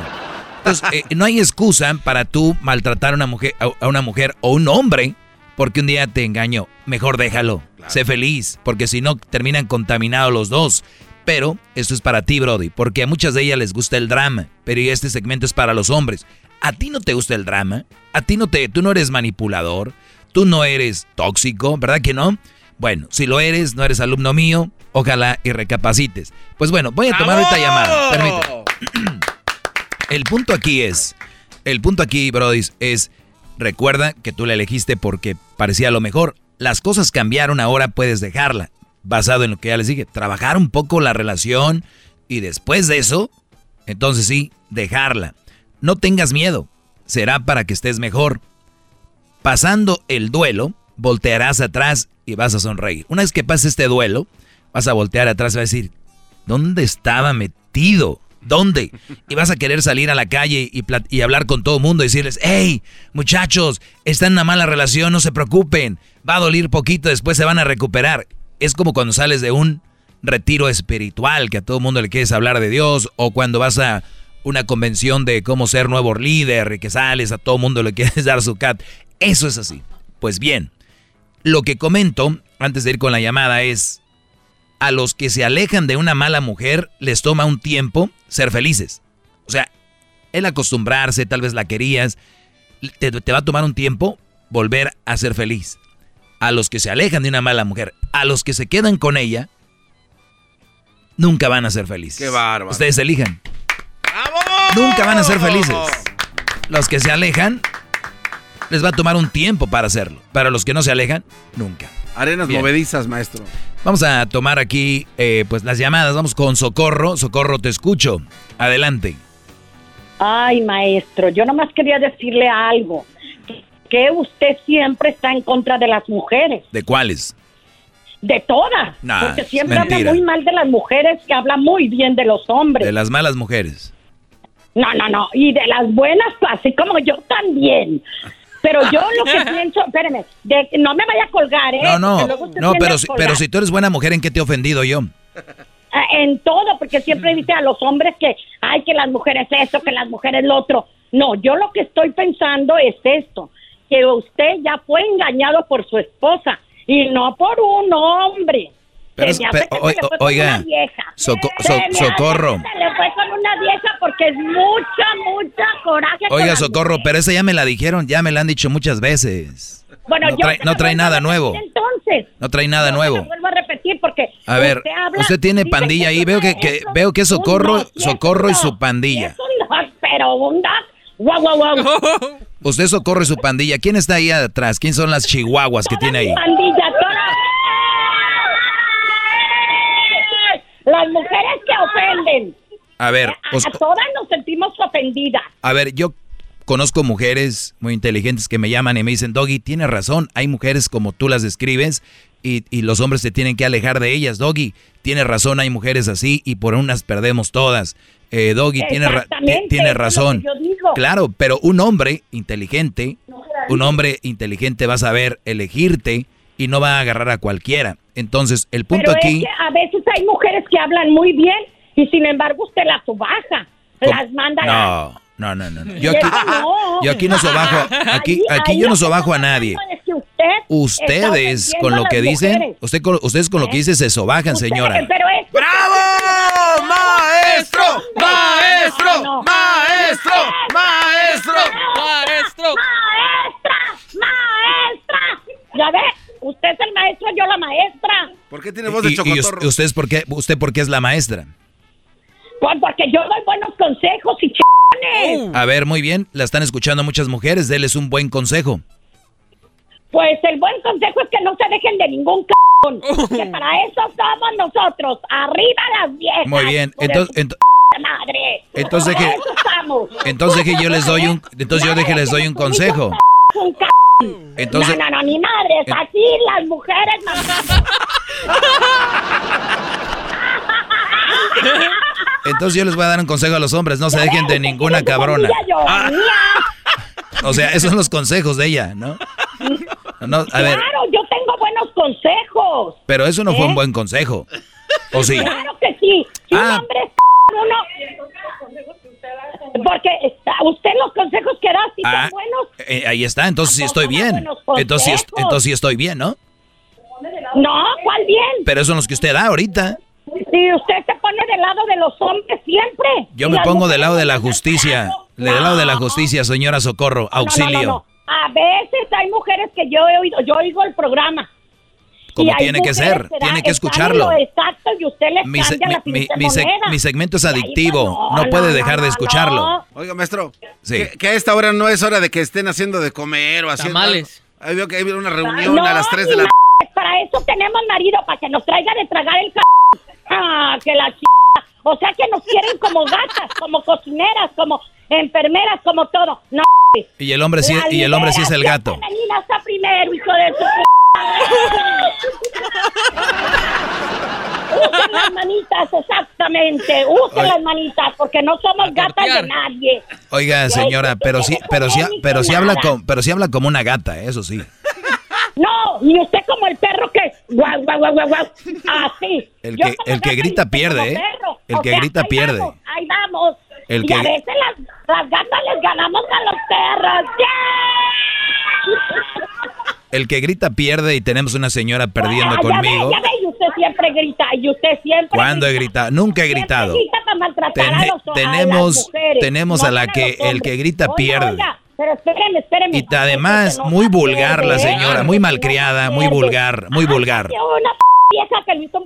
Entonces, eh, no hay excusa para tú maltratar a una mujer, a una mujer o un hombre porque un día te engañó. Mejor déjalo. Sé feliz, porque si no terminan contaminados los dos. Pero esto es para ti, Brody, porque a muchas de ellas les gusta el drama, pero este segmento es para los hombres. ¿A ti no te gusta el drama? ¿A ti no te, tú no eres manipulador? ¿Tú no eres tóxico? ¿Verdad que no? Bueno, si lo eres, no eres alumno mío, ojalá y recapacites. Pues bueno, voy a tomar ahorita llamada. Permíteme. <clears throat> El punto aquí es, el punto aquí, Brody, es Recuerda que tú la elegiste porque parecía lo mejor. las cosas cambiaron, ahora puedes dejarla. Basado en lo que ya les dije, trabajar un poco la relación y después de eso, entonces sí, dejarla. No tengas miedo, será para que estés mejor. Pasando el duelo, voltearás atrás y vas a sonreír. Una vez que pase este duelo, vas a voltear atrás y vas a decir, ¿dónde estaba metido? ¿Dónde? Y vas a querer salir a la calle y, hablar con todo el mundo y decirles, hey, muchachos, están en una mala relación, no se preocupen, va a doler poquito, después se van a recuperar. Es como cuando sales de un retiro espiritual, que a todo el mundo le quieres hablar de Dios, o cuando vas a una convención de cómo ser nuevo líder y que sales a todo el mundo le quieres <laughs> dar su cat. Eso es así. Pues bien, lo que comento antes de ir con la llamada es, a los que se alejan de una mala mujer les toma un tiempo ser felices. O sea, el acostumbrarse, tal vez la querías, te, te, va a tomar un tiempo volver a ser feliz. A los que se alejan de una mala mujer, a los que se quedan con ella, nunca van a ser felices. Qué bárbaro. Ustedes elijan. Nunca van a ser felices. Los que se alejan, les va a tomar un tiempo para hacerlo. Para los que no se alejan, nunca. Arenas movedizas, maestro. Vamos a tomar aquí eh, pues las llamadas. Vamos con Socorro. Socorro, te escucho. Adelante. Ay, maestro, yo nomás quería decirle algo. Que usted siempre está en contra de las mujeres. ¿De cuáles? De todas. porque siempre habla muy mal de las mujeres y habla muy bien de los hombres. De las malas mujeres. No, no, no. Y de las buenas, así como yo también. Pero yo lo que pienso, espéreme, no me vaya a colgar, ¿eh? No, no, no, pero, si, pero si tú eres buena mujer, ¿en qué te he ofendido yo? Ah, en todo, porque siempre dice a los hombres que, ay, que las mujeres esto, que las mujeres lo otro. No, yo lo que estoy pensando es esto, que usted ya fue engañado por su esposa y no por un hombre. Pero, oiga, socorro. Se le fue con una vieja porque es mucha, mucha coraje. Oiga, socorro, pero esa ya me la dijeron, ya me la han dicho muchas veces. Bueno, no trae, no trae nada nuevo. Entonces. No trae nada nuevo. vuelvo a repetir porque. A ver, usted, tiene pandilla ahí. Veo que, que veo que socorro, socorro y su pandilla. Es un pero un Guau, guau, guau. Usted socorro y su pandilla. ¿Quién está ahí atrás? ¿Quién son las chihuahuas que tiene ahí? Pandilla, Las mujeres que ofenden. A ver, a, todas nos sentimos ofendidas. A ver, yo conozco mujeres muy inteligentes que me llaman y me dicen, Doggy, tienes razón, hay mujeres como tú las describes y, los hombres se tienen que alejar de ellas. Doggy, tienes razón, hay mujeres así y por unas perdemos todas. Eh, Doggy, tiene, tiene razón. Claro, pero un hombre inteligente, un hombre inteligente va a saber elegirte y no va a agarrar a cualquiera. Entonces, el punto aquí... a veces hay mujeres que hablan muy bien y sin embargo usted las subaja, las manda... No. No, no, no. Yo aquí, no. yo aquí no sobajo, aquí, aquí yo no sobajo a nadie. ustedes con lo que dicen, usted con, ustedes con lo que dicen se sobajan, señora. ¡Bravo! ¡Maestro! ¡Maestro! ¡Maestro! ¡Maestro! ¡Maestro! ¡Maestra! ¡Maestra! ¿Ya ves? Usted es el maestro, yo la maestra. ¿Por qué tiene voz de chocotorro? ¿Y, usted, por qué, usted por qué es la maestra? Pues porque yo doy buenos consejos y ch... A ver, muy bien, la están escuchando muchas mujeres, déles un buen consejo. Pues el buen consejo es que no se dejen de ningún c... <laughs> que para eso somos nosotros, arriba las viejas. Muy bien, entonces... madre. Entonces que, entonces que yo les doy un, entonces yo deje les doy un consejo. Entonces, no, no, no, ni madres, así las mujeres. Entonces yo les voy a dar un consejo a los hombres, no se dejen de ninguna cabrona. O sea, esos son los consejos de ella, ¿no? no a ver. Claro, yo tengo buenos consejos. Pero eso no fue un ¿Eh? buen consejo. ¿O sí? Claro que sí. Si un ah. hombre es uno, porque usted los consejos que da si son ah, buenos. Eh, ahí está, entonces sí estoy bien. Entonces, entonces sí estoy bien, ¿no? No, ¿cuál bien? Pero son los que usted da ahorita. Sí, usted se pone del lado de los hombres siempre. Yo me pongo del lado de la justicia. Del lado de la justicia, señora Socorro. Auxilio. A veces hay mujeres que yo he oído, yo oigo el programa como tiene que ser, tiene que escucharlo. Exacto, y usted le mi, mi, mi, segmento es adictivo, no, puede dejar de escucharlo. Oiga, maestro, que, a esta hora no es hora de que estén haciendo de comer o haciendo... Tamales. Ahí veo que hay una reunión a las 3 de la... Para eso tenemos marido, para que nos traiga de tragar el c... Ah, que la ch... O sea que nos quieren como gatas, como cocineras, como enfermeras, como todo. No. Y el hombre sí, y el hombre sí es el gato. Primero, hijo de su Usen las manitas, exactamente. Usen las manitas, porque no somos gatas de nadie. Oiga, señora, pero sí, pero sí, pero sí habla como, pero sí habla como una gata, eso sí. No, y usted como el perro que guau, guau, guau, guau, guau. Así. El que, el que grita pierde, ¿eh? El que grita pierde. ahí vamos. El y que... a veces las, las gatas les ganamos a los perros. El que grita pierde y tenemos una señora perdiendo conmigo. Ya ve, y usted siempre grita, y usted siempre. ¿Cuándo he gritado? Nunca he gritado. tenemos, tenemos a la que el que grita pierde. pero espéreme, espéreme. Y además, muy vulgar la señora, muy malcriada, muy vulgar, muy vulgar. Una vieja que lo hizo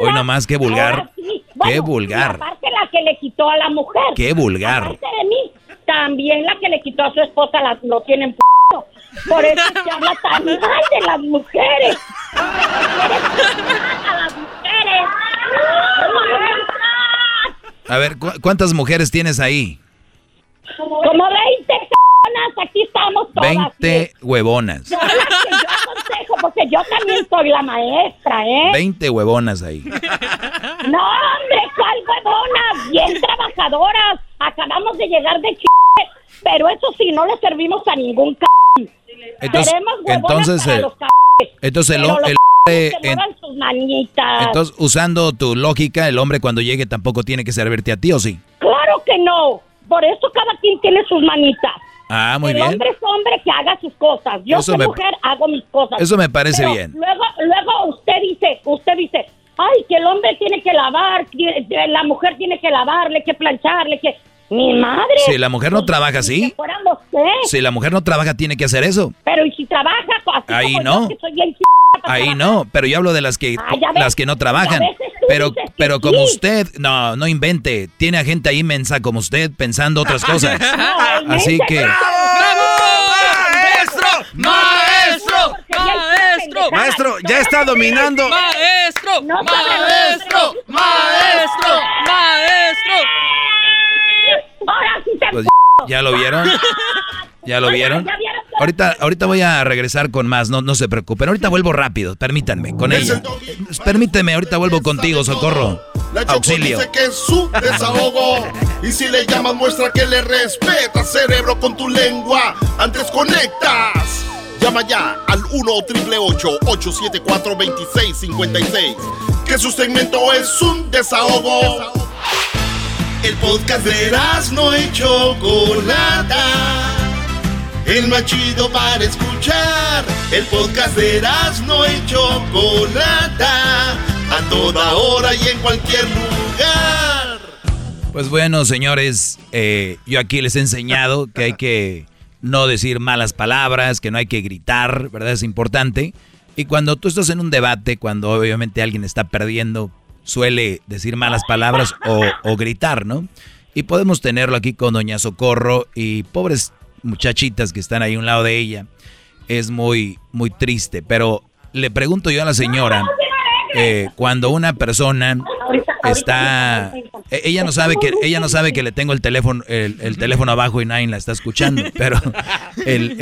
Hoy nomás, qué vulgar. qué vulgar. Aparte la que le quitó a la mujer. Qué vulgar. Aparte de mí, también la que le quitó a su esposa la, lo tienen p por eso se <laughs> habla tan mal de las mujeres. A las mujeres. A ver, ¿cuántas mujeres tienes ahí? Como 20 huevonas, aquí estamos todas. 20 huevonas. Yo, aconsejo, porque yo también soy la maestra, ¿eh? 20 huevonas ahí. No, hombre, ¿cuál huevonas? Bien trabajadoras. Acabamos de llegar de ch... Pero eso sí, no le servimos a ningún c... Entonces, entonces, el, entonces el, el, entonces, usando tu lógica, el hombre cuando llegue tampoco tiene que servirte a ti, ¿o sí? Claro que no. Por eso cada quien tiene sus manitas. Ah, muy el bien. El hombre es hombre que haga sus cosas. Yo soy mujer, hago mis cosas. Eso me parece bien. Luego, luego usted dice, usted dice, ay, que el hombre tiene que lavar, la mujer tiene que lavarle, que plancharle, que mi madre. Si la mujer no trabaja así. Si la mujer no trabaja, tiene que hacer eso. Pero ¿y si trabaja? Ahí no. Ahí no, pero yo hablo de las que ah, las que no trabajan. Pero pero como usted, no, no invente. Tiene a gente ahí mensa como usted pensando otras <laughs> cosas. así que maestro, maestro, maestro, ya está dominando. Maestro, maestro, maestro, maestro. Pues ya lo vieron. ¿Ya lo vieron? Ahorita, ahorita voy a regresar con más, no, no se preocupen. Ahorita vuelvo rápido, permítanme, con ella. Permíteme, ahorita vuelvo contigo, socorro. Auxilio. Dice que es su desahogo. Y si le llamas, muestra que le respeta, cerebro, con tu lengua. Antes conectas. Llama ya al 1-888-874-2656. Que su segmento es un desahogo. El podcast de no y Chocolata. El más chido para escuchar. El podcast de no y Chocolata. A toda hora y en cualquier lugar. Pues bueno, señores, eh, yo aquí les he enseñado que hay que no decir malas palabras, que no hay que gritar, ¿verdad? Es importante. Y cuando tú estás en un debate, cuando obviamente alguien está perdiendo, suele decir malas palabras o, gritar, ¿no? Y podemos tenerlo aquí con Doña Socorro y pobres muchachitas que están ahí a un lado de ella. Es muy, muy triste. Pero le pregunto yo a la señora, eh, cuando una persona está e, ella no sabe que ella no sabe que le tengo el teléfono el, teléfono abajo y nadie la está escuchando pero el,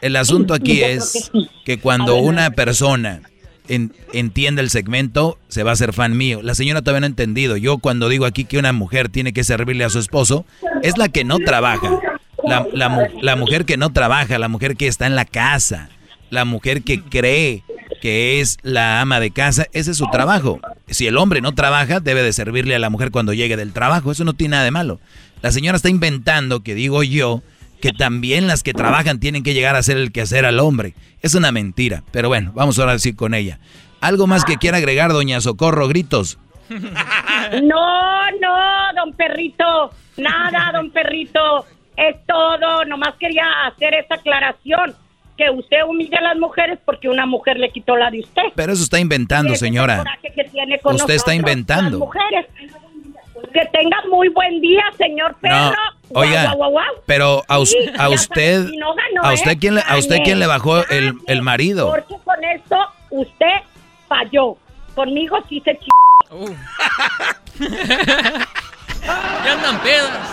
el asunto aquí es que cuando una persona entiende el segmento, se va a hacer fan mío. La señora todavía no ha entendido. Yo cuando digo aquí que una mujer tiene que servirle a su esposo, es la que no trabaja. La, la, mujer que no trabaja, la mujer que está en la casa, la mujer que cree que es la ama de casa, ese es su trabajo. Si el hombre no trabaja, debe de servirle a la mujer cuando llegue del trabajo. Eso no tiene nada de malo. La señora está inventando, que digo yo, que también las que trabajan tienen que llegar a hacer el quehacer al hombre. Es una mentira, pero bueno, vamos ahora sí con ella. ¿Algo más que quiera agregar, doña Socorro? Gritos. No, no, don Perrito, nada, don Perrito, es todo, nomás quería hacer esa aclaración, que usted humilla a las mujeres porque una mujer le quitó la de usted. Pero eso está inventando, señora. usted está inventando. Mujeres. Que tenga muy buen día, señor perro. Oiga, pero a, usted, a usted quién le, a usted quién le bajó el, el marido. Porque con esto usted falló. Conmigo sí se ch... Uh. <laughs> ya andan pedas.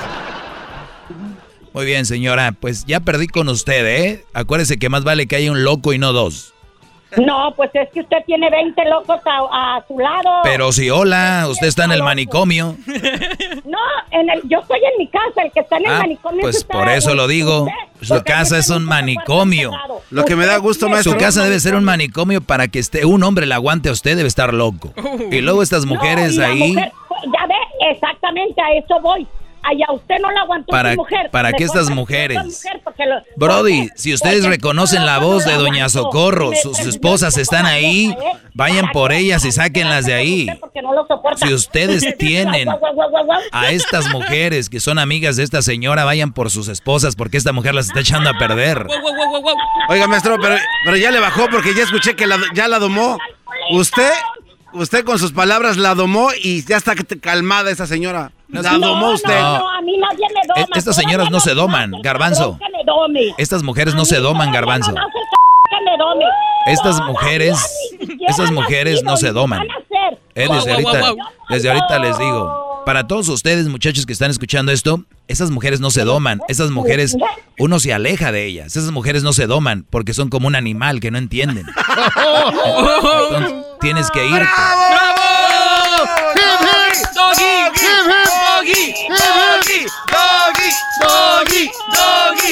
Muy bien, señora, pues ya perdí con usted, ¿eh? Acuérdese que más vale que haya un loco y no dos. No, pues es que usted tiene 20 locos a, su lado. Pero si, hola, usted está en el manicomio. <laughs> No, en el, yo estoy en mi casa, el que está en el ah, manicomio. Pues por eso lo digo. Su casa es un manicomio. Lo que me da gusto, maestro. Su casa debe ser un manicomio para que esté un hombre la aguante a usted, debe estar loco. Y luego estas mujeres ahí. ya ve, exactamente a eso voy. Ay, a usted no la aguantó para, mujer. ¿Para qué estas mujeres? Brody, si ustedes reconocen la voz de Doña Socorro, sus esposas están ahí, vayan por ellas y sáquenlas de ahí. Si ustedes <laughs> tienen a estas mujeres que son amigas de esta señora, vayan por sus esposas porque esta mujer las está echando a perder. Oiga, maestro, pero, pero ya le bajó porque ya escuché que ya la domó. ¿Usted? Usted con sus palabras la domó y ya está calmada esa señora. La domó usted. No, a mí nadie me doma. E-, estas señoras no se doman, garbanzo. Estas mujeres no se doman, garbanzo. Estas mujeres, estas mujeres no se doman. Eh, desde ahorita, desde ahorita les digo, para todos ustedes muchachos que están escuchando esto, esas mujeres no se doman, esas mujeres, uno se aleja de ellas, esas mujeres no se doman porque son como un animal que no entienden. <laughs> tienes que irte.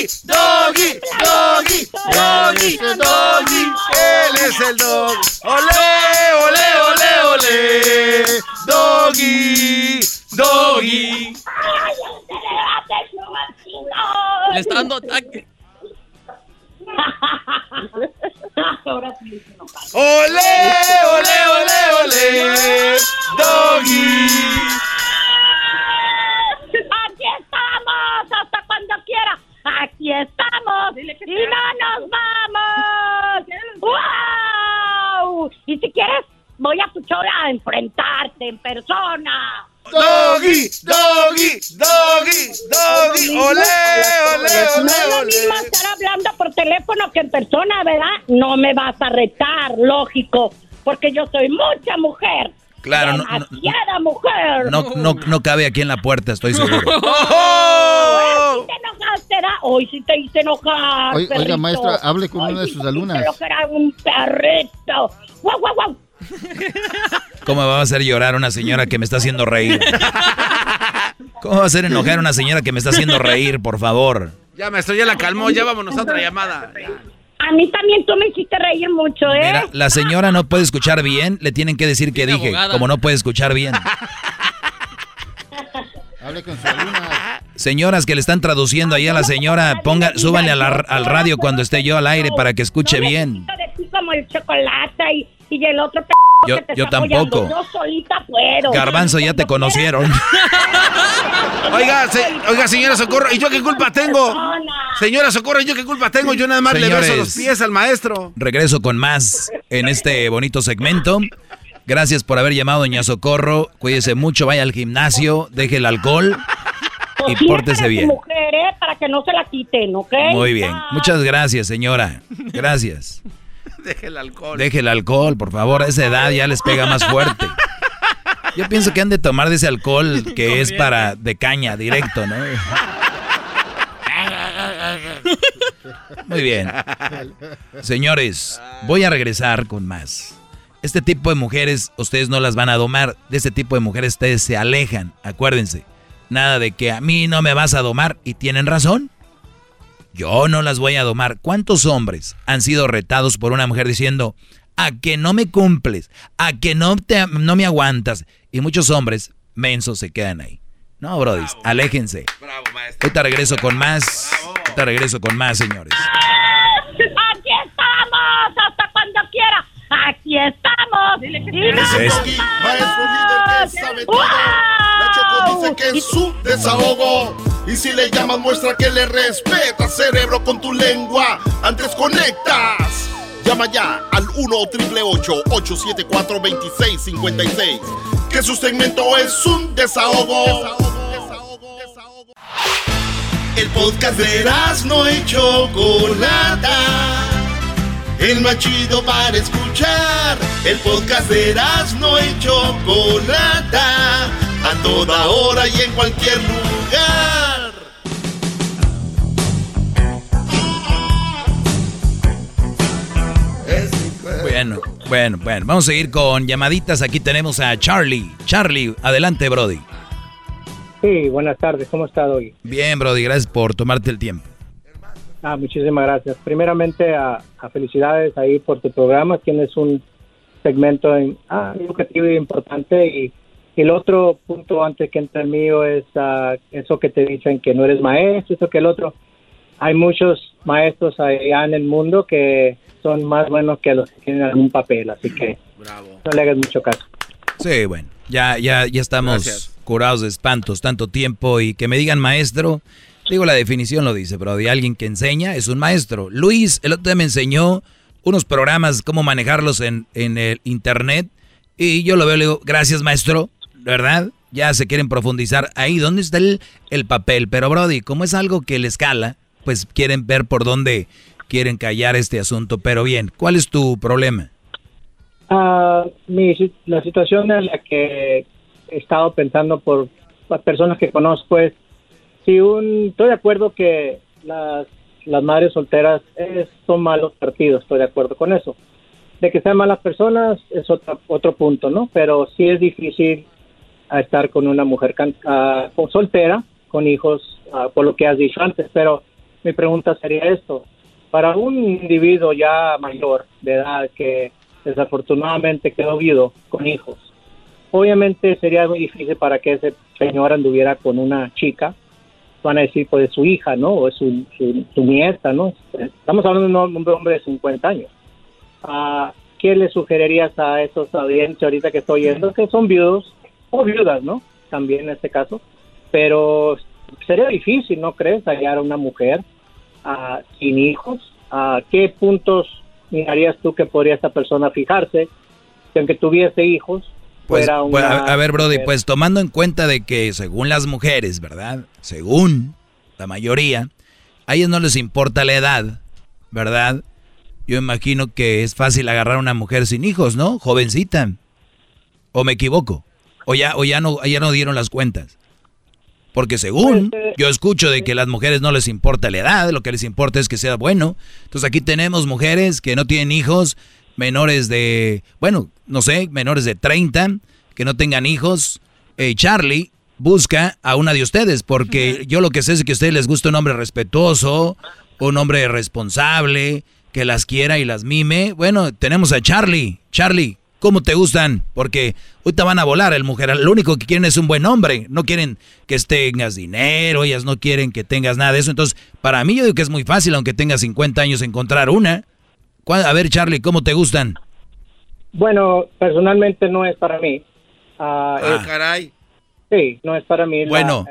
doggy, doggy, doggy, doggy. Él es el doggy. Olé, ole, ole, olé. Doggy, doggy. Ay, Le está dando ataque. Ahora sí, no pasa. Olé, olé, olé, olé. Doggy. Aquí estamos, hasta cuando quiera. ¡Aquí estamos! ¡Y no nos vamos! <laughs> ¡Wow! Y si quieres, voy a tu chola a enfrentarte en persona. Doggy, doggy, doggy, doggy, ole, ole, ole, No es lo mismo estar hablando por teléfono que en persona, ¿verdad? No me vas a retar, lógico, porque yo soy mucha mujer. Claro, no, mujer. No, no, no cabe aquí en la puerta, estoy <laughs> seguro. ¡Oh! te enojaste, Hoy sí te hice enojar. oiga, maestra, hable con una de sus alumnas. Creo que era un perrito. ¡Guau, guau, guau! ¿Cómo va a hacer llorar una señora que me está haciendo reír? ¿Cómo va a hacer enojar a una señora que me está haciendo reír, por favor? Ya, maestro, ya la calmó, ya vámonos a otra llamada. A mí también tú me hiciste reír mucho, ¿eh? Mira, la señora no puede escuchar bien, le tienen que decir que dije, como no puede escuchar bien. <laughs> Hable con su alumna. Señoras que le están traduciendo ahí a la señora, ponga, súbanle al radio cuando esté yo al aire para que escuche bien. como el chocolate y, y el otro yo, yo tampoco. Yo solita puedo. Garbanzo, ya te conocieron. <laughs> oiga, oiga, señora Socorro, ¿y yo qué culpa tengo? Señora Socorro, ¿y yo qué culpa tengo? Yo nada más le beso los pies al maestro. Regreso con más en este bonito segmento. Gracias por haber llamado, doña Socorro. Cuídese mucho, vaya al gimnasio, deje el alcohol y pues pórtese bien. Mujer, ¿eh? Para que no se la quiten, ¿ok? Muy bien. Muchas gracias, señora. Gracias. <laughs> Deje el alcohol. Deje el alcohol, por favor. A esa edad ya les pega más fuerte. Yo pienso que han de tomar de ese alcohol que es para de caña, directo, ¿no? Muy bien. Señores, voy a regresar con más. Este tipo de mujeres ustedes no las van a domar. De este tipo de mujeres ustedes se alejan. Acuérdense. Nada de que a mí no me vas a domar. Y tienen razón. Yo no las voy a domar. ¿Cuántos hombres han sido retados por una mujer diciendo, a que no me cumples, a que no, te, no me aguantas? Y muchos hombres mensos se quedan ahí. No, Brody, aléjense. Bravo, maestro. Ahorita regreso con más. Ahorita regreso con más, señores. Aquí estamos, hasta cuando quiera. Aquí estamos. Dile que es Maestro líder que sabe todo. La Choco dice que es su desahogo. Y si le llamas, muestra que le respeta, cerebro, con tu lengua. Antes conectas. Llama ya al 1-888-874-2656. Que su segmento es un desahogo. desahogo, desahogo, desahogo. El podcast de no y Chocolata. El más chido para escuchar. El podcast de no y Chocolata. A toda hora y en cualquier lugar. Bueno, bueno, bueno. Vamos a seguir con llamaditas. Aquí tenemos a Charlie. Charlie, adelante, Brody. Sí, buenas tardes. ¿Cómo está hoy? Bien, Brody. Gracias por tomarte el tiempo. Ah, muchísimas gracias. Primeramente, a, felicidades ahí por tu programa. Tienes un segmento en, ah, educativo y importante. Y, el otro punto antes que entre el mío es ah, eso que te dicen que no eres maestro, eso que el otro. Hay muchos maestros allá en el mundo que son más buenos que los que tienen algún papel, así que no le hagas mucho caso. Sí, bueno, ya, ya, ya estamos curados de espantos tanto tiempo y que me digan maestro, digo la definición lo dice, pero de alguien que enseña es un maestro. Luis, el otro día me enseñó unos programas, cómo manejarlos en, en el internet y yo lo veo le digo, gracias maestro, ¿verdad? Ya se quieren profundizar ahí, ¿dónde está el, el papel? Pero Brody, como es algo que le escala, pues quieren ver por dónde quieren callar este asunto. Pero bien, ¿cuál es tu problema? Ah, mi, la situación en la que he estado pensando por las personas que conozco es si un estoy de acuerdo que las, madres solteras son malos partidos, estoy de acuerdo con eso. De que sean malas personas es otro, otro punto, ¿no? Pero sí es difícil estar con una mujer uh, soltera, con hijos, ah, por lo que has dicho antes. Pero mi pregunta sería esto. Para un individuo ya mayor de edad que desafortunadamente quedó viudo con hijos, obviamente sería muy difícil para que ese señor anduviera con una chica, van a decir pues su hija, ¿no? O su, su, nieta, ¿no? Estamos hablando de un hombre de 50 años. ¿A ¿Qué le sugerirías a esos audiencias ahorita que estoy oyendo que son viudos o viudas, ¿no? También en este caso. Pero sería difícil, ¿no crees? Hallar a una mujer uh, sin hijos. ¿A qué puntos mirarías tú que podría esta persona fijarse? Que aunque tuviese hijos, pues, pues a, ver, Brody, pues tomando en cuenta de que según las mujeres, ¿verdad? Según la mayoría, a ellas no les importa la edad, ¿verdad? Yo imagino que es fácil agarrar a una mujer sin hijos, ¿no? Jovencita. ¿O me equivoco? ¿O ya, o ya, no, ya no dieron las cuentas? Porque según pues, eh, yo escucho de que a las mujeres no les importa la edad, lo que les importa es que sea bueno. Entonces aquí tenemos mujeres que no tienen hijos menores de, bueno, no sé, menores de 30, que no tengan hijos. Eh, Charlie busca a una de ustedes, porque yo lo que sé es que a ustedes les gusta un hombre respetuoso, un hombre responsable, que las quiera y las mime. Bueno, tenemos a Charlie. Charlie, ¿cómo te gustan? Porque ahorita van a volar el mujer. Lo único que quieren es un buen hombre. No quieren que tengas dinero, ellas no quieren que tengas nada de eso. Entonces, para mí yo digo que es muy fácil, aunque tengas 50 años, encontrar una. A ver, Charlie, ¿cómo te gustan? Bueno, personalmente no es para mí. ah, ah. caray. Sí, no es para mí. Bueno,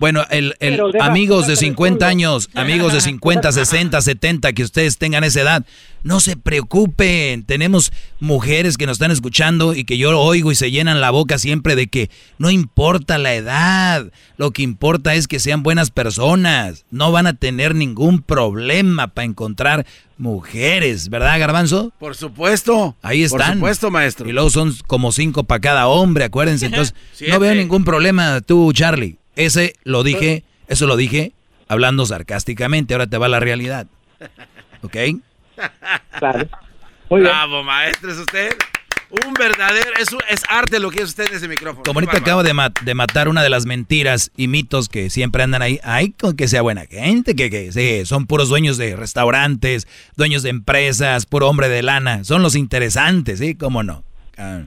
bueno, el, el amigos de 50 años, amigos de 50, 60, 70, que ustedes tengan esa edad, no se preocupen. Tenemos mujeres que nos están escuchando y que yo oigo y se llenan la boca siempre de que no importa la edad, lo que importa es que sean buenas personas. No van a tener ningún problema para encontrar mujeres, ¿verdad, Garbanzo? Por supuesto. Ahí están. Por supuesto, maestro. Y luego son como cinco para cada hombre, acuérdense. <laughs> Entonces, no veo ningún problema tú, Charlie. Ese lo dije, eso lo dije hablando sarcásticamente. Ahora te va la realidad. ¿Ok? Claro. Bravo, maestro, es usted. Un verdadero, es, es arte lo que es usted en ese micrófono. Como ahorita acabo de, de, matar una de las mentiras y mitos que siempre andan ahí. Ay, con que sea buena gente, que, que sí, son puros dueños de restaurantes, dueños de empresas, puro hombre de lana. Son los interesantes, ¿sí? ¿Cómo no? Ah,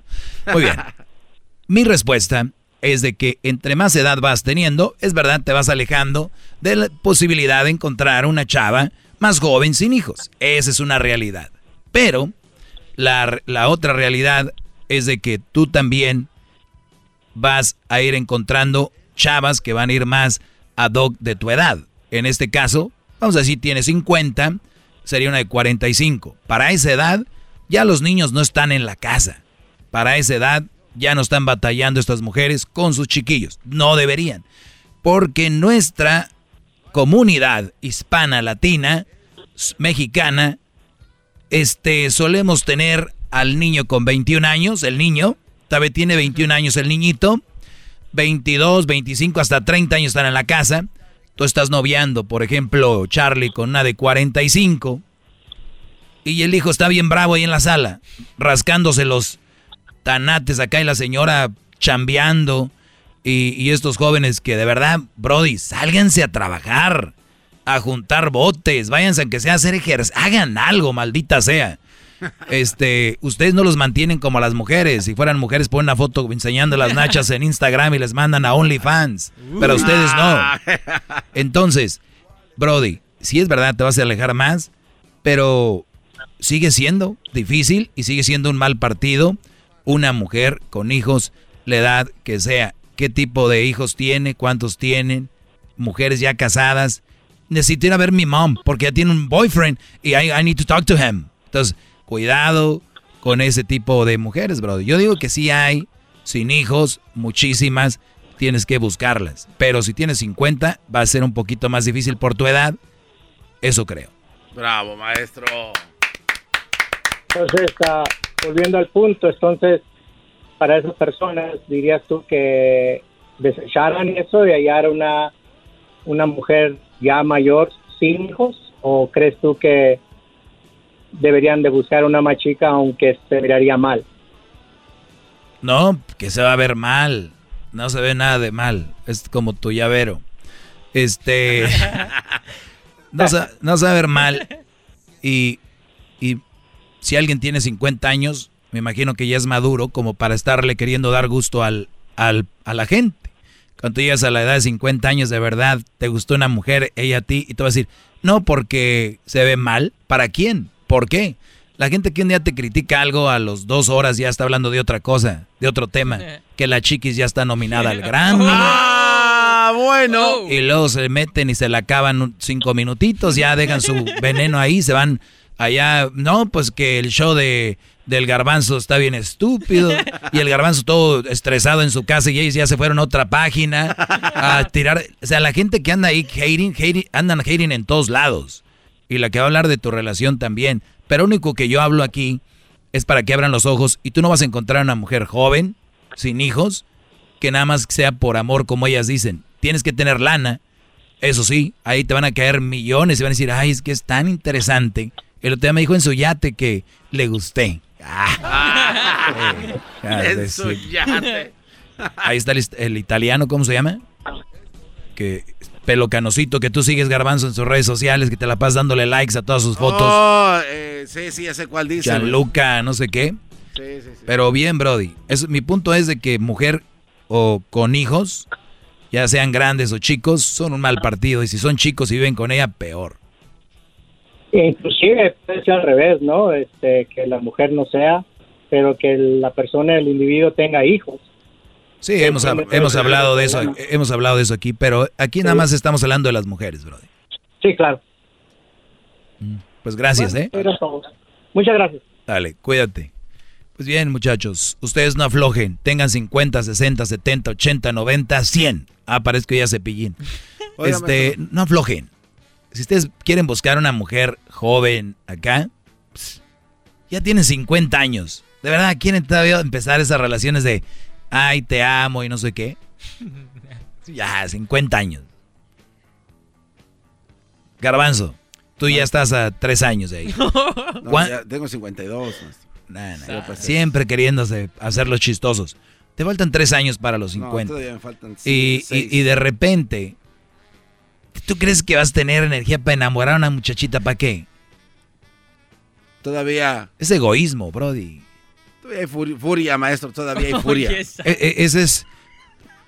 muy bien. <laughs> Mi respuesta es de que entre más edad vas teniendo, es verdad, te vas alejando de la posibilidad de encontrar una chava más joven sin hijos. Esa es una realidad. Pero la, la otra realidad es de que tú también vas a ir encontrando chavas que van a ir más ad hoc de tu edad. En este caso, vamos a decir, tienes 50, sería una de 45. Para esa edad, ya los niños no están en la casa. Para esa edad, ya no están batallando estas mujeres con sus chiquillos. No deberían. Porque nuestra comunidad hispana, latina, mexicana, este, solemos tener al niño con 21 años, el niño, tal tiene 21 años el niñito, 22, 25, hasta 30 años están en la casa. Tú estás noviando, por ejemplo, Charlie con una de 45. Y el hijo está bien bravo ahí en la sala, rascándose los tanates acá y la señora chambeando. Y, y estos jóvenes que de verdad, Brody, sálganse a trabajar, a juntar botes, váyanse aunque sea a hacer ejercicio, hagan algo, maldita sea. <laughs> Este, ustedes no los mantienen como a las mujeres. Si fueran mujeres, ponen una foto enseñando las nachas en Instagram y les mandan a OnlyFans. Pero ustedes no. <laughs> Entonces, Brody, si es verdad, te vas a alejar más, pero sigue siendo difícil y sigue siendo un mal partido una mujer con hijos, la edad que sea, qué tipo de hijos tiene, cuántos tienen, mujeres ya casadas. Necesito ir a ver mi mom porque ya tiene un boyfriend y I, I need to talk to him. Entonces, cuidado con ese tipo de mujeres, bro. Yo digo que sí hay, sin hijos, muchísimas, tienes que buscarlas. Pero si tienes 50, va a ser un poquito más difícil por tu edad. Eso creo. Bravo, maestro. Entonces, uh, volviendo al punto, entonces, para esas personas, dirías tú que desecharan eso de hallar una, una mujer ya mayor sin hijos? ¿O crees tú que deberían de buscar una más chica aunque se miraría mal. No, que se va a ver mal. No se ve nada de mal. Es como tu llavero. Este. <laughs> no, se, no va a ver mal. Y, y si alguien tiene 50 años, me imagino que ya es maduro como para estarle queriendo dar gusto al, al, a la gente. Cuando tú llegas a la edad de 50 años, de verdad, te gustó una mujer, ella a ti, y te va a decir, no porque se ve mal, ¿para quién? ¿Por qué? La gente que un día te critica algo a los dos horas ya está hablando de otra cosa, de otro tema. Que la chiquis ya está nominada al Grammy. ¡Ah, bueno! Y luego se meten y se la acaban cinco minutitos, ya dejan su <laughs> veneno ahí, se van allá. No, pues que el show de, del garbanzo está bien estúpido. Y el garbanzo todo estresado en su casa y ellos ya se fueron a otra página a tirar. O sea, la gente que anda ahí hating, hating andan hating en todos lados y la que va a hablar de tu relación también. Pero único que yo hablo aquí es para que abran los ojos y tú no vas a encontrar una mujer joven, sin hijos, que nada más sea por amor, como ellas dicen. Tienes que tener lana. Eso sí, ahí te van a caer millones y van a decir, ay, es que es tan interesante. El otro día me dijo en su yate que le gusté. Ah. <laughs> en su yate. Ahí está el, el italiano, ¿cómo se llama? Que pelo canosito que tú sigues garbanzo en sus redes sociales, que te la pasas dándole likes a todas sus fotos. Oh, eh, sí, sí, ya sé cuál dice. Gianluca, no sé qué. Sí, sí, sí. Pero bien, Brody. Es, mi punto es de que mujer o con hijos, ya sean grandes o chicos, son un mal partido. Y si son chicos y viven con ella, peor. Inclusive puede ser al revés, ¿no? Este, que la mujer no sea, pero que la persona, el individuo tenga hijos. Sí, hemos, hemos hablado de eso, hemos hablado de eso aquí, pero aquí nada más estamos hablando de las mujeres, Brody. Sí, claro. Mm, pues gracias, ¿eh? Muchas gracias. Dale, cuídate. Pues bien, muchachos, ustedes no aflojen, tengan 50, 60, 70, 80, 90, 100. Ah, parezco ya cepillín. este, no aflojen. Si ustedes quieren buscar una mujer joven acá, ya tienen 50 años. De verdad, quieren todavía empezar esas relaciones de ay, te amo y no sé qué. <laughs> Ya, 50 años. Garbanzo, tú ya estás a 3 años de ahí. <laughs> No, ya tengo 52. Pues, siempre queriéndose hacer los chistosos. Te faltan 3 años para los 50. No, todavía me faltan y, y, y de repente, ¿tú crees que vas a tener energía para enamorar a una muchachita? ¿Para qué? Todavía. Es egoísmo, Brody. Todavía hay furia, maestro, todavía hay <laughs> furia. E, e, ese es.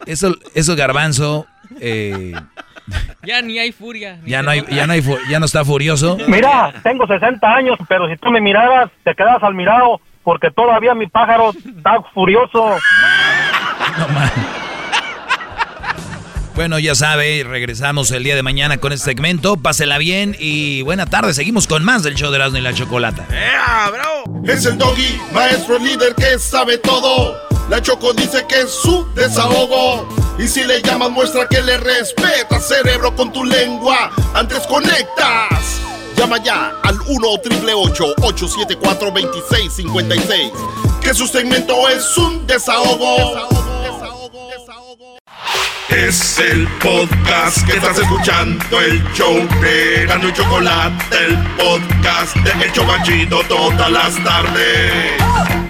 Eso, eso garbanzo. Eh, <laughs> ya ni hay furia. ya, no hay, ya, no hay, ya no está furioso. Mira, tengo 60 años, pero si tú me miraras, te quedas al mirado, porque todavía mi pájaro está furioso. <laughs> No, man. Bueno, ya sabe, regresamos el día de mañana con este segmento. Pásela bien y buena tarde. Seguimos con más del show de Erasmo y la Chocolata. ¡Ea, bro! Es el doggy, maestro líder que sabe todo. La Choco dice que es su desahogo. Y si le llamas, muestra que le respeta, cerebro, con tu lengua. Antes conectas. Llama ya al 1-888-874-2656. Que su segmento es un desahogo. desahogo, desahogo es el podcast que estás escuchando, el show de Gano Chocolate, el podcast de El Chocachito todas las tardes.